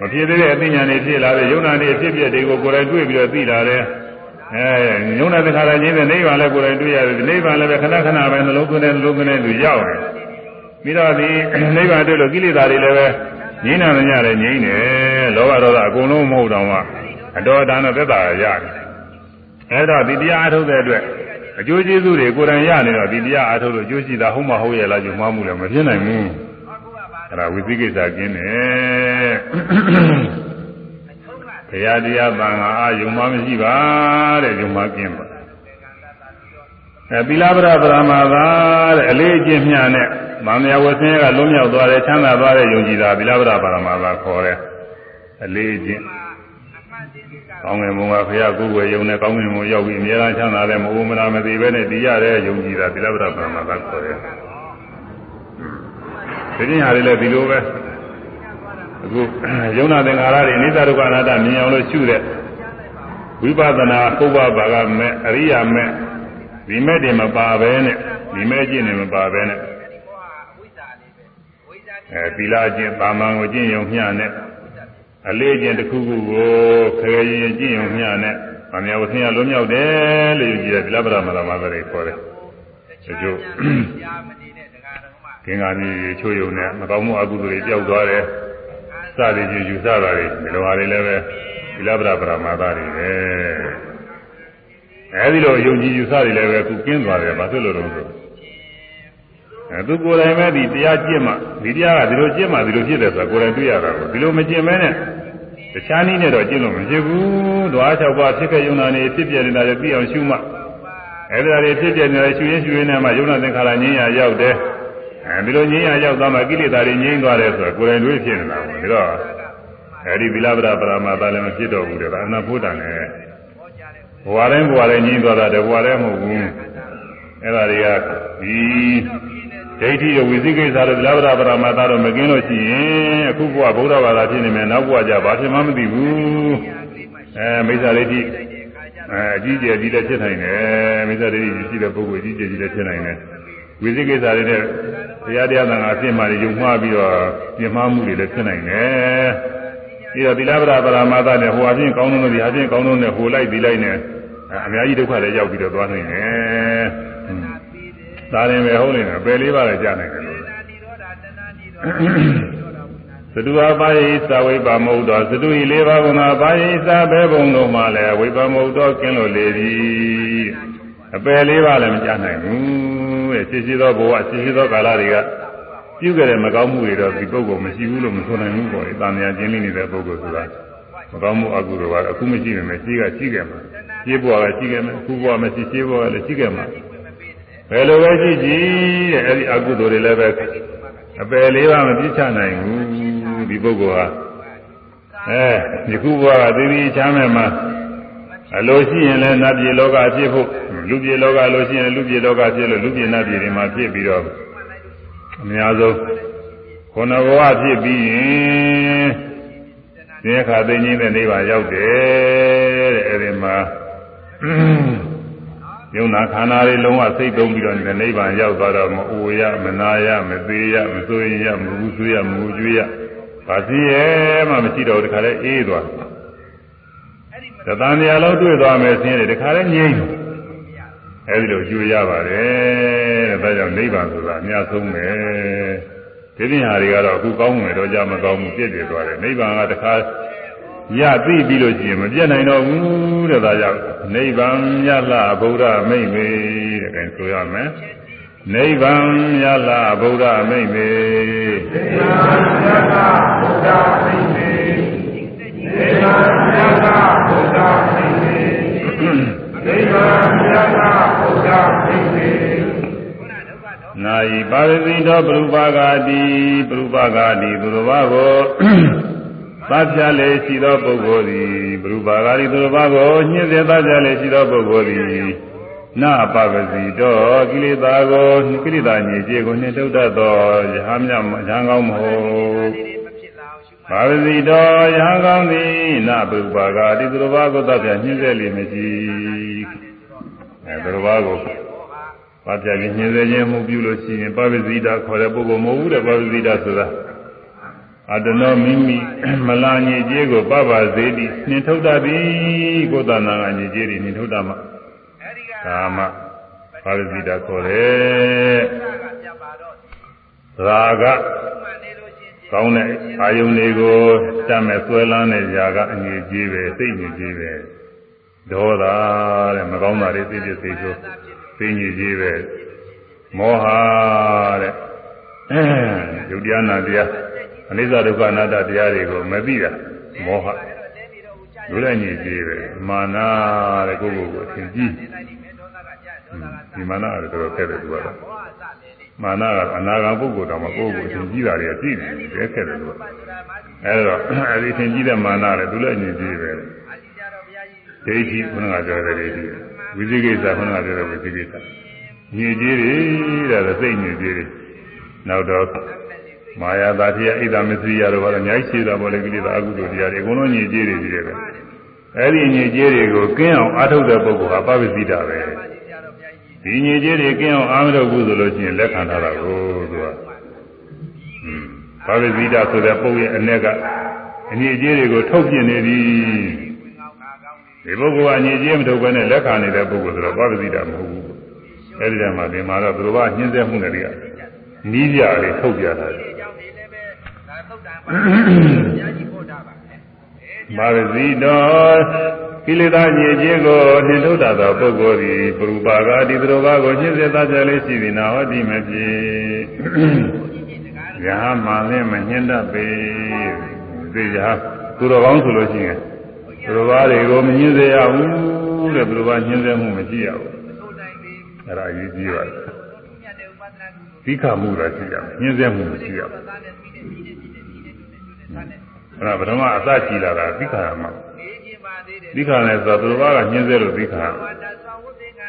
မဖြစ်သေးတဲ့အသိဉာဏ်တွေဖြစ်လာတယ်ယုံနာတွေဖြစ်ဖြစ်တွေကိုကိုယ်တိုင်တွေ့ပြီးတော့သိလာတယ်အဲယုံနာသင်္ခါရချင်းတဲ့နိဗ္ဗာန်လည်းကိုယ်တိုင်တွေ့ရတယ်နိဗ္ဗာန်လည်းပဲခဏခဏပဲနှလုံးသွင်းတဲ့နှလုံးသွင်းတဲ့သူရောက်တယ်ပြီးတော့ဒီနိဗ္ဗာန်တွေ့လို့ကိလေသာတွေလည်းပဲငြိမ်းနာမညလည်းငြိမ်းတယ်လောဘဒေါသအကုန်လုံးမဟုတ်တော့မှအတော်ဒါနဲ့သက်သာရတယ် အဲဒါဒီတရားအထုတ်တဲ့အတွက်အကျိုးကျေးဇူးတွေကိုယ်တိုင်ရနေတော့ဒီတရားအထုတ်လို့အကျိုးရှိတာဟုတ်မဟုတ်ရဲ့လားကြုံမှမှုလည်းမဖြစ်နိုင်ဘူးအဲဒါဝိသိကိစ္စကျင်းတယ်ဘုရားတရားတန်ခါအာယုံမှမရှိပါတဲ့ယုံမှကျင်းပါအဲသီလပရပရမသာတဲ့အလေးအကျင့်မျှနဲ့မမယဝဆင်းရဲကလွံ့မြောက်သွားတယ်ချမ်းသာသွားတဲ့ယုံကြည်တာသီလပရပရမသာခေါ်တယ်အလေးအကျင့် ကောင်းငင်ဘုံကဘုရားကိုယ်ွယ်ယုံနဲ့ကောင်းငင်ဘုံရောက်ပြီးအများအားချမ်းသာတဲ့မဟုတ်မလားမသိပဲနဲ့ဒီရတဲ့ယုံကြည်တာသီလပရပရမသာခေါ်တယ်ဒီညဟာလေးလည်းဒီလိုပဲအခုယုံနာသင်္ခါရတွေအနိစ္စဒုက္ခအနတ္တမြင်အောင်လို့ရှုတဲ့ဝိပဿနာပုဗ္ဗဘာကမဲ့အရိယာမဲ့ဒီမဲ့တွေမပါပဲနဲ့ဒီမဲ့ကျင့်တွေမပါပဲနဲ့အဲသီလကျင့်ပါမန်ကိုကျင့်ယုံမျှနဲ့ အလေးကျင့်တစ်ခုခုကိုခေခေရင်ကျင့်ယုံမျှနဲ့ဗာမယဝဆင်းရလွံ့မြောက်တယ်လို့ယူကြည့်တယ်သီလပရမလာမသာတွေခေါ်တယ်ဒီကျိုးခင်္ဃာမီချိုးယုံနဲ့မကောင်းမှုအကုသိုလ်တွေကြောက်သွားတယ်စသည်ဖြင့်ယူဆတာတွေဒီလိုဟာတွေလည်းပဲသီလပရပရမသာတွေပဲအဲဒီလိုယုံကြည်ယူဆတွေလည်းပဲခုကျင်းသွားတယ်ဘာဖြစ်လို့လဲဆိုအဲသူကိုယ်တိုင်ပဲဒီတရားကျင့်မှဒီတရားကဒီလိုကျင့်မှဒီလိုဖြစ်တယ်ဆိုတာကိုယ်တိုင်တွေ့ရတာကိုဒီလိုမကျင့်မဲနဲ့တ ခြားနည်းနဲ့တော့ကျင့်လို့မဖြစ်ဘူးဓဝါ၆ပါးဖြစ်ခဲ့ယုံနာနေဖြစ်ပြနေတာလည်းသိအောင်ရှုမှအဲဒီဒါတွေဖြစ်ပြနေတယ်ရှုရင်းရှုရင်းနဲ့မှယုံနာသင်္ခါရငြိမ်းရရောက်တယ်အဲဒီလိုငြိမ်းရရောက်သွားမှကိလေသာတွေငြိမ်းသွားတယ်ဆိုတာကိုယ်တိုင်တွေ့ဖြစ်နေတာကိုဒါတော့အဲဒီဗိလာပရပရမသာလည်းမဖြစ်တော့ဘူးတဲ့ဒါအနာဖို့တန်နဲ့ဘဝတိုင်းဘဝတိုင်းငြိမ်းသွားတာတဘဝတိုင်းမဟုတ်ဘူးအဲ့ဒါတွေကဒီ ဒိဋ္ဌိရဝိသိကိစ္စတို့လဘဒပရမတ္တတို့မကင်းလို့ရှိရင်အခုဘဝဗုဒ္ဓဘာသာဖြစ်နေမယ်နောက်ဘဝကျဘာဖြစ်မှမသိဘူးအဲမိစ္ဆာဒိဋ္ဌိအဲအကြီးကျယ်ကြီးလည်းဖြစ်နိုင်တယ်မိစ္ဆာဒိဋ္ဌိရှိတဲ့ပုဂ္ဂိုလ်အကြီးကျယ်ကြီးလည်းဖြစ်နိုင်တယ်ဝိသိကိစ္စတွေနဲ့တရားတရားသံဃာအဖြစ်မှယုံမှားပြီးတော့ပြင်းမှားမှုတွေလည်းဖြစ်နိုင်တယ်ပြီးတော့သီလပရပရမတ္တနဲ့ဟိုအချင်းကောင်းလို့ဒီအချင်းကောင်းလို့နဲ့ဟိုလိုက်ပြီးလိုက်နဲ့အများကြီးဒုက္ခလည်းရောက်ပြီးတော့သွားနိုင်တယ်။ ဒါရင်ပဲဟုတ်နေတယ်ပယ်လေးပါးလည်းကြားနိုင်တယ်လို့သတုအပါယိသဝိပါမဟုတ်တော့သတုဤလေးပါးကနာပါယိသဘဲဘုံတို့မှလည်းဝိပါမဟုတ်တော့ကျင်းလို့လေသည်အပယ်လေးပါးလည်းမကြားနိုင်ဘူးတဲ့ရှိရှိသောဘဝရှိရှိသောကာလတွေကပြုခဲ့တဲ့မကောင်းမှုတွေတော့ဒီပုဂ္ဂိုလ်မရှိဘူးလို့မဆိုနိုင်ဘူးပေါ့လေ။တာမယာကျင်းလေးနေတဲ့ပုဂ္ဂိုလ်ဆိုတာမကောင်းမှုအကုသိုလ်ကအခုမရှိနေမယ်ရှိကရှိခဲ့မှာရှိဘဝကရှိခဲ့မယ်အခုဘဝမရှိရှိဘဝကလည်းရှိခဲ့မှာ ဘယ်လိုပဲရှိကြည့်တဲ့အဲဒီအကုသိုလ်တွေလည်းပဲအပယ်လေးပါမပြစ်ချနိုင်ဘူးဒီပုဂ္ဂိုလ်ဟာအဲယခုဘဝကသိသိချမ်းမဲ့မှာအလိုရှိရင်လည်းနတ်ပြည်လောကဖြစ်ဖို့လူပြည်လောကလိုရှိရင်လူပြည်လောကဖြစ်လို့လူပြည်နတ်ပြည်တွေမှာဖြစ်ပြီးတော့အများဆုံးခုနဘဝဖြစ်ပြီးရင်သင်္ခါသိငင်းတဲ့နိဗ္ဗာန်ရောက်တယ်တဲ့အဲဒီမှာ ယုံနာခန္ဓာတွေလုံးဝစိတ်သုံးပြီးတော့နိဗ္ဗာန်ရောက်သွားတော့မအိုရမနာရမသေးရမဆိုရင်ရမဘူးဆွေးရမဘူးကျွေးရဘာစီရဲ့မှမရှိတော့တခါလဲအေးသွားတသံတရားလုံးတွေ့သွားမယ်ဆင်းရဲတခါလဲငြိမ့်အဲဒီလိုကျွေးရပါတယ်တဲ့ဒါကြောင့်နိဗ္ဗာန်ဆိုတာအများဆုံးပဲဒီပြင်ဟာတွေကတော့အခုကောင်းမယ်တော့ကြမကောင်းဘူးပြည့်ပြည့်သွားတယ်နိဗ္ဗာန်ကတခါ ရသိပြီးလို့ရှိရင်မပြတ်နိုင်တော့ဘူးတဲ့ဒါကြောင့်နိဗ္ဗာန်မြတ်လာဗုဒ္ဓမိတ်မေတဲ့အဲဆိုရမယ်နိဗ္ဗာန်မြတ်လာဗုဒ္ဓမိတ်မေနိဗ္ဗာန်မြတ်လာဗုဒ္ဓမိတ်မေနိဗ္ဗာန်မြတ်လာဗုဒ္ဓမိတ်မေနိဗ္ဗာန်မြတ်လာဗုဒ္ဓမိတ်မေနာယီပါရဇိတောပရုပါဂာတိပရုပါဂာတိသူတော်ဘာကို သတ်ပြလေရှိသောပုဂ္ဂိုလ်သည်ပရုပါဂာတိသူတော်ဘာကိုညှင်းစေသတ်ပြလေရှိသောပုဂ္ဂိုလ်သည်နာပပစီတောကိလေသာကိုကိလေသာညစ်ကြေကိုနှင်ထုတ်တတ်သောယဟမြတ်ရဟန်းကောင်းမဟုတ်ပါပစီတောယဟန်းကောင်းသည်နာပရုပါဂာတိသူတော်ဘာကိုသတ်ပြညှင်းစေလိမ့်မရှိအဲသူတော်ဘာကိုပါပြခြင်းညှင်းစေခြင်းမှုပြုလို့ရှိရင်ပပစီတာခေါ်တဲ့ပုဂ္ဂိုလ်မဟုတ်ဘူးတဲ့ပပစီတာဆိုတာ အတနောမိမိမလာညစ်ကြေးကိုပပစေတိနှင်ထုတ်တတ်သည်ကိုယ်တဏ္ဍာကညစ်ကြေးတွေနှင်ထုတ်တတ်မှာကာမပါပစီတာခေါ်တယ်ရာဂကောင်းတဲ့အာယုန်တွေကိုတတ်မဲ့ဆွဲလန်းတဲ့ຢာကအငြိကြေးပဲစိတ်ညစ်ကြေးပဲဒေါသတဲ့မကောင်းတာတွေသိသိသိဆိုသိညစ်ကြေးပဲမောဟတဲ့အဲယုတ်တရားနာတရား အနိစ္စဒုက္ခအနတ္တတရားတွေကိုမသိတာမောဟလူလည်းညစ်ကြေးပဲမာနတဲ့ကိုယ့်ကိုယ်ကိုအသင်ကြီးဒီမာနကတော်တော်ခက်တယ်သူကတော့မာနကအနာဂံပုဂ္ဂိုလ်တော်မှာကိုယ့်ကိုယ်အသင်ကြီးတာတွေကကြည့်နေတယ်ခက်တယ်သူကအဲဒါအဲဒီအသင်ကြီးတဲ့မာနလည်းသူလည်းညစ်ကြေးပဲဒိဋ္ဌိခုနကပြောတဲ့ဒိဋ္ဌိဝိသိကိစ္စခုနကပြောတဲ့ဝိသိကိစ္စညစ်ကြေးတွေတဲ့စိတ်ညစ်ကြေးတွေနောက်တော့ မာယာတာတိယဣဒ္ဓမစ္စရိယတို့ဘာလို့အများကြီးရှိတာပေါ့လေကိလေသာအကုသိုလ်တရားတွေအကုန်လုံးညစ်ကြေးတွေကြီးတယ်ပဲအဲ့ဒီညစ်ကြေးတွေကိုကင်းအောင်အားထုတ်တဲ့ပုဂ္ဂိုလ်ဟာပပ္ပစိတာပဲဒီညစ်ကြေးတွေကင်းအောင်အားမထုတ်ဘူးဆိုလို့ရှိရင်လက်ခံထားတာကိုသူကပပ္ပစိတာဆိုတဲ့ပုဂ္ဂိုလ်ရဲ့အ ਨੇ ကအညစ်ကြေးတွေကိုထုတ်ပြနေသည်ဒီပုဂ္ဂိုလ်ကအညစ်ကြေးမထုတ်ဘဲနဲ့လက်ခံနေတဲ့ပုဂ္ဂိုလ်ဆိုတော့ပပ္ပစိတာမဟုတ်ဘူးအဲ့ဒီတည်းမှာဒီမှာတော့သူတို့ကညှင်းဆဲမှုတွေတွေကနီးကြလေးထုတ်ပြတာ မာရဇီတော်ကိလေသာညစ်ကြေးကိုနှင်ထုတ်တတ်သောပုဂ္ဂိုလ်သည်ပရူပါကတိသူတော်ဘာကိုညှင်းစေတတ်ကြလေးရှိသည်နာဟောတိမဖြစ်ယဟမှန်လည်းမညှင်းတတ်ပေသေယသူတော်ကောင်းဆိုလို့ရှိရင်သူတော်ဘာတွေကိုမညှင်းစေရဘူးတဲ့သူတော်ဘာညှင်းစေမှုမရှိရဘူးအဲ့ဒါအရေးကြီးပါတယ်သိခမှုတော့ရှိရမယ်ညှင်းစေမှုမရှိရဘူး အဲ့ဒါပထမအစကြည်လာတာသိခါရမှာသိခါနဲ့ဆိုတော့သူတော်ဘာကညှင်းစေလို့သိခါ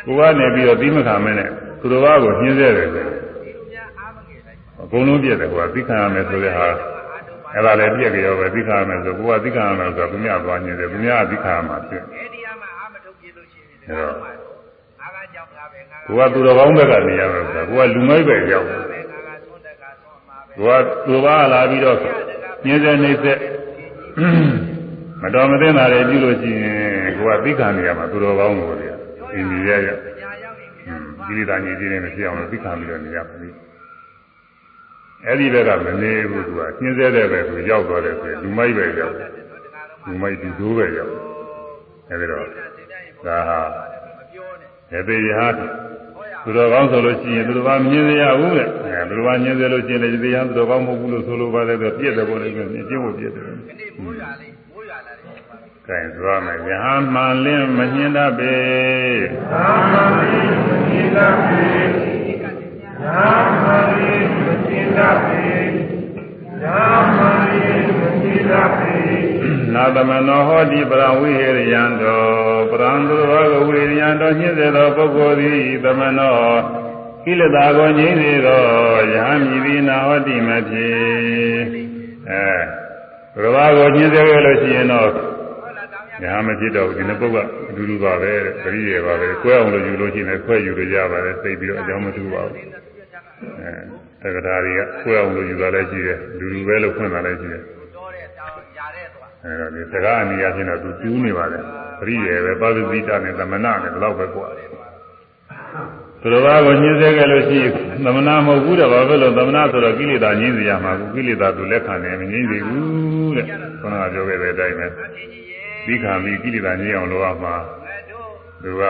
ကိုကနေပြီးတော့သိမခါမဲနဲ့သူတော်ဘာကိုညှင်းစေတယ်ဆိုအကုန်လုံးပြည့်တယ်ကွာသိခါရမယ်ဆိုတဲ့ဟာအဲ့ဒါလည်းပြည့်ကြရောပဲသိခါရမယ်ဆိုကိုကသိခါရမယ်ဆိုတော့သူများသွားညှင်းတယ်သူများကသိခါရမှာဖြစ်အဲ့တော့ကိုကသူတော်ကောင်းဘက်ကနေရမယ်ဆိုတာကိုကလူမိုက်ပဲရောက်တယ်ကိုကသူတော်ဘာလာပြီးတော့ ညင်းစေနှိမ့်ဆက်မတော်မသင့်တာတွေပြုလို့ရှိရင်ကိုကသိခံနေရမှာသူတော်ကောင်းကိုလေအင်းကြီးရရဒီလိုတာညီကြီးနေမဖြစ်အောင်လို့သိခံပြီးတော့နေရပါလိမ့်အဲ့ဒီဘက်ကမနေဘူးသူကညင်းစေတဲ့ဘက်ကိုရောက်သွားတယ်ဆိုရင်လူမိုက်ပဲရောက်လူမိုက်ဒီဒိုးပဲရောက်အဲ့ဒါတော့ဒါဟာဒေပေယဟာ သူတော်ကောင်းဆိုလို့ရှိရင်သူတော်ဘာမြင်ရဘူးတဲ့အဲသူတော်ဘာမြင်ရလို့ရှိရင်လည်းဒီယဟသူတော်ကောင်းမဟုတ်ဘူးလို့ဆိုလိုပါတယ်ဆိုပြည့်တယ်ပေါ်တယ်ပြည့်ကျင်းဖို့ပြည့်တယ်မိုးရွာလေးမိုးရွာလာတယ်ကဲဆိုရမယ်ယဟမှန်လင်းမညင်တတ်ပေယဟမှန်လင်းမညင်တတ်ပေယဟမှန်လင်းမညင်တတ်ပေယဟမှန်လင်းမညင်တတ်ပေ နာသမနောဟောတိပရဝိဟေရယံတောပရံသူတော်ကဝိရိယံတော်ညှင်းစေသောပုဂ္ဂိုလ်သည်သမနောကိကိလေသာကိုငြိမ်းစေသောယဟမြည်ပြီးနာဟောတိမဖြစ်အဲဘုရားကိုညှင်းစေခဲ့လို့ရှိရင်တော့ညာမဖြစ်တော့ဒီနှစ်ပုဂ္ဂအတူတူပါပဲပရိယေပါပဲကွဲအောင်လို့ယူလို့ရှိရင်ခွဲယူလို့ရပါတယ်သိပြီးတော့အကြောင်းမတူပါဘူးအဲတက္ကရာတွေကကွဲအောင်လို့ယူတာလည်းရှိတယ်လူလူပဲလို့ဖွင့်တာလည်းရှိတယ် အဲဒါဒီစကားအနည်းအချင်းတော့သူတူးနေပါလေပရိယေပဲပါဝိသနဲ့သမဏနဲ့ဒီလောက်ပဲကွာသူတော်ဘာကိုညှင်းဆဲခဲ့လို့ရှိရင်သမဏမဟုတ်ဘူးတော့ဘာဖြစ်လို့သမဏဆိုတော့ကိလေသာညှင်းစေရမှာကူကိလေသာသူလက်ခံတယ်မညှင်းစေဘူးတဲ့ခန္ဓာပြောခဲ့တဲ့အတိုင်းပဲဒီခံပြီးကိလေသာညှင်းအောင်လုပ်ရမှာသူက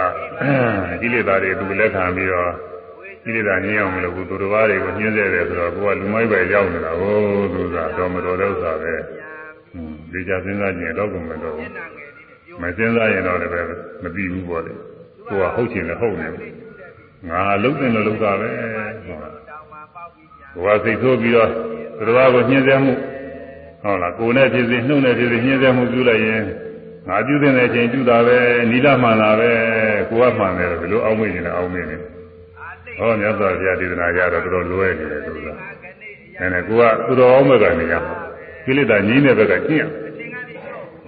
ကိလေသာတွေသူလက်ခံပြီးတော့ကိလေသာညှင်းအောင်မလုပ်ဘူးသူတော်ဘာတွေကိုညှင်းဆဲတယ်ဆိုတော့ကိုကလူမိုက်ပဲရောက်နေတာဟိုသူကတော့မတော်တဲ့ဥစ္စာပဲ ဒီကြစဉ်းစားကြည့်တော့ကုန်မတော့မစဉ်းစားရင်တော့လည်းမသိဘူးပေါ့လေကိုကဟုတ်ချင်လည်းဟုတ်နေတယ်ငါလုံးတင်လို့လုံးတာပဲဘဝစိတ်ဆိုးပြီးတော့ဘုရားကိုညှင်းဆဲမှုဟုတ်လားကိုယ်နဲ့ဖြစ်စေနှုတ်နဲ့ဖြစ်စေညှင်းဆဲမှုပြုလိုက်ရင်ငါပြုတဲ့အချိန်ပြုတာပဲနိလမှန်တာပဲကိုကမှန်တယ်ဘယ်လိုအောင်းမေ့နေလဲအောင်းမေ့နေဟောမြတ်စွာဘုရားဒေသနာကြတော့တော်တော်လွယ်နေတယ်သူကအဲနဲ့ကိုကသူတော်အောင်ဘက်ကနေရ ကိလေသာငြင်းတဲ့ဘက်ကကျင့်ရ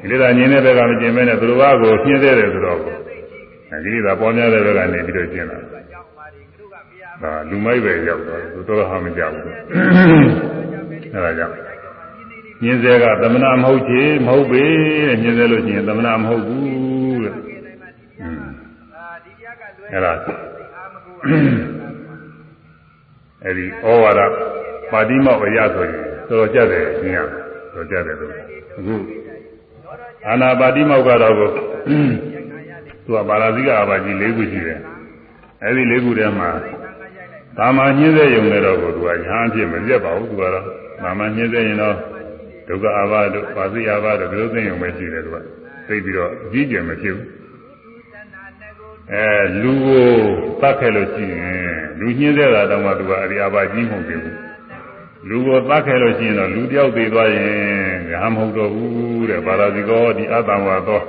ကိလေသာငြင်းတဲ့ဘက်ကမကျင့်မဲနဲ့သူတော်ဘာကိုညှင်းသေးတယ်ဆိုတော့ကိလေသာပေါ်များတဲ့ဘက်ကနေပြီးတော့ကျင့်တာဒါလူမိုက်ပဲရောက်တော့သူတော်ဟာမကြောက်ဘူးအဲဒါကြောင့်ညင်းစေကသမဏမဟုတ်ချေမဟုတ်ပေတဲ့ညင်းစေလို့ရှိရင်သမဏမဟုတ်ဘူးတဲ့အဲဒါအဲဒီဩဝါဒ ပါတိမောက်အရာဆိုရင်တော်တော်ကြက်တယ်ရှင်းရတော်ကြက်တယ်လို့အခုအာနာပါတိမောက်ကတော့သူကပါရာဇိကအာဘာကြီး၄ခုရှိတယ်အဲဒီ၄ခုထဲမှာသာမညှင်းစေရုံနဲ့တော့ကိုသူကညာအဖြစ်မပြတ်ပါဘူးသူကတော့သာမညှင်းစေရင်တော့ဒုက္ခအာဘတို့ပါဠိအာဘတို့ဘယ်လိုသိရုံပဲရှိတယ်သူကသိပြီးတော့အကြီးကျယ်မဖြစ်ဘူးအဲလူကိုတတ်ခဲ့လို့ရှိရင်လူညှင်းစေတာတောင်မှသူကအရိယာဘကြီးမဟုတ်သေးဘူး လူကိုတတ်ခဲ့လို့ရှိရင်တော့လူတယောက်သေးသွားရင်ညာမဟုတ်တော့ဘူးတဲ့ဘာသာစီကောဒီအတ္တဝါသော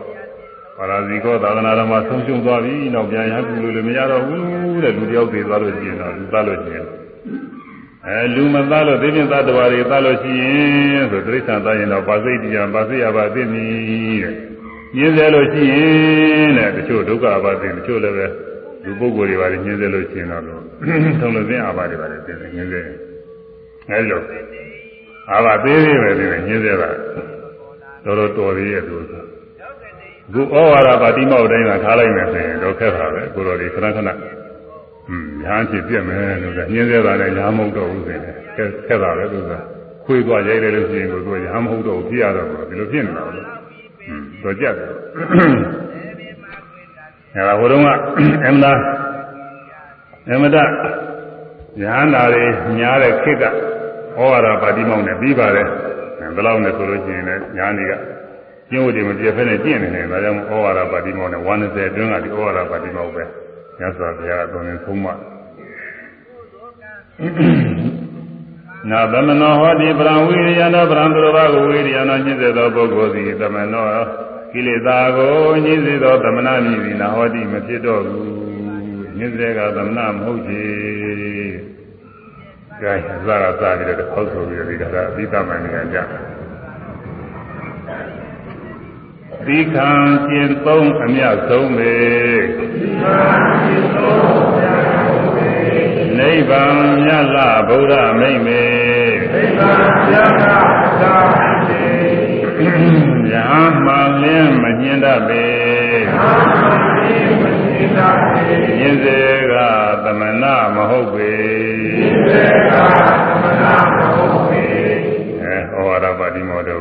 ပါရာဇီကောသာသနာတော်မှာဆုံးရှုံးသွားပြီနောက်ပြန်ရပြုလို့လည်းမရတော့ဘူးတဲ့လူတယောက်သေးသွားလို့ရှိရင်တော့လူသားလို့ရှိရင်အဲလူမသားလို့သိပြင်သတ္တဝါတွေသားလို့ရှိရင်ဆိုတိရစ္ဆာန်သားရင်တော့ပါစိတ်တရားပါစိတ်ရပါသိမည်တဲ့ညင်းစေလို့ရှိရင်တဲ့တချို့ဒုက္ခအပါသိတချို့လည်းပဲလူပုဂ္ဂိုလ်တွေပါညင်းစေလို့ရှိရင်တော့ထုံလို့သိအာပါတွေပါလေသိညင်းစေ အဲလိုအာပါသေးသေးပဲသိညင်းစေတာတော်တော်တော်သေးရဲ့သူကခုဩဝါဒပါတိမောက်တိုင်းကထားလိုက်မယ်ဆိုရင်တော့ခက်တာပဲကိုတော်ဒီခဏခဏอืมညာဖြစ်ပြက်မယ်လို့လည်းညင်းသေးတာလည်းညာမဟုတ်တော့ဘူးဆိုရင်ခက်ခက်တာပဲသူကခွေးသွားရိုက်တယ်လို့ရှိရင်ကိုသူကညာမဟုတ်တော့ဘူးဖြစ်ရတော့ဘူးဒီလိုဖြစ်နေတာလို့อืมတော့ကြက်တယ်အဲဒါဟိုတုန်းကအမလားအမဒညာနာတွေညားတဲ့ခေတ်က ဩဝါဒပါတိမောက်နဲ့ပြီးပါတယ်ဘယ်လောက်နဲ့ဆိုလို့ရှိရင်လည်းညာနေကကျင့်ဝတ်တွေမပြည့်ဖက်နဲ့ကျင့်နေတယ်ဒါကြောင့်ဩဝါဒပါတိမောနဲ့120အတွင်းကဒီဩဝါဒပါတိမောပဲညစွာဘုရားကသွန်သင်ဆုံးမနာသမနောဟောတိပရံဝိရိယနာပရံသူတော်ဘာကိုဝိရိယနာညစ်စေသောပုဂ္ဂိုလ်သည်သမနောကိလေသာကိုညစ်စေသောသမဏမည်သည်နာဟောတိမဖြစ်တော့ဘူးညစ်စေကသမဏမဟုတ်ချေ ကဲအစကစပြီးတော့ဟောဆိုပြီးဒီကရာအပိသမဏေရကြသီခံကျင့်သုံးအမြတ်ဆုံးပဲနိဗ္ဗာန်မြတ်လဗုဒ္ဓမိတ်မေနိဗ္ဗာန်မြတ်လသာမေယဟမှလင်းမညင်တတ်ပေယဟ မှလင်းမညင်တတ်ပေယင်းစေကသမဏမဟုတ်ပေယင်းစေကသမဏမဟုတ်ပေအဲဩဝါဒပါတိမောတော်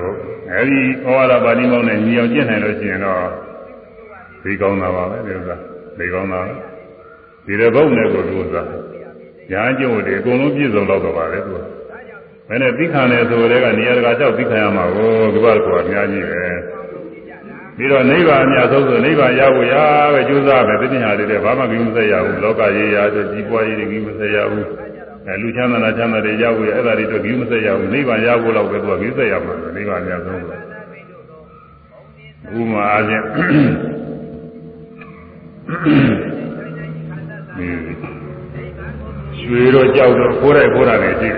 အဲဒီဩဝါဒပါဠိမောင်းနဲ့ညီအောင်ကျင့်နိုင်လို့ရှိရင်တော့သိကောင်းတာပါပဲဒီဥစ္စာသိကောင်းတာဒီတဲ့ဘုံနဲ့ကိုသူဥစ္စာညာကျုံတွေအကုန်လုံးပြည့်စုံတော့တော့ပါလေသူကမင်းနဲ့သိခံတယ်ဆိုတဲ့ကနေရာတကာလျှောက်သိခံရမှာကိုဒီဘက်ကအများကြီးပဲ ပြီးတော့နိဗ္ဗာန်အများဆုံးဆိုနိဗ္ဗာန်ရဖို့ရပဲကြိုးစားပဲသိပညာတွေတဲ့ဘာမှကြည့်မဆက်ရဘူးလောကရေးရာဆိုကြီးပွားရေးတွေကြည့်မဆက်ရဘူးအဲလူချမ်းသာတာချမ်းသာတွေရဖို့ရအဲ့ဒါတွေတော့ကြည့်မဆက်ရဘူးနိဗ္ဗာန်ရဖို့တော့ပဲသူကကြည့်ဆက်ရမှာနိဗ္ဗာန်အများဆုံးပဲဥမာအားဖြင့်ရွှေတော့ကြောက်တော့ခိုးလိုက်ခိုးတာလည်းရှိတယ်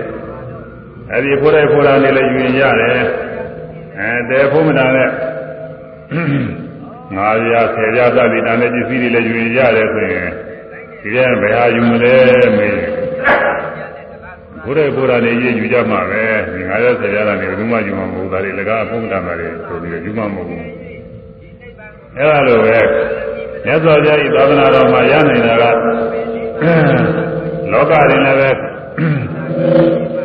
အဲဒီခိုးလိုက်ခိုးတာလည်းလည်းယူရင်ရတယ်အဲတဲဖို့မတာနဲ့ ငါးရဆယ်ရသတိတန်တဲ့ပစ္စည်းတွေလည်းယူရင်ရတယ်ဆိုရင်ဒီကဘယ်ဟာယူမလဲမေးဘုရားဘုရားနေရေးယူကြမှာပဲဒီငါးရဆယ်ရတာနေဘယ်သူမှယူမှာမဟုတ်တာလေလကားဖုံးတာမှာလေဆိုပြီးယူမှာမဟုတ်ဘူးအဲလိုပဲမြတ်စွာဘုရားဤသာသနာတော်မှာရနိုင်တာကလောကရင်းလည်းပဲ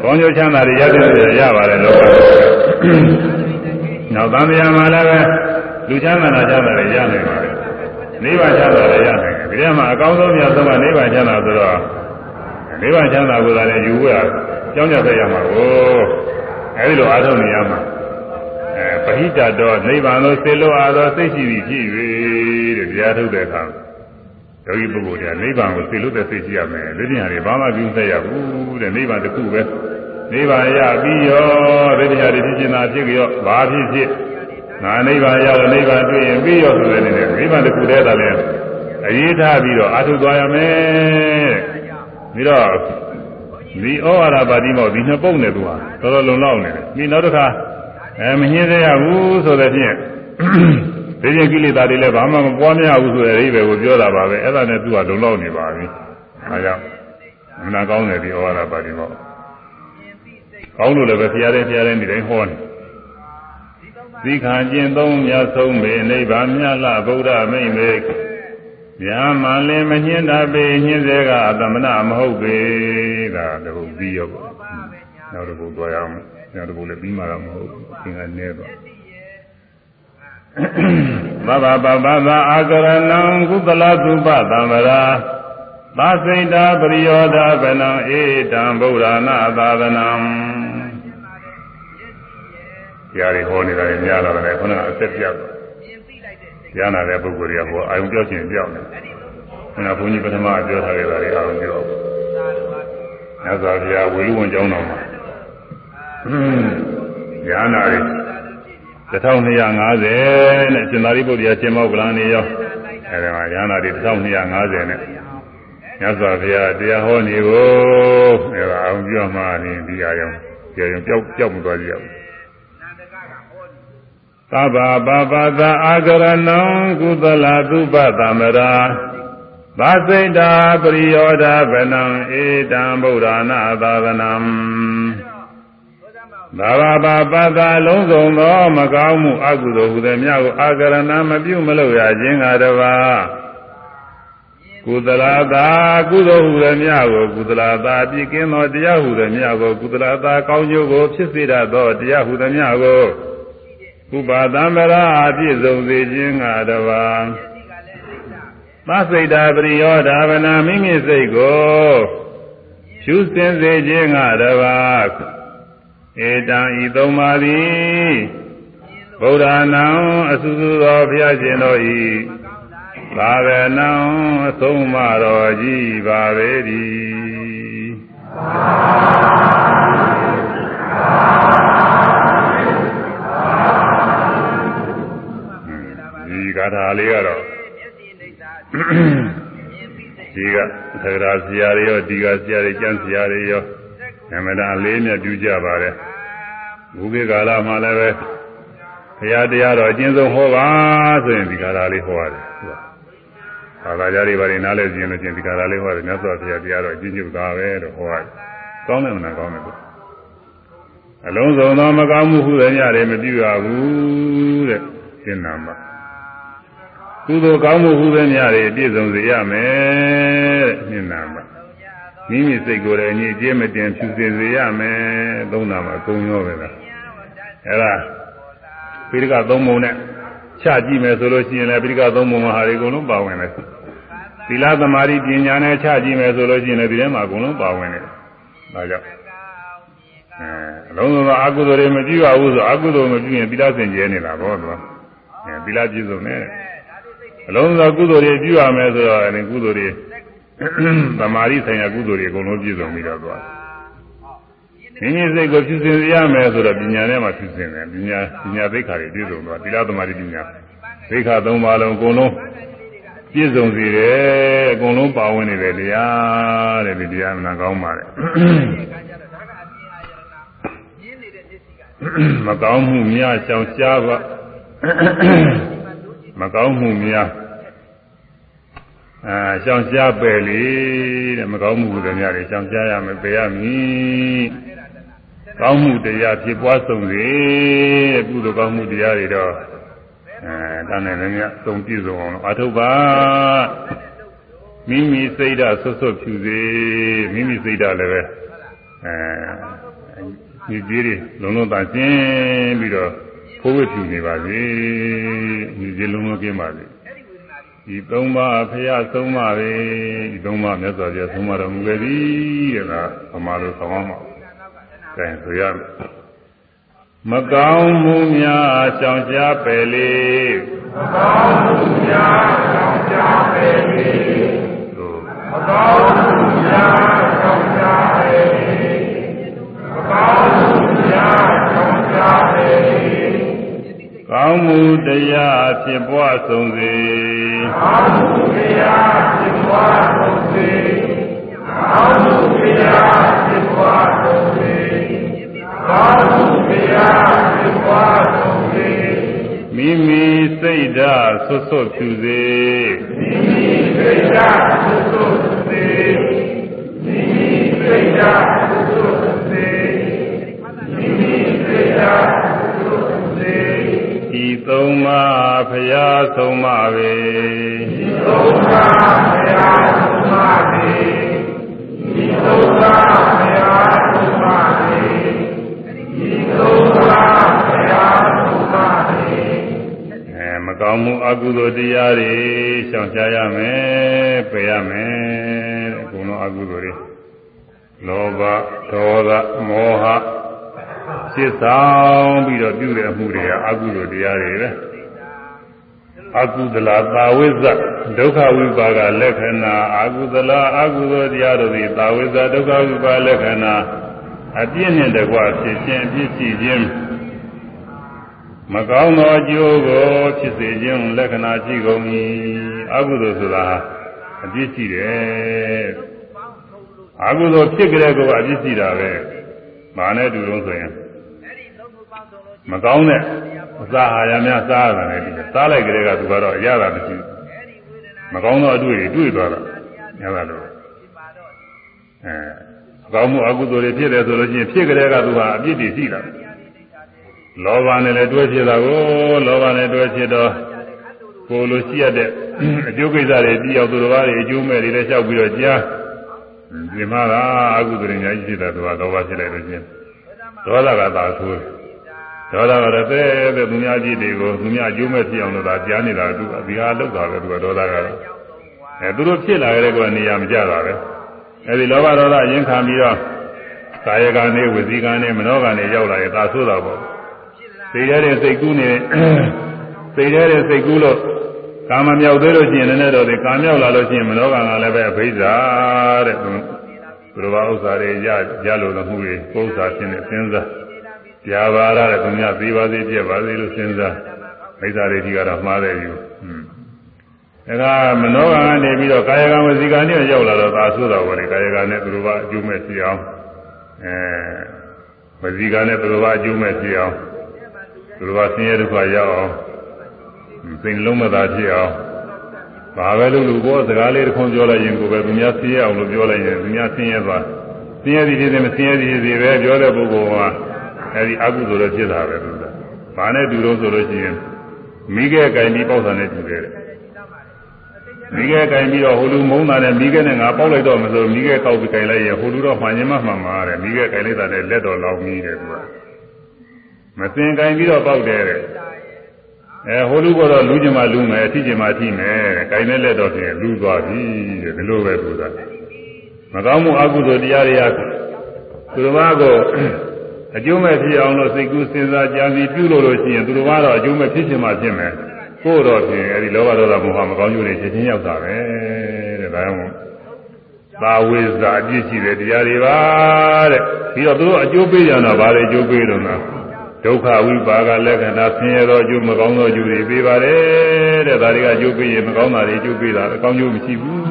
ကောင်းကျိုးချမ်းသာတွေရတဲ့ရပါတယ်လောကနောက်သံဃာမှာလည်းပဲ လူချမ်းသာတာချမ်းသာတွေရနိုင်ပါတယ်နိဗ္ဗာန်ချမ်းသာတွေရနိုင်တယ်ဒီထဲမှာအကောင်းဆုံးမြတ်ဆုံးကနိဗ္ဗာန်ချမ်းသာဆိုတော့နိဗ္ဗာန်ချမ်းသာကိုလည်းယူရကြောင်းကြတဲ့ရမှာကိုအဲဒီလိုအားထုတ်နေရမှာအဲပဟိတတော်နိဗ္ဗာန်သို့စေလို့အားသောစိတ်ရှိသည်ဖြစ်၍တဲ့တရားထုတ်တဲ့အခါယောဂီပုဂ္ဂိုလ်တွေကနိဗ္ဗာန်ကိုစေလို့တဲ့စိတ်ရှိရမယ်လူပညာတွေဘာမှပြုသက်ရဘူးတဲ့နိဗ္ဗာန်တစ်ခုပဲနိဗ္ဗာန်ရပြီးရောဒိဋ္ဌိရဖြစ်ခြင်းသာဖြစ်ကြောဘာဖြစ်ဖြစ် ငါနိဗ္ဗာန်ရတော့နိဗ္ဗာန်တွေ့ရင်ပြီးရောဆိုတဲ့နေနဲ့နိဗ္ဗာန်တစ်ခုတည်းသာလဲအရေးထားပြီးတော့အထုသွားရမယ်ပြီးတော့ဒီဩဝါဒပါတိမောဒီနှစ်ပုံနဲ့သူဟာတော်တော်လုံလောက်နေတယ်ဒီနောက်တစ်ခါအဲမညင်းသေးရဘူးဆိုတဲ့ဖြင့်ဒီရင်ကိလေသာတွေလည်းဘာမှမပွားများဘူးဆိုတဲ့အိဗယ်ကိုပြောတာပါပဲအဲ့ဒါနဲ့သူကလုံလောက်နေပါပြီအဲကြောင့်မနာကောင်းတယ်ဒီဩဝါဒပါတိမောကောင်းလို့လည်းပဲဖရားတဲ့ဖရားတဲ့ဒီတိုင်းဟောနေ သီခံကျင့်သုံးမြတ်ဆုံးပေနိဗ္ဗာန်မြတ်လဗုဒ္ဓမိတ်မေဗျာမလင်မညှင်းတာပေညှင်းစေကအတမနာမဟုတ်ပေဒါတခုပြီးရောပေါ့နောက်တစ်ခုသွားရအောင်နောက်တစ်ခုလည်းပြီးမှတော့မဟုတ်ဘူးသင်္ကနေတော့သဗ္ဗပပသအာကရဏံကုသလသုပသံဗရာသာစိတ်တာပရိယောဒဗနံဧတံဗုဒ္ဓနာသာသနံ တရားတွေဟောနေတာလည်းများလာတယ်ခုနကအသက်ပြတ်သွားရနာတဲ့ပုဂ္ဂိုလ်တွေကဟောအာယုံပြောခြင်းပြောင်းတယ်ခုနဘုန်းကြီးပထမပြောထားခဲ့တာတွေအာယုံပြောမြတ်စွာဘုရားဝေလူဝန်ကျောင်းတော်မှာရနာတွေ1250နဲ့ရှင်သာရိပုတ္တရာရှင်မောကလန်နေရောအဲဒီမှာရဟနာတွေ1250နဲ့မြတ်စွာဘုရားတရားဟောနေကိုအဲဒါအောင်ပြောမှနေဒီအရောင်ကျေရင်ပျောက်ပျောက်မသွားကြဘူး သဗ္ဗပါပသအာကရဏံကုသလသုပသမရာဘာစိတ်တာပရိယောဒဗနံဧတံဗုဒ္ဓနာသာသနံဘာဝပါပသလုံးစုံသောမကောင်းမှုအကုသိုလ်ဟူသည်များကိုအာကရဏမပြုမလို့ရခြင်းကတပါကုသလာသာကုသိုလ်ဟူသည်များကိုကုသလာသာပြည့်ကင်းသောတရားဟူသည်များကိုကုသလာသာကောင်းကျိုးကိုဖြစ်စေတတ်သောတရားဟူသည်များကို ဥပါသံဗရာအပြည့်စုံစေခြင်းကတပါသစိတ်တာပရိယောဓာဗနာမိမိစိတ်ကိုရှုစင်စေခြင်းကတပါဧတံဤသုံးပါသည်ဗုဒ္ဓနာအစုစုသောဘုရားရှင်တို့ဤသာဝနံအဆုံးမတော်ကြီးပါပေသည် ဒီဂါထာလေးကတော့ဒီကသဂရာဆရာတွေရောဒီကဆရာတွေကျမ်းဆရာတွေရောအမှန်တန်လေးမြတ်ပြုကြပါတယ်ဘုခေကာလမှာလည်းပဲဘုရားတရားတော်အကျဉ်းဆုံးဟောပါဆိုရင်ဒီကာလလေးဟောရတယ်ဘာသာကြားတွေဘာတွေနားလဲကျင်လို့ကျင်ဒီကာလလေးဟောတယ်မြတ်စွာဘုရားတရားတော်အကျဉ်းချုပ်တာပဲလို့ဟောရတယ်ကောင်းတယ်မလားကောင်းတယ်လို့အလုံးစုံသောမကောင်းမှုဟုတဲ့ညတွေမပြုရဘူးတဲ့ရှင်းနာမှာ ကုသိုလ်ကောင်းမှုဟုတဲ့ညတွေပြည့်စုံစေရမယ်တဲ့ရှင်းနာမှာမိမိစိတ်ကိုယ်လည်းအငြိအကျေးမတင်ဖြူစင်စေရမယ်သုံးနာမှာအကုန်ရောပဲလားအဲ့ဒါပိဋကသုံးပုံနဲ့ချကြည့်မယ်ဆိုလို့ရှိရင်လည်းပိဋကသုံးပုံမှာဟာတွေအကုန်လုံးပါဝင်တယ်သီလသမာဓိပညာနဲ့ချကြည့်မယ်ဆိုလို့ရှိရင်လည်းဒီထဲမှာအကုန်လုံးပါဝင်တယ်ဒါကြောင့်အဲအလုံးစုံသောအကုသိုလ်တွေမပြုရဘူးဆိုအကုသိုလ်မပြုရင်သီလစင်ကြဲနေတာပေါ့သူအဲသီလပြည့်စုံတယ် အလုံးစုံသောကုသိုလ်တွေပြုရမယ်ဆိုတော့အဲဒီကုသိုလ်တွေသမာဓိဆိုင်ရာကုသိုလ်တွေအကုန်လုံးပြည့်စုံပြီးတော့သွားမိမိစိတ်ကိုဖြူစင်ရမယ်ဆိုတော့ပညာနဲ့မှဖြူစင်တယ်ပညာပညာသိက္ခာတွေပြည့်စုံသွားသီလသမာဓိပညာသိက္ခာ၃ပါးလုံးအကုန်လုံးပြည့်စုံစေတယ်အကုန်လုံးပါဝင်နေတယ်တရားတဲ့ဒီတရားမှန်ကောင်းပါလေမကောင်းမှုများရှောင်ရှားပါမကောင်းမှုများ အာရှောင်ရှားပယ်လေတဲ့မကောင်းမှုတွေများတွေရှောင်ရှားရမယ်ပယ်ရမည်ကောင်းမှုတရားဖြစ်ပွားဆုံးစေတဲ့ကုသိုလ်ကောင်းမှုတရားတွေတော့အဲတန်းနေလည်းမြတ်သုံးပြည့်စုံအောင်အထုပ်ပါမိမိစိတ်ဓာတ်ဆွတ်ဆွတ်ဖြူစေမိမိစိတ်ဓာတ်လည်းပဲအဲညီကြီးတွေလုံးလုံးသာရှင်းပြီးတော့ဖိုးဝှဖြူနေပါစေညီကြီးလုံးလုံးကင်းပါစေ ဒီသုံးပါးဖရာသုံးပါးပဲဒီသုံးပါးမြတ်စွာဘုရားသုံးပါးတော်မူခဲ့သည်တဲ့ကဗမာလိုဆောင်းအောင်ပါအဲဆိုရမယ်မကောင်းမှုများရှောင်ရှားပယ်လေမကောင်းမှုများရှောင်ရှားပယ်လေမကောင်းမှုများရှောင်ရှားပယ်လေမကောင်းမှုများရှောင်ရှားပယ်လေကောင်းမှုတရားဖြစ်ပွားဆုံးစေ ကောင်းမှုတရားဖြစ်ပွားဆုံးစေကောင်းမှုတရားဖြစ်ပွားဆုံးစေကောင်းမှုမိမိစိတ်ဓာတ်ဆွတ်ဆွတ်ဖြူစေမိမိစိတ်ဓာတ်ဆွတ်ဆွတ်စေမိမိစိတ်ဓာတ်ဆွတ်ဆွတ်စေမိမိစိတ်ဓာတ်ဆွတ်ဆွတ်စေ ဤသုံးပါးဖရာဆုံးမပဲဤသုံးပါးဖရာဆုံးမပဲဤသုံးပါးဖရာဆုံးမပဲဤသုံးပါးကောင်းမှုအကုသိုလ်တရားတွေရှောင်ရှားရမယ်ပယ်ရမယ်အကုန်လုံးအကုသိုလ်တွေလောဘဒေါသမောဟ စိတ်ဆောင်ပြီးတော့ပြုတဲ့အမှုတွေကအကုသိုလ်တရားတွေပဲအကုသလသာဝိဇ္ဇဒုက္ခဝိပါကလက္ခဏာအကုသလအကုသိုလ်တရားတို့သည်သာဝိဇ္ဇဒုက္ခဝိပါလက္ခဏာအပြည့်နဲ့တကွဖြစ်ခြင်းအပြည့်ရှိခြင်းမကောင်းသောအကျိုးကိုဖြစ်စေခြင်းလက္ခဏာရှိကုန်၏အကုသိုလ်ဆိုတာအပြစ်ရှိတယ်အကုသိုလ်ဖြစ်ကြတဲ့ကောအပြစ်ရှိတာပဲမာနဲ့တူလို့ဆိုရင် မကောင်းတဲ့အစာအာဟာရများစားရတာလည်းဒီစားလိုက်ကြတဲ့ကသူကတော့အရသာမရှိဘူးမကောင်းသောအတွေ့တွေတွေ့သွားတာညတာလို့အဲကောင်းမှုအကုသိုလ်တွေဖြစ်တယ်ဆိုလို့ရှိရင်ဖြစ်ကြတဲ့ကသူကအပြစ်တွေရှိတာလောဘနဲ့လည်းတွဲဖြစ်တာကိုလောဘနဲ့တွဲဖြစ်တော့ကိုလိုရှိရတဲ့အကျိုးကိစ္စတွေပြီးအောင်သူတော်ဘာတွေအကျိုးမဲ့တွေလည်းလျှောက်ပြီးတော့ကြားဒီမှာကအကုသိုလ်ညာကြီးဖြစ်တာသူကလောဘဖြစ်လိုက်လို့ချင်းဒေါသကသာဆိုး ဒေါသကတော့တဲ့တဲ့သူများကြီးတွေကိုသူများအကျိုးမဲ့ဖြစ်အောင်လို့သာကြားနေတာသူဒီဟာလောက်တာပဲသူကဒေါသကတော့အဲသူတို့ဖြစ်လာကြတဲ့ကနေရာမကြတာပဲအဲဒီလောဘဒေါသရင်ခံပြီးတော့ကာယကံနဲ့ဝစီကံနဲ့မနောကံနဲ့ရောက်လာရင်သာဆိုးတာပေါ့သိရတဲ့စိတ်ကူးနဲ့သိရတဲ့စိတ်ကူးလို့ကာမမြောက်သေးလို့ရှိရင်လည်းတော့ဒီကာမြောက်လာလို့ရှိရင်မနောကံကလည်းပဲအဘိဓါတဲ့သူသူတော်ဘာဥစ္စာတွေရရလို့မှုတွေပု္ပ္ပာဖြစ်နေစဉ်းစား ပြာပါရတဲ့သူများသိပါစေပြက်ပါစေလို့စဉ်းစားမိစ္ဆာတွေဒီကတော့မှားတယ်ယူဒါကမနောကံကနေပြီးတော့ကာယကံဝစီကံနဲ့ရောက်လာတော့သာဆိုတော့ဗောလေကာယကံနဲ့သူတော်ဘာအကျိုးမဲ့ဖြစ်အောင်အဲဝစီကံနဲ့သူတော်ဘာအကျိုးမဲ့ဖြစ်အောင်သူတို့ကဆင်းရဲဒုက္ခရောက်အောင်စိတ်လုံးမသာဖြစ်အောင်ဘာပဲလို့လူဘောစကားလေးတစ်ခွန်းပြောလိုက်ရင်ကိုပဲသူများဆင်းရဲအောင်လို့ပြောလိုက်ရင်သူများဆင်းရဲသွားဆင်းရဲသည်ဖြစ်စေမဆင်းရဲသည်ဖြစ်စေပဲပြောတဲ့ပုဂ္ဂိုလ်က အဲဒီအကုသိုလ်တော့ဖြစ်တာပဲသူကဘာနဲ့တူတော့ဆိုလို့ရှိရင်မိခဲကင်ပြီးပေါက်တာနဲ့တူတယ်မိခဲကင်ပြီးတော့ဟိုလူမုန်းတာနဲ့မိခဲနဲ့ငါပေါက်လိုက်တော့မလို့မိခဲကောက်ပြီးကင်လိုက်ရင်ဟိုလူတော့မှန်ရင်မှမှန်မှာတဲ့မိခဲကင်လိုက်တာနဲ့လက်တော်လောင်ပြီးတယ်သူကမစင်ကင်ပြီးတော့ပေါက်တယ်တဲ့အဲဟိုလူကတော့လူကျင်မှလူမယ်အထိကျင်မှထိမယ်ကင်တဲ့လက်တော့ဖြင့်လူသွားပြီတဲ့ဒီလိုပဲသူကမကောင်းမှုအကုသိုလ်တရားတွေကသူတော်ဘာကို အကျိုးမဲ့ဖြစ်အောင်လို့စိတ်ကူးစဉ်းစားကြံစည်ပြုလို့လို့ရှိရင်သူတော်ဘာတော့အကျိုးမဲ့ဖြစ်ချင်မှဖြစ်မယ်ကိုယ်တော့ဖြင့်အဲဒီလောဘဒေါသမောဟမကောင်းကျိုးတွေချက်ချင်းရောက်တာပဲတဲ့ဒါကြောင့်သာဝိဇာအပြည့်ရှိတဲ့တရားတွေပါတဲ့ပြီးတော့သူတို့အကျိုးပေးကြတော့ဗါတယ်အကျိုးပေးတော့လားဒုက္ခဝိပါကလက္ခဏာဆင်းရဲသောအကျိုးမကောင်းသောအကျိုးတွေပေးပါတယ်တဲ့ဒါတွေကအကျိုးပေးရင်မကောင်းတာတွေအကျိုးပေးတာအကောင်းကျိုးမရှိဘူး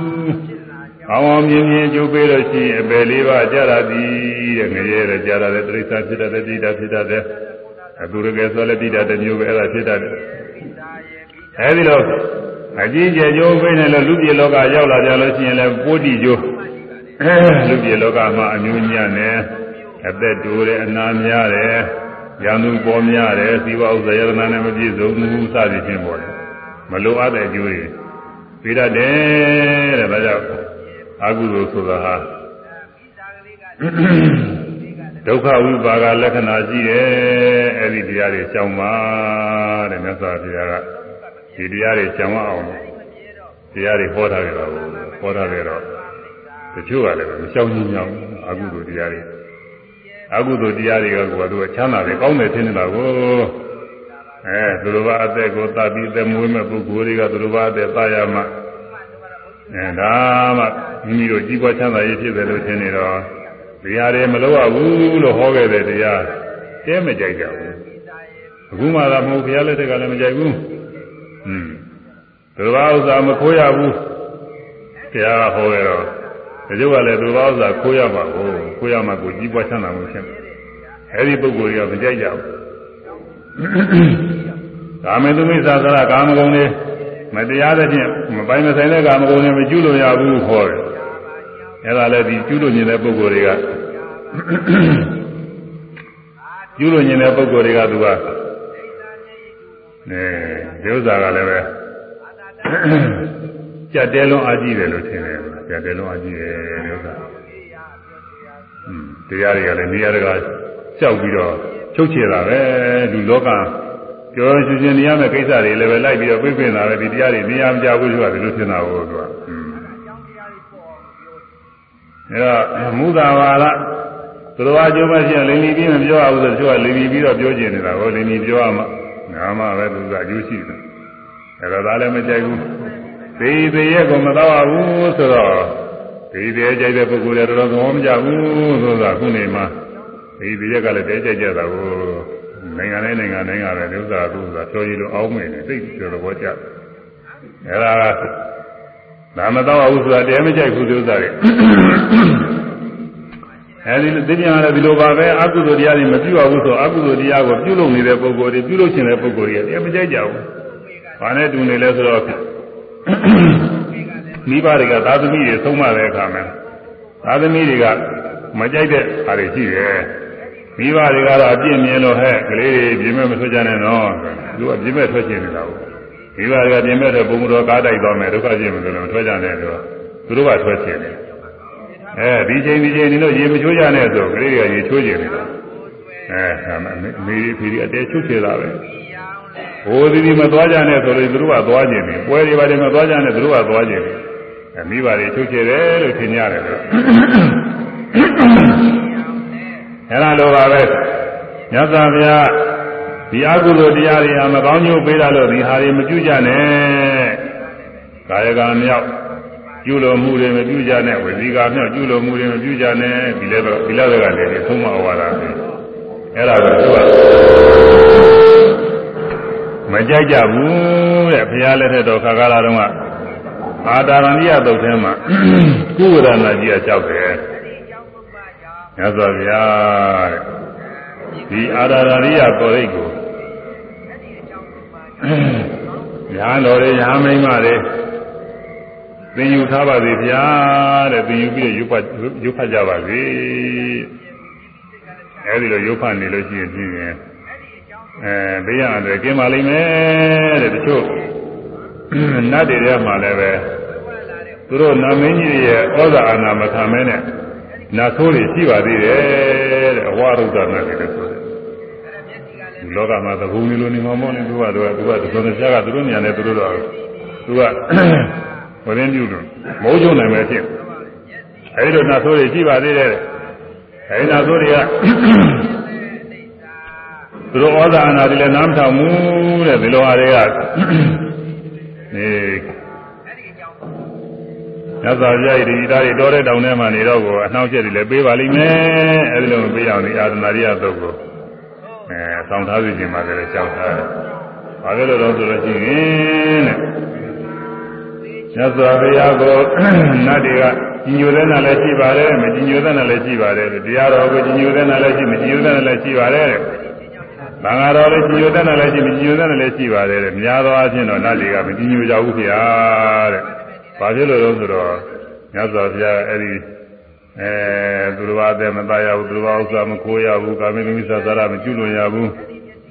အောင်အောင်မြင်မြင်အကျိုးပေးလို့ရှိရင်အပယ်လေးပါးကြရသည်တဲ့ငရဲတဲ့ကြရတယ်တိရစ္ဆာန်ဖြစ်တဲ့တိတာဖြစ်တဲ့အသူရကယ်ဆိုလည်းတိတာတစ်မျိုးပဲအဲ့ဒါဖြစ်တတ်တယ်အဲဒီလိုအကြီးကျယ်ကျိုးပေးနေလို့လူပြည်လောကရောက်လာကြလို့ရှိရင်လည်းပိုးတိကျိုးလူပြည်လောကမှာအမျိုးညံ့နေအသက်တိုးတယ်အနာများတယ်ရန်သူပေါ်များတယ်ဇီဝဥစ္စာယတနာနဲ့မပြည့်စုံဘူးစသည်ဖြင့်ပေါ်တယ်မလိုအပ်တဲ့အကျိုးတွေပြီးတတ်တယ်တဲ့ဒါကြောင့် အကုသိုလ်ဆိုတာဟာဒုက္ခဝိပါကလက္ခဏာရှိတယ်အဲ့ဒီတရားတွေကြောင်းပါတဲ့မြတ်စွာဘုရားကဒီတရားတွေကြောင်းအောင်တရားတွေဟောထားကြတော့ဟောထားကြတော့တချို့ကလည်းမရှောင်ညင်အောင်အကုသိုလ်တရားတွေအကုသိုလ်တရားတွေကကိုယ်ကသူချမ်းသာတယ်ကောင်းတယ်ထင်နေတာကိုအဲသူတို့ဘာအသက်ကိုသတ်ပြီးသက်မွေးမဲ့ပုဂ္ဂိုလ်တွေကသူတို့ဘာအသက်သရမှအဲဒါမှ မိမိတို့ကြီးပွားချမ်းသာရေးဖြစ်တယ်လို့ထင်နေတော့ဒီဟာတွေမလုပ်ရဘူးလို့ဟောခဲ့တဲ့တရားတဲမကြိုက်ကြဘူးအခုမှသာမဟုတ်ဘုရားလက်ထက်ကလည်းမကြိုက်ဘူးอืมသူတို့ဘာဥစ္စာမခိုးရဘူးတရားဟောခဲ့တော့ဒီလိုကလည်းသူဘာဥစ္စာခိုးရမှာကိုခိုးရမှာကိုကြီးပွားချမ်းသာမှုဖြစ်တယ်အဲဒီပုဂ္ဂိုလ်တွေကမကြိုက်ကြဘူးကာမေတုမိစ္ဆာသရကာမဂုဏ်တွေမတရားတဲ့ဖြင့်မပိုင်မဆိုင်တဲ့ကာမဂုဏ်တွေမကျူးလို့ရဘူးခေါ်တယ် အဲ့ဒါလည်းဒီကျူးလွန်နေတဲ့ပုဂ္ဂိုလ်တွေကကျူးလွန်နေတဲ့ပုဂ္ဂိုလ်တွေကသူကအဲဒီဥစ္စာကလည်းပဲကြက်တဲလုံးအကြည့်တယ်လို့ထင်တယ်ကြက်တဲလုံးအကြည့်တယ်ဥစ္စာอืมတရားတွေကလည်းနေရာတကာလျှောက်ပြီးတော့ချုပ်ချယ်တာပဲဒီလောကကြောရှင်ရှင်နေရမယ့်ကိစ္စတွေလည်းပဲလိုက်ပြီးတော့ပြိပင်တာပဲဒီတရားတွေနေရာမကြဘူးဆိုတာဒီလိုထင်တာဟုတ်ကွာ အဲတော့မူသာဝါဒသူတော်အကျိုးမရှိရင်လိန်လီပြီးမပြောရဘူးဆိုတော့သူကလိန်လီပြီးတော့ပြောကျင်နေတာကိုလိန်လီပြောရမှာငါမှပဲသူကအကျိုးရှိတယ်အဲတော့ဒါလည်းမကြိုက်ဘူးသေသေးရဲ့ကိုမတော့ရဘူးဆိုတော့သေသေးကြိုက်တဲ့ပုဂ္ဂိုလ်တွေတော်တော်သဘောမကျဘူးဆိုတော့ခုနေမှာသေသေးရက်ကလည်းတဲကြိုက်ကြတာကိုနိုင်ငံတိုင်းနိုင်ငံတိုင်းကလည်းဥစ္စာသူ့ဥစ္စာပြောရလို့အောင်းမယ်သိတယ်တော်တော်ကြအဲဒါက ဒါမတော့ဘူးဆိုတာတဲမကြိုက်ဘူးဒီဥစ္စာတွေအဲဒီသိပြန်ရတယ်ဒီလိုပါပဲအကုသိုလ်တရားတွေမပြုရဘူးဆိုအကုသိုလ်တရားကိုပြုလုပ်နေတဲ့ပုဂ္ဂိုလ်တွေပြုလုပ်ခြင်းတဲ့ပုဂ္ဂိုလ်တွေတရားမကြိုက်ကြဘူး။ဘာနဲ့တူနေလဲဆိုတော့မိဘတွေကသာသမီတွေဆုံးမတဲ့အခါမှာသာသမီတွေကမကြိုက်တဲ့အားတွေရှိတယ်။မိဘတွေကတော့အပြည့်မြင်လို့ဟဲ့ကလေးတွေပြင်မဲ့မထွက်ကြနဲ့နော်။သူကပြင်မဲ့ထွက်ချင်နေတာကို မိဘတွေကပြင်မဲ့တဲ့ဘုံတော်ကားတိုက်သွားမယ်ဒုက္ခကျင့်မလို့မထွက်ကြနဲ့တော့သူတို့ကထွက်ချင်တယ်။အဲဒီချိန်ဒီချိန်ဒီလိုရေမချိုးကြနဲ့ဆိုကလေးတွေကရေချိုးချင်နေတာ။အဲဒါမှမေးဖီအတဲချုပ်ချင်တာပဲ။ဟိုဒီဒီမသွားကြနဲ့ဆိုလို့သူတို့ကသွားခြင်းတယ်ပွဲတွေပါတယ်မသွားကြနဲ့သူတို့ကသွားခြင်းတယ်အမိပါတွေချုပ်ချယ်တယ်လို့ထင်ရတယ်လို့အဲ့ဒါလိုပါပဲမြတ်စွာဘုရား ဒီအကုသိုလ်တရားတွေဟာမကောင်းကျိုးပေးတာလို့ဒီဟာတွေမပြုကြနဲ့ကာယကံမြောက်ကျူလို့မှုတွေမပြုကြနဲ့ဝစီကမြောက်ကျူလို့မှုတွေမပြုကြနဲ့ဒီလည်းတော့ဒီလည်းကလည်းသုံးမဩဝါဒပဲအဲ့ဒါကိုသူကမကြိုက်ကြဘူးတဲ့ဘုရားလက်ထက်တော်ခါကာလတုန်းကအာတာရဏိယသုတ်ထဲမှာကုဝရဏကြီးကကြောက်တယ်မြတ်စွာဘုရားတဲ့ဒီအာတာရဏိယတော်ရိတ်ကို ညာတော်တွေညာမိမတွေသင်ယူထားပါစေဗျာတဲ့သင်ယူပြီးရုပ်ဖတ်ရုပ်ဖတ်ကြပါစေအဲဒီလိုရုပ်ဖတ်နေလို့ရှိရင်ပြင်းရင်အဲဘေးရတယ်กินပါလိမ့်မယ်တဲ့တချို့နတ်တွေထဲမှာလည်းပဲသူတို့နာမင်းကြီးရဲ့ဩဇာအာဏာမခံမဲနဲ့နာဆိုးတွေရှိပါသေးတယ်တဲ့အဝရုဒ္ဒနာတွေလည်းဆိုတယ် လောကမှာသဘုံမျိုးလိုနေမှာမဟုတ်နဲ့သူကတော့သူကသူကတရားကသူတို့ညာနဲ့သူတို့တော့သူကဝရင်းပြုလို့မဟုတ်ချုံနိုင်ပဲဖြစ်အဲဒီလိုနာဆိုးတွေရှိပါသေးတယ်အဲဒီနာဆိုးတွေကသူတို့ဩဇာအာဏာတွေလည်းနားမထောင်ဘူးတဲ့ဒီလိုဟာတွေကနေညသာကြိုက်ဒီဒါတွေတော်တဲ့တောင်ထဲမှာနေတော့ကိုအနှောင့်အယှက်တွေလည်းပေးပါလိမ့်မယ်အဲဒီလိုမပေးအောင်ဒီအာသနာရိယသုတ်ကို အဲဆောင်းထားပြီခြင်းမှာလည်းကြောက်ထားတယ်ဘာဖြစ်လို့လဲဆိုလို့ရှိရင်တဲ့မြတ်စွာဘုရားကိုနတ်တွေကကြီးညိုတဲ့နာလည်းရှိပါတယ်မကြီးညိုတဲ့နာလည်းရှိပါတယ်တရားတော်ကိုကြီးညိုတဲ့နာလည်းရှိမကြီးညိုတဲ့နာလည်းရှိပါတယ်တဲ့။ဘာသာတော်လည်းကြီးညိုတဲ့နာလည်းရှိမကြီးညိုတဲ့နာလည်းရှိပါတယ်တဲ့။များသောအားဖြင့်တော့နတ်တွေကမကြီးညိုကြဘူးခင်ဗျာတဲ့။ဘာဖြစ်လို့လဲဆိုတော့မြတ်စွာဘုရားအဲ့ဒီ အဲသူတော်ဘာတဲ့မသားရဘူးသူတော်ဘာဥစ္စာမခိုးရဘူးကာမိမိစ္ဆာသာရမကျွလွန်ရဘူး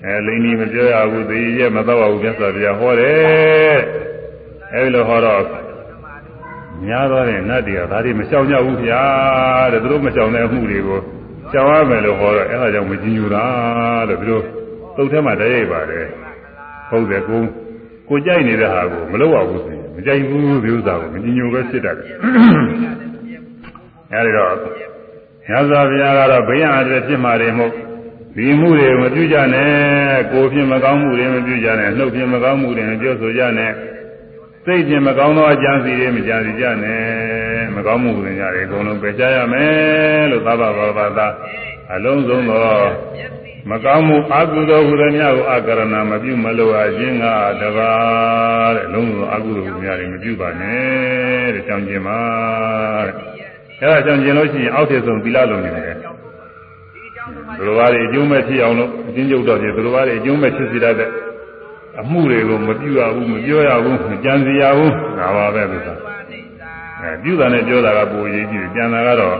အဲလိန်ကြီးမပြောရဘူးသေရမတော့ဘူးမြတ်စွာဘုရားဟောတယ်အဲဒီလိုဟောတော့များတော့တဲ့နတ်တွေကဒါတွေမရှောင်ကြဘူးဗျာတဲ့သူတို့မရှောင်တဲ့အမှုတွေကိုရှောင်ရမယ်လို့ဟောတော့အဲဒါကြောင့်မကြည်ညိုတာလို့သူတို့သုတ်ထဲမှာတည်းရိုက်ပါတယ်ဟုတ်တယ်ကိုကိုကြိုက်နေတဲ့ဟာကိုမလုပ်ရဘူးဆိုရင်မကြိုက်ဘူးဒီဥစ္စာကိုမကြည်ညိုပဲဖြစ်တတ်တယ် အဲဒီတော့ညဇာဘုရားကတော့ဘေးရန်အတည်းဖြစ်မှာတွေမဟုတ်ဒီမှုတွေမပြုကြနဲ့ကိုယ်ဖြင့်မကောင်းမှုတွေမပြုကြနဲ့နှုတ်ဖြင့်မကောင်းမှုတွေမပြောဆိုကြနဲ့စိတ်ဖြင့်မကောင်းသောအကြံစီတွေမကြံစီကြနဲ့မကောင်းမှုတွေညာတွေအကုန်လုံးပယ်ချရမယ်လို့သဘာဝဘာသာအလုံးစုံသောမကောင်းမှုအကုသိုလ်ဟူသည်များကိုအကရဏမပြုမလို့အခြင်းကတပါးတဲ့အလုံးစုံအကုသိုလ်ဟူများတွေမပြုပါနဲ့တဲ့ကြောင်းကျင်ပါတဲ့ အဲဒါကြောင့်ကျင်လို့ရှိရင်အောက်ထစ်ဆုံးသီလလုံးနေတယ်သူတော်ဘာတွေအကျိုးမဲ့ဖြစ်အောင်လို့အချင်းကျုပ်တော်ပြေသူတော်ဘာတွေအကျိုးမဲ့ဖြစ်စေတတ်တဲ့အမှုတွေကိုမပြုရဘူးမပြောရဘူးမကြံစီရဘူးဒါပါပဲသူကအဲပြုတာနဲ့ပြောတာကပိုအရေးကြီးတယ်ကြံတာကတော့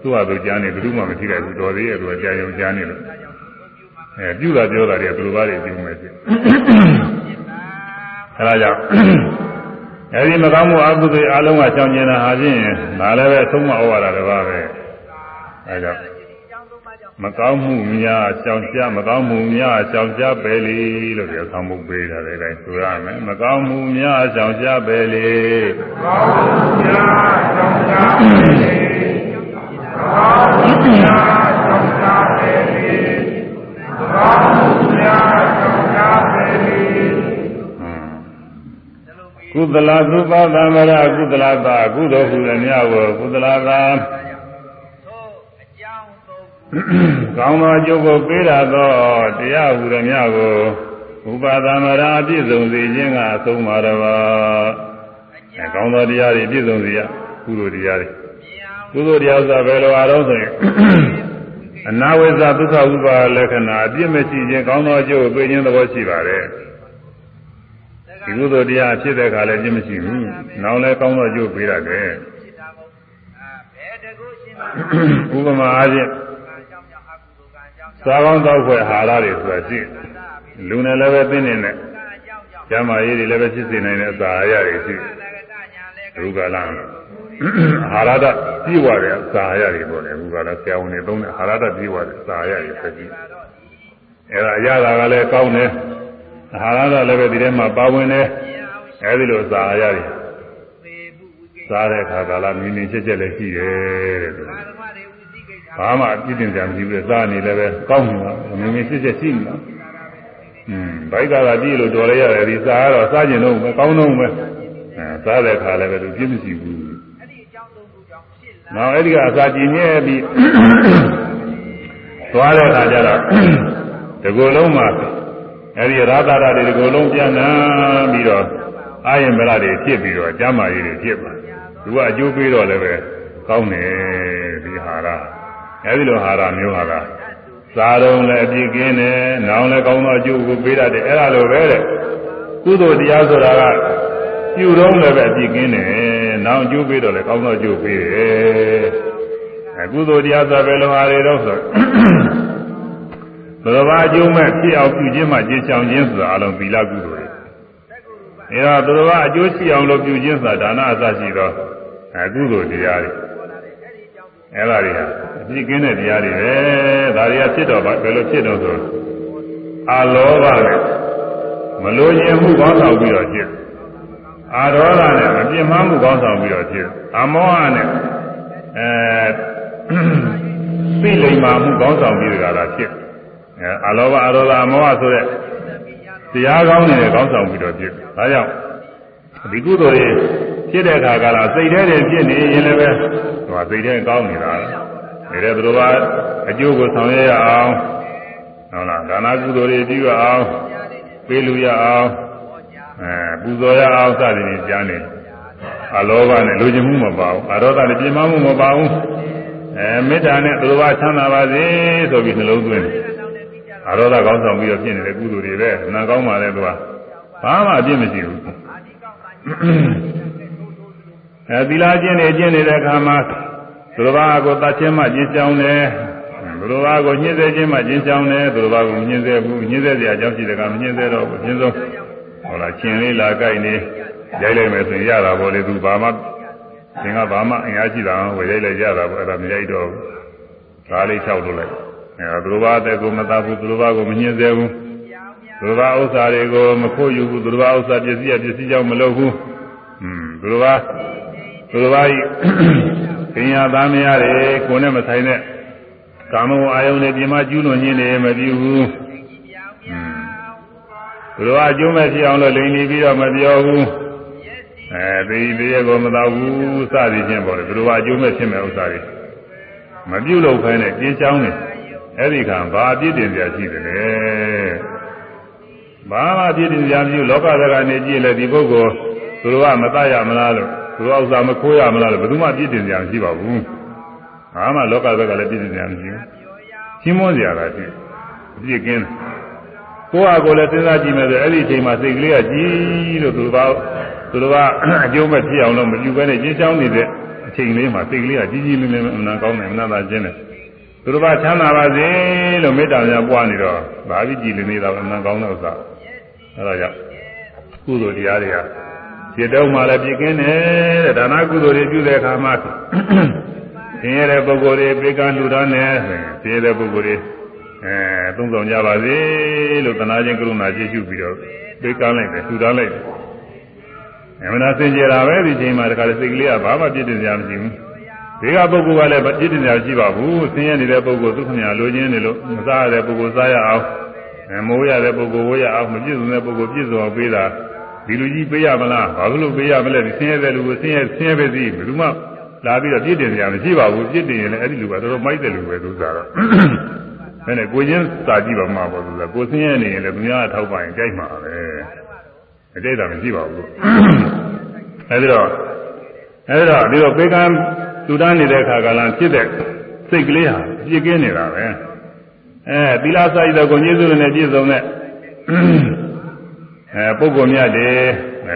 သူ့ဟာသူကြားနေဘယ်သူမှမထိခိုက်ဘူးတော်သေးရဲ့သူကကြာရုံကြားနေလို့အဲပြုတာပြောတာတွေကသူတော်ဘာတွေအကျိုးမဲ့ဖြစ်အဲဒါကြောင့် အဲဒီမကောင်းမှုအကုသိုလ်အလုံးကကြောင်ကျင်တာဟာချင်းဒါလည်းပဲသုံးမဩဝါဒတစ်ပါးပဲအဲကြောင့်မကောင်းမှုများကြောင်ကြမကောင်းမှုများကြောင်ကြပဲလေလို့ပြောဆောင်မှုပေးတာလည်းအဲဆိုရမယ်မကောင်းမှုများကြောင်ကြပဲလေကောင်းမှုများကြောင်ကြပဲလေ ကုသလသုပသမရကုသလသာကုသိုလ်ဟူသည်များကိုကုသလသာကောင်းသောအကျိုးကိုပေးရသောတရားဟူသည်များကိုဥပါသမရာပြည့်စုံစေခြင်းကအဆုံးပါတော်ပါအဲကောင်းသောတရားတွေပြည့်စုံစေရကုသိုလ်တရားတွေကုသိုလ်တရားဆိုဘယ်လိုအားလုံးဆိုရင်အနာဝိဇ္ဇဒုက္ခဥပါလက္ခဏာအပြည့်မရှိခြင်းကောင်းသောအကျိုးကိုပေးခြင်းသဘောရှိပါတယ် ဒီကုသိုလ်တရားဖြစ်တဲ့အခါလည်းပြည့်မရှိဘူး။နောက်လည်းကောင်းသောအကျိုးပေးရတယ်။ဥပမာအားဖြင့်စားကောင်းတောက်ဖွယ်ဟာရတွေဆိုတာရှိလူနဲ့လည်းပဲသိနေတဲ့ကျမ်းမာရေးတွေလည်းပဲဖြစ်စေနိုင်တဲ့အစာအရာတွေရှိရူကလာဟာရဒပြည့်ဝတဲ့အစာအရာတွေပေါ့လေရူကလာဆရာဝန်တွေသုံးတဲ့ဟာရဒပြည့်ဝတဲ့အစာအရာတွေဖြစ်ပြီးအဲဒါအရာကလည်းကောင်းတယ် ဟာရဒလည်းပဲဒီထဲမှာပါဝင်တယ်အဲဒီလိုအစာအရာတွေစားတဲ့အခါကလာမြင်မြင်ချက်ချက်လည်းရှိတယ်တဲ့ဘာမှပြည့်တင်ကြမရှိဘူးစားနေလည်းပဲကောင်းနေတာမင်းမင်းစစ်စစ်ရှိနေတာอืมဘိုက်ကသာကြည့်လို့တော်ရရတယ်ဒီစားကတော့စားကျင်တော့ပဲကောင်းတော့ပဲအဲစားတဲ့ခါလည်းပဲသူပြည့်မရှိဘူးနောက်အဲ့ဒီကအစာကြည်မြဲပြီးသွားတဲ့အခါကျတော့ဒီကိုယ်လုံးမှာ အဲ့ဒီရာသာရတွေဒီကိုယ်လုံးပြန်လာပြီးတော့အာယံမရတွေဖြစ်ပြီးတော့ကျမ်းမာရေးတွေဖြစ်ပါသူကအကျိုးပေးတော့လည်းပဲကောင်းတယ်ဒီဟာရအဲဒီလိုဟာရမျိုးဟာကစားတော့လည်းအပြည့်ကင်းတယ်နောင်လည်းကောင်းသောအကျိုးကိုပေးတတ်တယ်အဲ့ဒါလိုပဲတဲ့ကုသိုလ်တရားဆိုတာကပြုတော့လည်းပဲအပြည့်ကင်းတယ်နောင်အကျိုးပေးတော့လည်းကောင်းသောအကျိုးပေးတယ်အကုသိုလ်တရားဆိုပဲလုံးဟာတွေတော့ဆို ဘုရားအကျိုးမဲ့ဖြစ်အောင်ပြုခြင်းမှကျင့်ဆောင်ခြင်းဆိုတာအလုံးသီလကုသိုလ်တွေအဲတော့ဘုရားအကျိုးရှိအောင်လို့ပြုခြင်းဆိုတာဒါနအစရှိသောအကုသိုလ်တရားတွေအဲဒါတွေဟာအပြစ်ကင်းတဲ့တရားတွေပဲဒါတွေကဖြစ်တော့ဘယ်လိုဖြစ်တော့ဆိုအာလောဘနဲ့မလိုချင်မှုကောင်းဆောင်ပြီးတော့ဖြစ်အာဒေါသနဲ့မပြင်းမမှုကောင်းဆောင်ပြီးတော့ဖြစ်အမောဟနဲ့အဲသိလိမ္မာမှုကောင်းဆောင်ပြီးတော့လာဖြစ် အဲအာလောဘအာဒေါသအမောဟဆိုတဲ့တရားကောင်းတွေကောင်းဆောင်ပြီးတော့ဖြစ်ဒါကြောင့်ဒီကုသိုလ်တွေဖြစ်တဲ့အခါကလာစိတ်ထဲတွေဖြစ်နေရင်လည်းပဲဟိုစိတ်ထဲကောင်းနေတာနေတဲ့သူတို့ကအကျိုးကိုဆောင်ရွက်ရအောင်ဟုတ်လားဒါနာကုသိုလ်တွေပြုရအောင်ပေးလူရအောင်အဲပူဇော်ရအောင်စသည်ဖြင့်ကြားနေအလောဘနဲ့လူကျင်မှုမပါဘူးအရောဒနဲ့ပြင်းမမှုမပါဘူးအဲမေတ္တာနဲ့သူတော်ဘာချမ်းသာပါစေဆိုပြီးနှလုံးသွင်းတယ် အရောဒကောင်းဆောင်ပြီးတော့ဖြစ်နေတဲ့ကုသိုလ်တွေပဲနာကောင်းပါလေသူကဘာမှအပြစ်မရှိဘူးအဲသီလကျင့်နေကျင့်နေတဲ့အခါမှာသူတော်ဘာကိုတတ်ချင်းမှကျင့်ကြောင်းတယ်သူတော်ဘာကိုညှင်းဆဲခြင်းမှကျင့်ကြောင်းတယ်သူတော်ဘာကိုမညှင်းဆဲဘူးညှင်းဆဲစရာအကြောင်းရှိတဲ့ကမညှင်းဆဲတော့ဘူးအရှင်းဆုံးဟုတ်လားရှင်လေးလာကြိုက်နေရိုက်လိုက်မယ်ဆိုရင်ရတာပေါ့လေသူဘာမှသင်ကဘာမှအင်အားရှိတာဝယ်ရိုက်လိုက်ရတာပေါ့အဲ့ဒါမရိုက်တော့ဘူးဒါလေးလျှောက်လို့လိုက် အဲသူတော်ဘာအသက်ကိုမသားဘူးသူတော်ဘာကိုမညှင်းဆဲဘူးသူတော်ဘာဥစ္စာတွေကိုမခိုးယူဘူးသူတော်ဘာဥစ္စာပစ္စည်းရပစ္စည်းကြောင့်မလုပ်ဘူးอืมသူတော်ဘာသူတော်ဘာဤခင်ရသားမရတယ်ကိုယ်နဲ့မဆိုင်တဲ့ကာမဂုဏ်အာယုန်နဲ့ပြင်မကျူးလွန်ခြင်းတွေမပြုဘူးသူတော်အကျိုးမဲ့ဖြစ်အောင်လို့လိန်နေပြီးတော့မပြောဘူးအဲဒီတရားကိုမတော်ဘူးစသည်ချင်းပေါ့လေသူတော်အကျိုးမဲ့ဖြစ်မဲ့ဥစ္စာတွေမပြုတ်လို့ခိုင်းတဲ့ကျင်းချောင်းနေ အဲ့ဒီကဘာအပြစ်တင်စရာရှိတယ်လဲဘာမှအပြစ်တင်စရာမရှိလောကသကနေကြည့်လဲဒီပုဂ္ဂိုလ်သူတော်ကမတတ်ရမလားလို့သူတော်ဥစ္စာမခိုးရမလားလို့ဘယ်သူမှအပြစ်တင်စရာမရှိပါဘူးဘာမှလောကသကလည်းပြစ်တင်စရာမရှိဘူးရှင်းမွန်စရာကရှိအပြစ်ကင်းတယ်ကိုယ့်ဟာကိုယ်လည်းစဉ်းစားကြည့်မယ်ဆိုအဲ့ဒီအချိန်မှာစိတ်ကလေးကကြီးလို့သူတော်သူတော်ကအကျိုးမဲ့ဖြစ်အောင်လို့မပြုဘဲနဲ့ကျင်းချောင်းနေတဲ့အချိန်လေးမှာစိတ်ကလေးကကြီးကြီးလင်းလင်းအမှန်ကောင်းတယ်အမှန်သာကျင်းတယ် သူတော်ချမ်းသာပါစေလို့မေတ္တာများပွားနေတော့ဘာပြီးကြည်လင်းနေတာအမှန်ကောင်းတဲ့ဥစ္စာအဲ့ဒါကြောင့်ကုသိုလ်တရားတွေကจิตတော့မှလည်းပြည့်ကင်းတယ်တဲ့ဒါနကုသိုလ်တွေပြုတဲ့အခါမှာသင်ရတဲ့ပုဂ္ဂိုလ်တွေပေကံလူသားနဲ့ဆိုရင်သိတဲ့ပုဂ္ဂိုလ်တွေအဲသုံးဆောင်ကြပါစေလို့သနာချင်းကရုဏာကြည့်ရှုပြီးတော့ပေကံလိုက်တယ်လူသားလိုက်တယ်အမှန်တရားစင်ကြယ်တာပဲဒီချိန်မှာတခါလေစိတ်ကလေးကဘာမှပြည့်တင်စရာမရှိဘူး ဒီကပုဂ္ဂိုလ်ကလည်းပြည့်တင်စရာရှိပါဘူးဆင်းရဲနေတဲ့ပုဂ္ဂိုလ်ဒုက္ခများလိုချင်နေလို့မစားရတဲ့ပုဂ္ဂိုလ်စားရအောင်မိုးရတဲ့ပုဂ္ဂိုလ်ဝေးရအောင်မပြည့်စုံတဲ့ပုဂ္ဂိုလ်ပြည့်စုံအောင်ပေးတာဒီလူကြီးပေးရမလားဘာလို့ပေးရမလဲဒီဆင်းရဲတဲ့လူကိုဆင်းရဲဆင်းရဲပဲစီဘယ်သူမှလာပြီးတော့ပြည့်တင်ကြမရှိပါဘူးပြည့်တင်ရင်လည်းအဲ့ဒီလူကတော်တော်မိုက်တဲ့လူပဲသူစားတော့ဒါနဲ့ကိုချင်းစာကြည့်ပါမှာပေါ့သူကကိုဆင်းရဲနေရင်လည်းသူများထောက်ပါရင်ကြိုက်မှာပဲအကြိုက်တာမရှိပါဘူးအဲ့ဒီတော့အဲ့တော့ဒီတော့ပေကံ လူတန်းနေတဲ့ခါကလာဖြစ်တဲ့စိတ်ကလေးဟာပြည့်ကင်းနေတာပဲအဲသီလစာရည်တော်ကိုကျေးဇူးနဲ့ပြည့်စုံတဲ့အဲပုဂ္ဂိုလ်များတယ်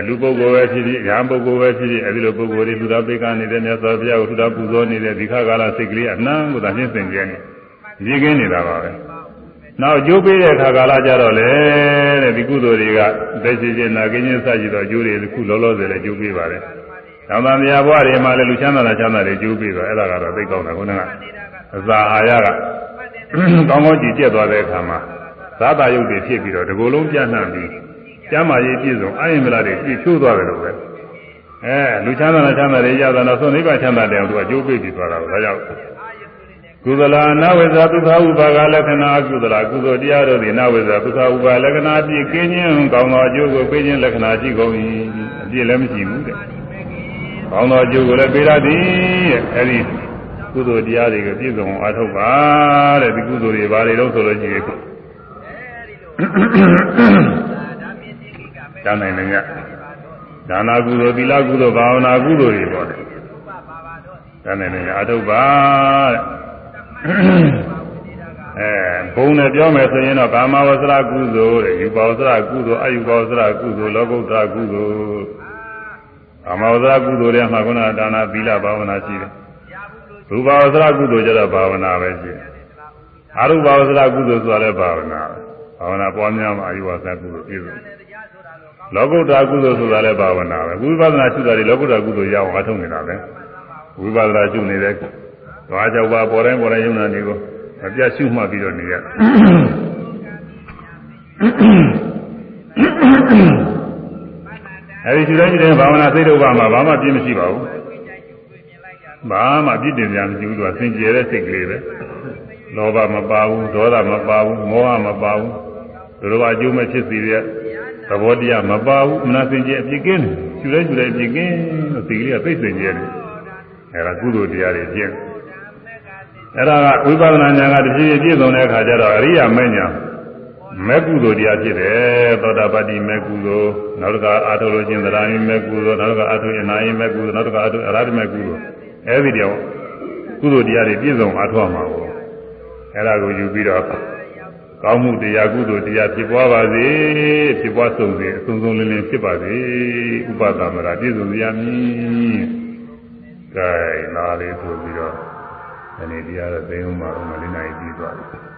လူပုဂ္ဂိုလ်ပဲဖြစ်ဖြစ်ညာပုဂ္ဂိုလ်ပဲဖြစ်ဖြစ်အဲဒီလိုပုဂ္ဂိုလ်တွေလူသားပေကနေတဲ့မြတ်စွာဘုရားကိုထူတာပူဇော်နေတဲ့ဒီခါကာလစိတ်ကလေးအနှံ့ကိုသာနှင်းစင်ကြနေရည်ကင်းနေတာပါပဲနောက်ကျိုးပေးတဲ့ခါကာလကြတော့လေတဲ့ဒီကုသိုလ်တွေကသက်ရှိချင်းနာကင်းချင်းစကြည့်တော့ကျိုးတွေခုလောလောဆယ်လည်းကျိုးပေးပါတယ်။ သံဃာမြာဘွားတွေမှာလည်းလူချမ်းသာတာချမ်းသာတွေကျိုးပေးတော့အဲ့ဒါကတော့သိကောင်းတာခုနကအစာအာရကကောင်းကောင်းကြည့်ကျက်သွားတဲ့အခါမှာသာသာယုတ်တွေဖြစ်ပြီးတော့ဒီကိုယ်လုံးပြန့်နှံ့ပြီးကျမ်းမာရေးပြည့်စုံအာရင်မလားတွေပြည့်ဖြိုးသွားတယ်လို့ပဲအဲလူချမ်းသာတာချမ်းသာတွေရတာတော့သွန်နိဗ္ဗာန်ချမ်းသာတယ်အောင်သူကကျိုးပေးပြီးသွားတာဒါကြောင့်ကုသလနာဝိဇာဒုက္ခဥပါကလက္ခဏာကုသလကုသိုလ်တရားတို့သည်နာဝိဇာဒုက္ခဥပါလက္ခဏာပြည့်ကင်းခြင်းကောင်းသောအကျိုးကိုပေးခြင်းလက္ခဏာရှိကုန်၏အပြည့်လည်းမရှိဘူးတဲ့ ကောင်းသောအကျိုးကိုလည်းပေးရသည်တဲ့အဲဒီကုသိုလ်တရားတွေကိုပြည့်စုံအောင်အားထုတ်ပါတဲ့ဒီကုသိုလ်တွေဘာတွေတော့ဆိုလို့ရှိရင်တန်းနိုင်နေညဒါနာကုသိုလ်သီလကုသိုလ်ဘာဝနာကုသိုလ်တွေပေါ့တယ်တန်းနိုင်နေညအားထုတ်ပါတဲ့အဲဘုံနဲ့ပြောမယ်ဆိုရင်တော့ကာမဝဆရာကုသိုလ်တဲ့ယူပါဝဆရာကုသိုလ်အယူပါဝဆရာကုသိုလ်လောကုတ္တရာကုသိုလ် ကာမဝဆရာကုသိုလ်တွေမှာခုနဒါနာသီလဘာဝနာရှိတယ်ရူပဝဆရာကုသိုလ်ကျတော့ဘာဝနာပဲရှိတယ်အရူပဝဆရာကုသိုလ်ဆိုတာလည်းဘာဝနာပဲဘာဝနာပွားများမှာအယူဝဆရာကုသိုလ်ပြည့်စုံလောကုတ္တရာကုသိုလ်ဆိုတာလည်းဘာဝနာပဲဝိပဿနာရှုတာတွေလောကုတ္တရာကုသိုလ်ရအောင်အထုံးနေတာပဲဝိပဿနာရှုနေတဲ့သွားကြောက်ပါပေါ်တိုင်းပေါ်တိုင်းယုံနာတွေကိုမပြတ်ရှုမှတ်ပြီးတော့နေရ အဲဒီရှုတိုင်းရှုတိုင်းဘာဝနာစိတ်တို့ဘာမှဘာမှပြည့်မရှိပါဘူးဘာမှပြည့်တင်ကြမရှိဘူးသူကစင်ကြယ်တဲ့စိတ်ကလေးပဲလောဘမပါဘူးဒေါသမပါဘူးမောဟမပါဘူးတို့တော့အကျိုးမဲ့ဖြစ်စီတဲ့သဘောတရားမပါဘူးမနာစင်ကြယ်အပြစ်ကင်းရှုတိုင်းရှုတိုင်းအပြစ်ကင်းစိတ်ကလေးကသိစင်ကြယ်တယ်အဲဒါကုသိုလ်တရားတွေကျင့်အဲ့ဒါကဝိပဿနာဉာဏ်ကတဖြည်းဖြည်းပြည့်စုံတဲ့အခါကျတော့အရိယာမဉ္ဇဉ် မေကုသိုလ်တရားဖြစ်တယ်သောတာပတ္တိမေကုသိုလ်နောက်တစ်ခါအာထုလို့ချင်းသရာယိမေကုသိုလ်နောက်တစ်ခါအာထုအနာယိမေကုသိုလ်နောက်တစ်ခါအာထုအရဟတမေကုသိုလ်အဲဒီတည်းကုသိုလ်တရားတွေပြည့်စုံအားထုတ်မှာပေါ့အဲ့ဒါကိုယူပြီးတော့ကောင်းမှုတရားကုသိုလ်တရားဖြစ်ပွားပါစေဖြစ်ပွားဆုံးစေအဆုံးဆုံးလင်းလင်းဖြစ်ပါစေဥပသမရာပြည့်စုံရမည်ကဲနားလေးဆိုပြီးတော့ဒီနေ့တရားတော့သိအောင်ပါဦးမလေးနိုင်ပြီးသွားပြီ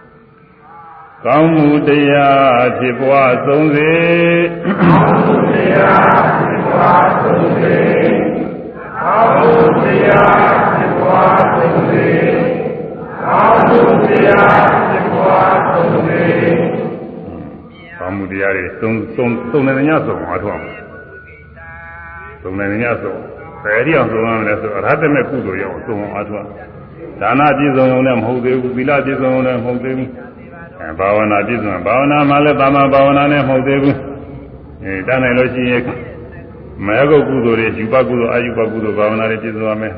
ကောင်းမှုတရားဖြစ်ပွားဆုံးစေကောင်းမှုတရားဖြစ်ပွားဆုံးစေကောင်းမှုတရားဖြစ်ပွားဆုံးစေကောင်းမှုတရားဖြစ်ပွားဆုံးစေကောင်းမှုတရားတွေသုံးသုံးသုံးနေညဆုံးအားထုတ်အောင်သုံးနေညဆုံးဘယ်ဒီအောင်သုံးရမလဲဆိုအရဟတမေကုသိုလ်ရောက်သုံးအောင်အားထုတ်ဒါနပြည့်စုံုံနဲ့မဟုတ်သေးဘူးသီလပြည့်စုံုံနဲ့မဟုတ်သေးဘူးအဲ ဘာဝနာပြည့်စုံဘာဝနာမှလည်းတာမဘာဝနာနဲ့မဟုတ်သေးဘူးအဲတန်းနိုင်လို့ရှိရင်မေဂုတ်ကုသိုလ်တွေယူပကုသိုလ်အာယူပကုသိုလ်ဘာဝနာတွေပြည့်စုံရမယ်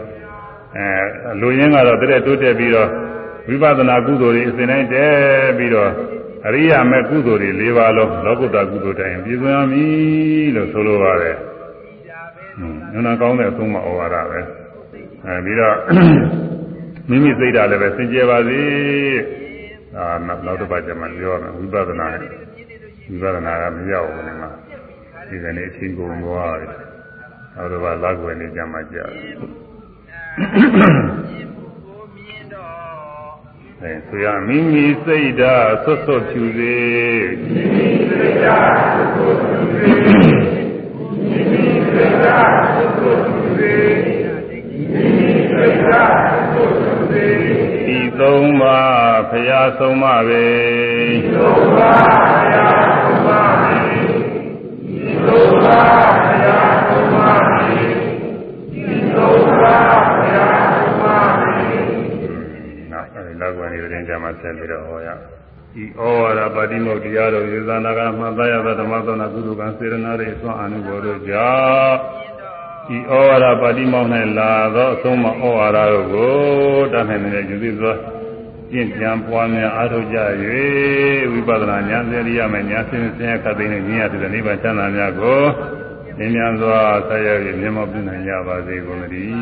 အဲလူရင်းကတော့တရက်တိုးတက်ပြီးတော့ဝိပဿနာကုသိုလ်တွေအစဉ်တိုင်းတည်ပြီးတော့အရိယာမေကုသိုလ်တွေ၄ပါးလုံးလောကုတ္တကုသိုလ်တိုင်းပြည့်စုံရမည်လို့ဆိုလိုပါတယ်။ဟွန်းနာကောင်းတဲ့အဆုံးမဩဝါဒပဲ။အဲပြီးတော့မိမိစိတ်ဓာတ်လည်းပဲစင်ကြယ်ပါစေ။ အာနောက်တစ်ပတ်ကျမှပြောရမယ်ဝိပဿနာနဲ့ဝိပဿနာကမရောက်ဘူးဒီမှာဒီကနေ့အချင်းကုန်သွားတယ်။နောက်တစ်ပတ်လောက်ွယ်နေကြမှာကြာတယ်။အဲဆိုရမိမိစိတ်ဓာတ်ဆွတ်ဆွတ်ဖြူစေမိမိစိတ်ဓာတ်ဆွတ်ဆွတ်ဖြူစေမိမိစိတ်ဓာတ်ဆွတ်ဆွတ်ဖြူစေမိမိစိတ်ဓာတ်ဆွတ်ဆွတ်ဖြူစေ ဒီသုံးပါဖရာဆုံးမပဲဒီသုံးပါဖရာဆုံးမပဲဒီသုံးပါဖရာဆုံးမပဲဒီသုံးပါဖရာဆုံးမပဲနောက်အဲဒီလောက်ဝင်နေတဲ့ကြမှာဆက်ပြီးတော့ဟောရဤဩဝါဒပါတိမုတ်တရားတော်ယေသနာကမှသရသောဓမ္မသောနာကုသကံစေရနာရိသွန်အာနုဘောတို့ကြောင့် ဤဩဝါဒပါတိမောင်း၌လာသောအဆုံးမဩဝါဒတို့ကိုတတ်နိုင်တဲ့ယူသိသောကျင့်ကြံပွားများအားထုတ်ကြ၍ဝိပဿနာဉာဏ်စေရိယမဲ့ဉာဏ်စင်စင်ခတ်သိနေဉာဏ်ရတဲ့နိဗ္ဗာန်ချမ်းသာများကိုဉာဏ်များစွာဆက်ရောက်၍မြတ်မောပြုနိုင်ကြပါစေကုန်သတည်း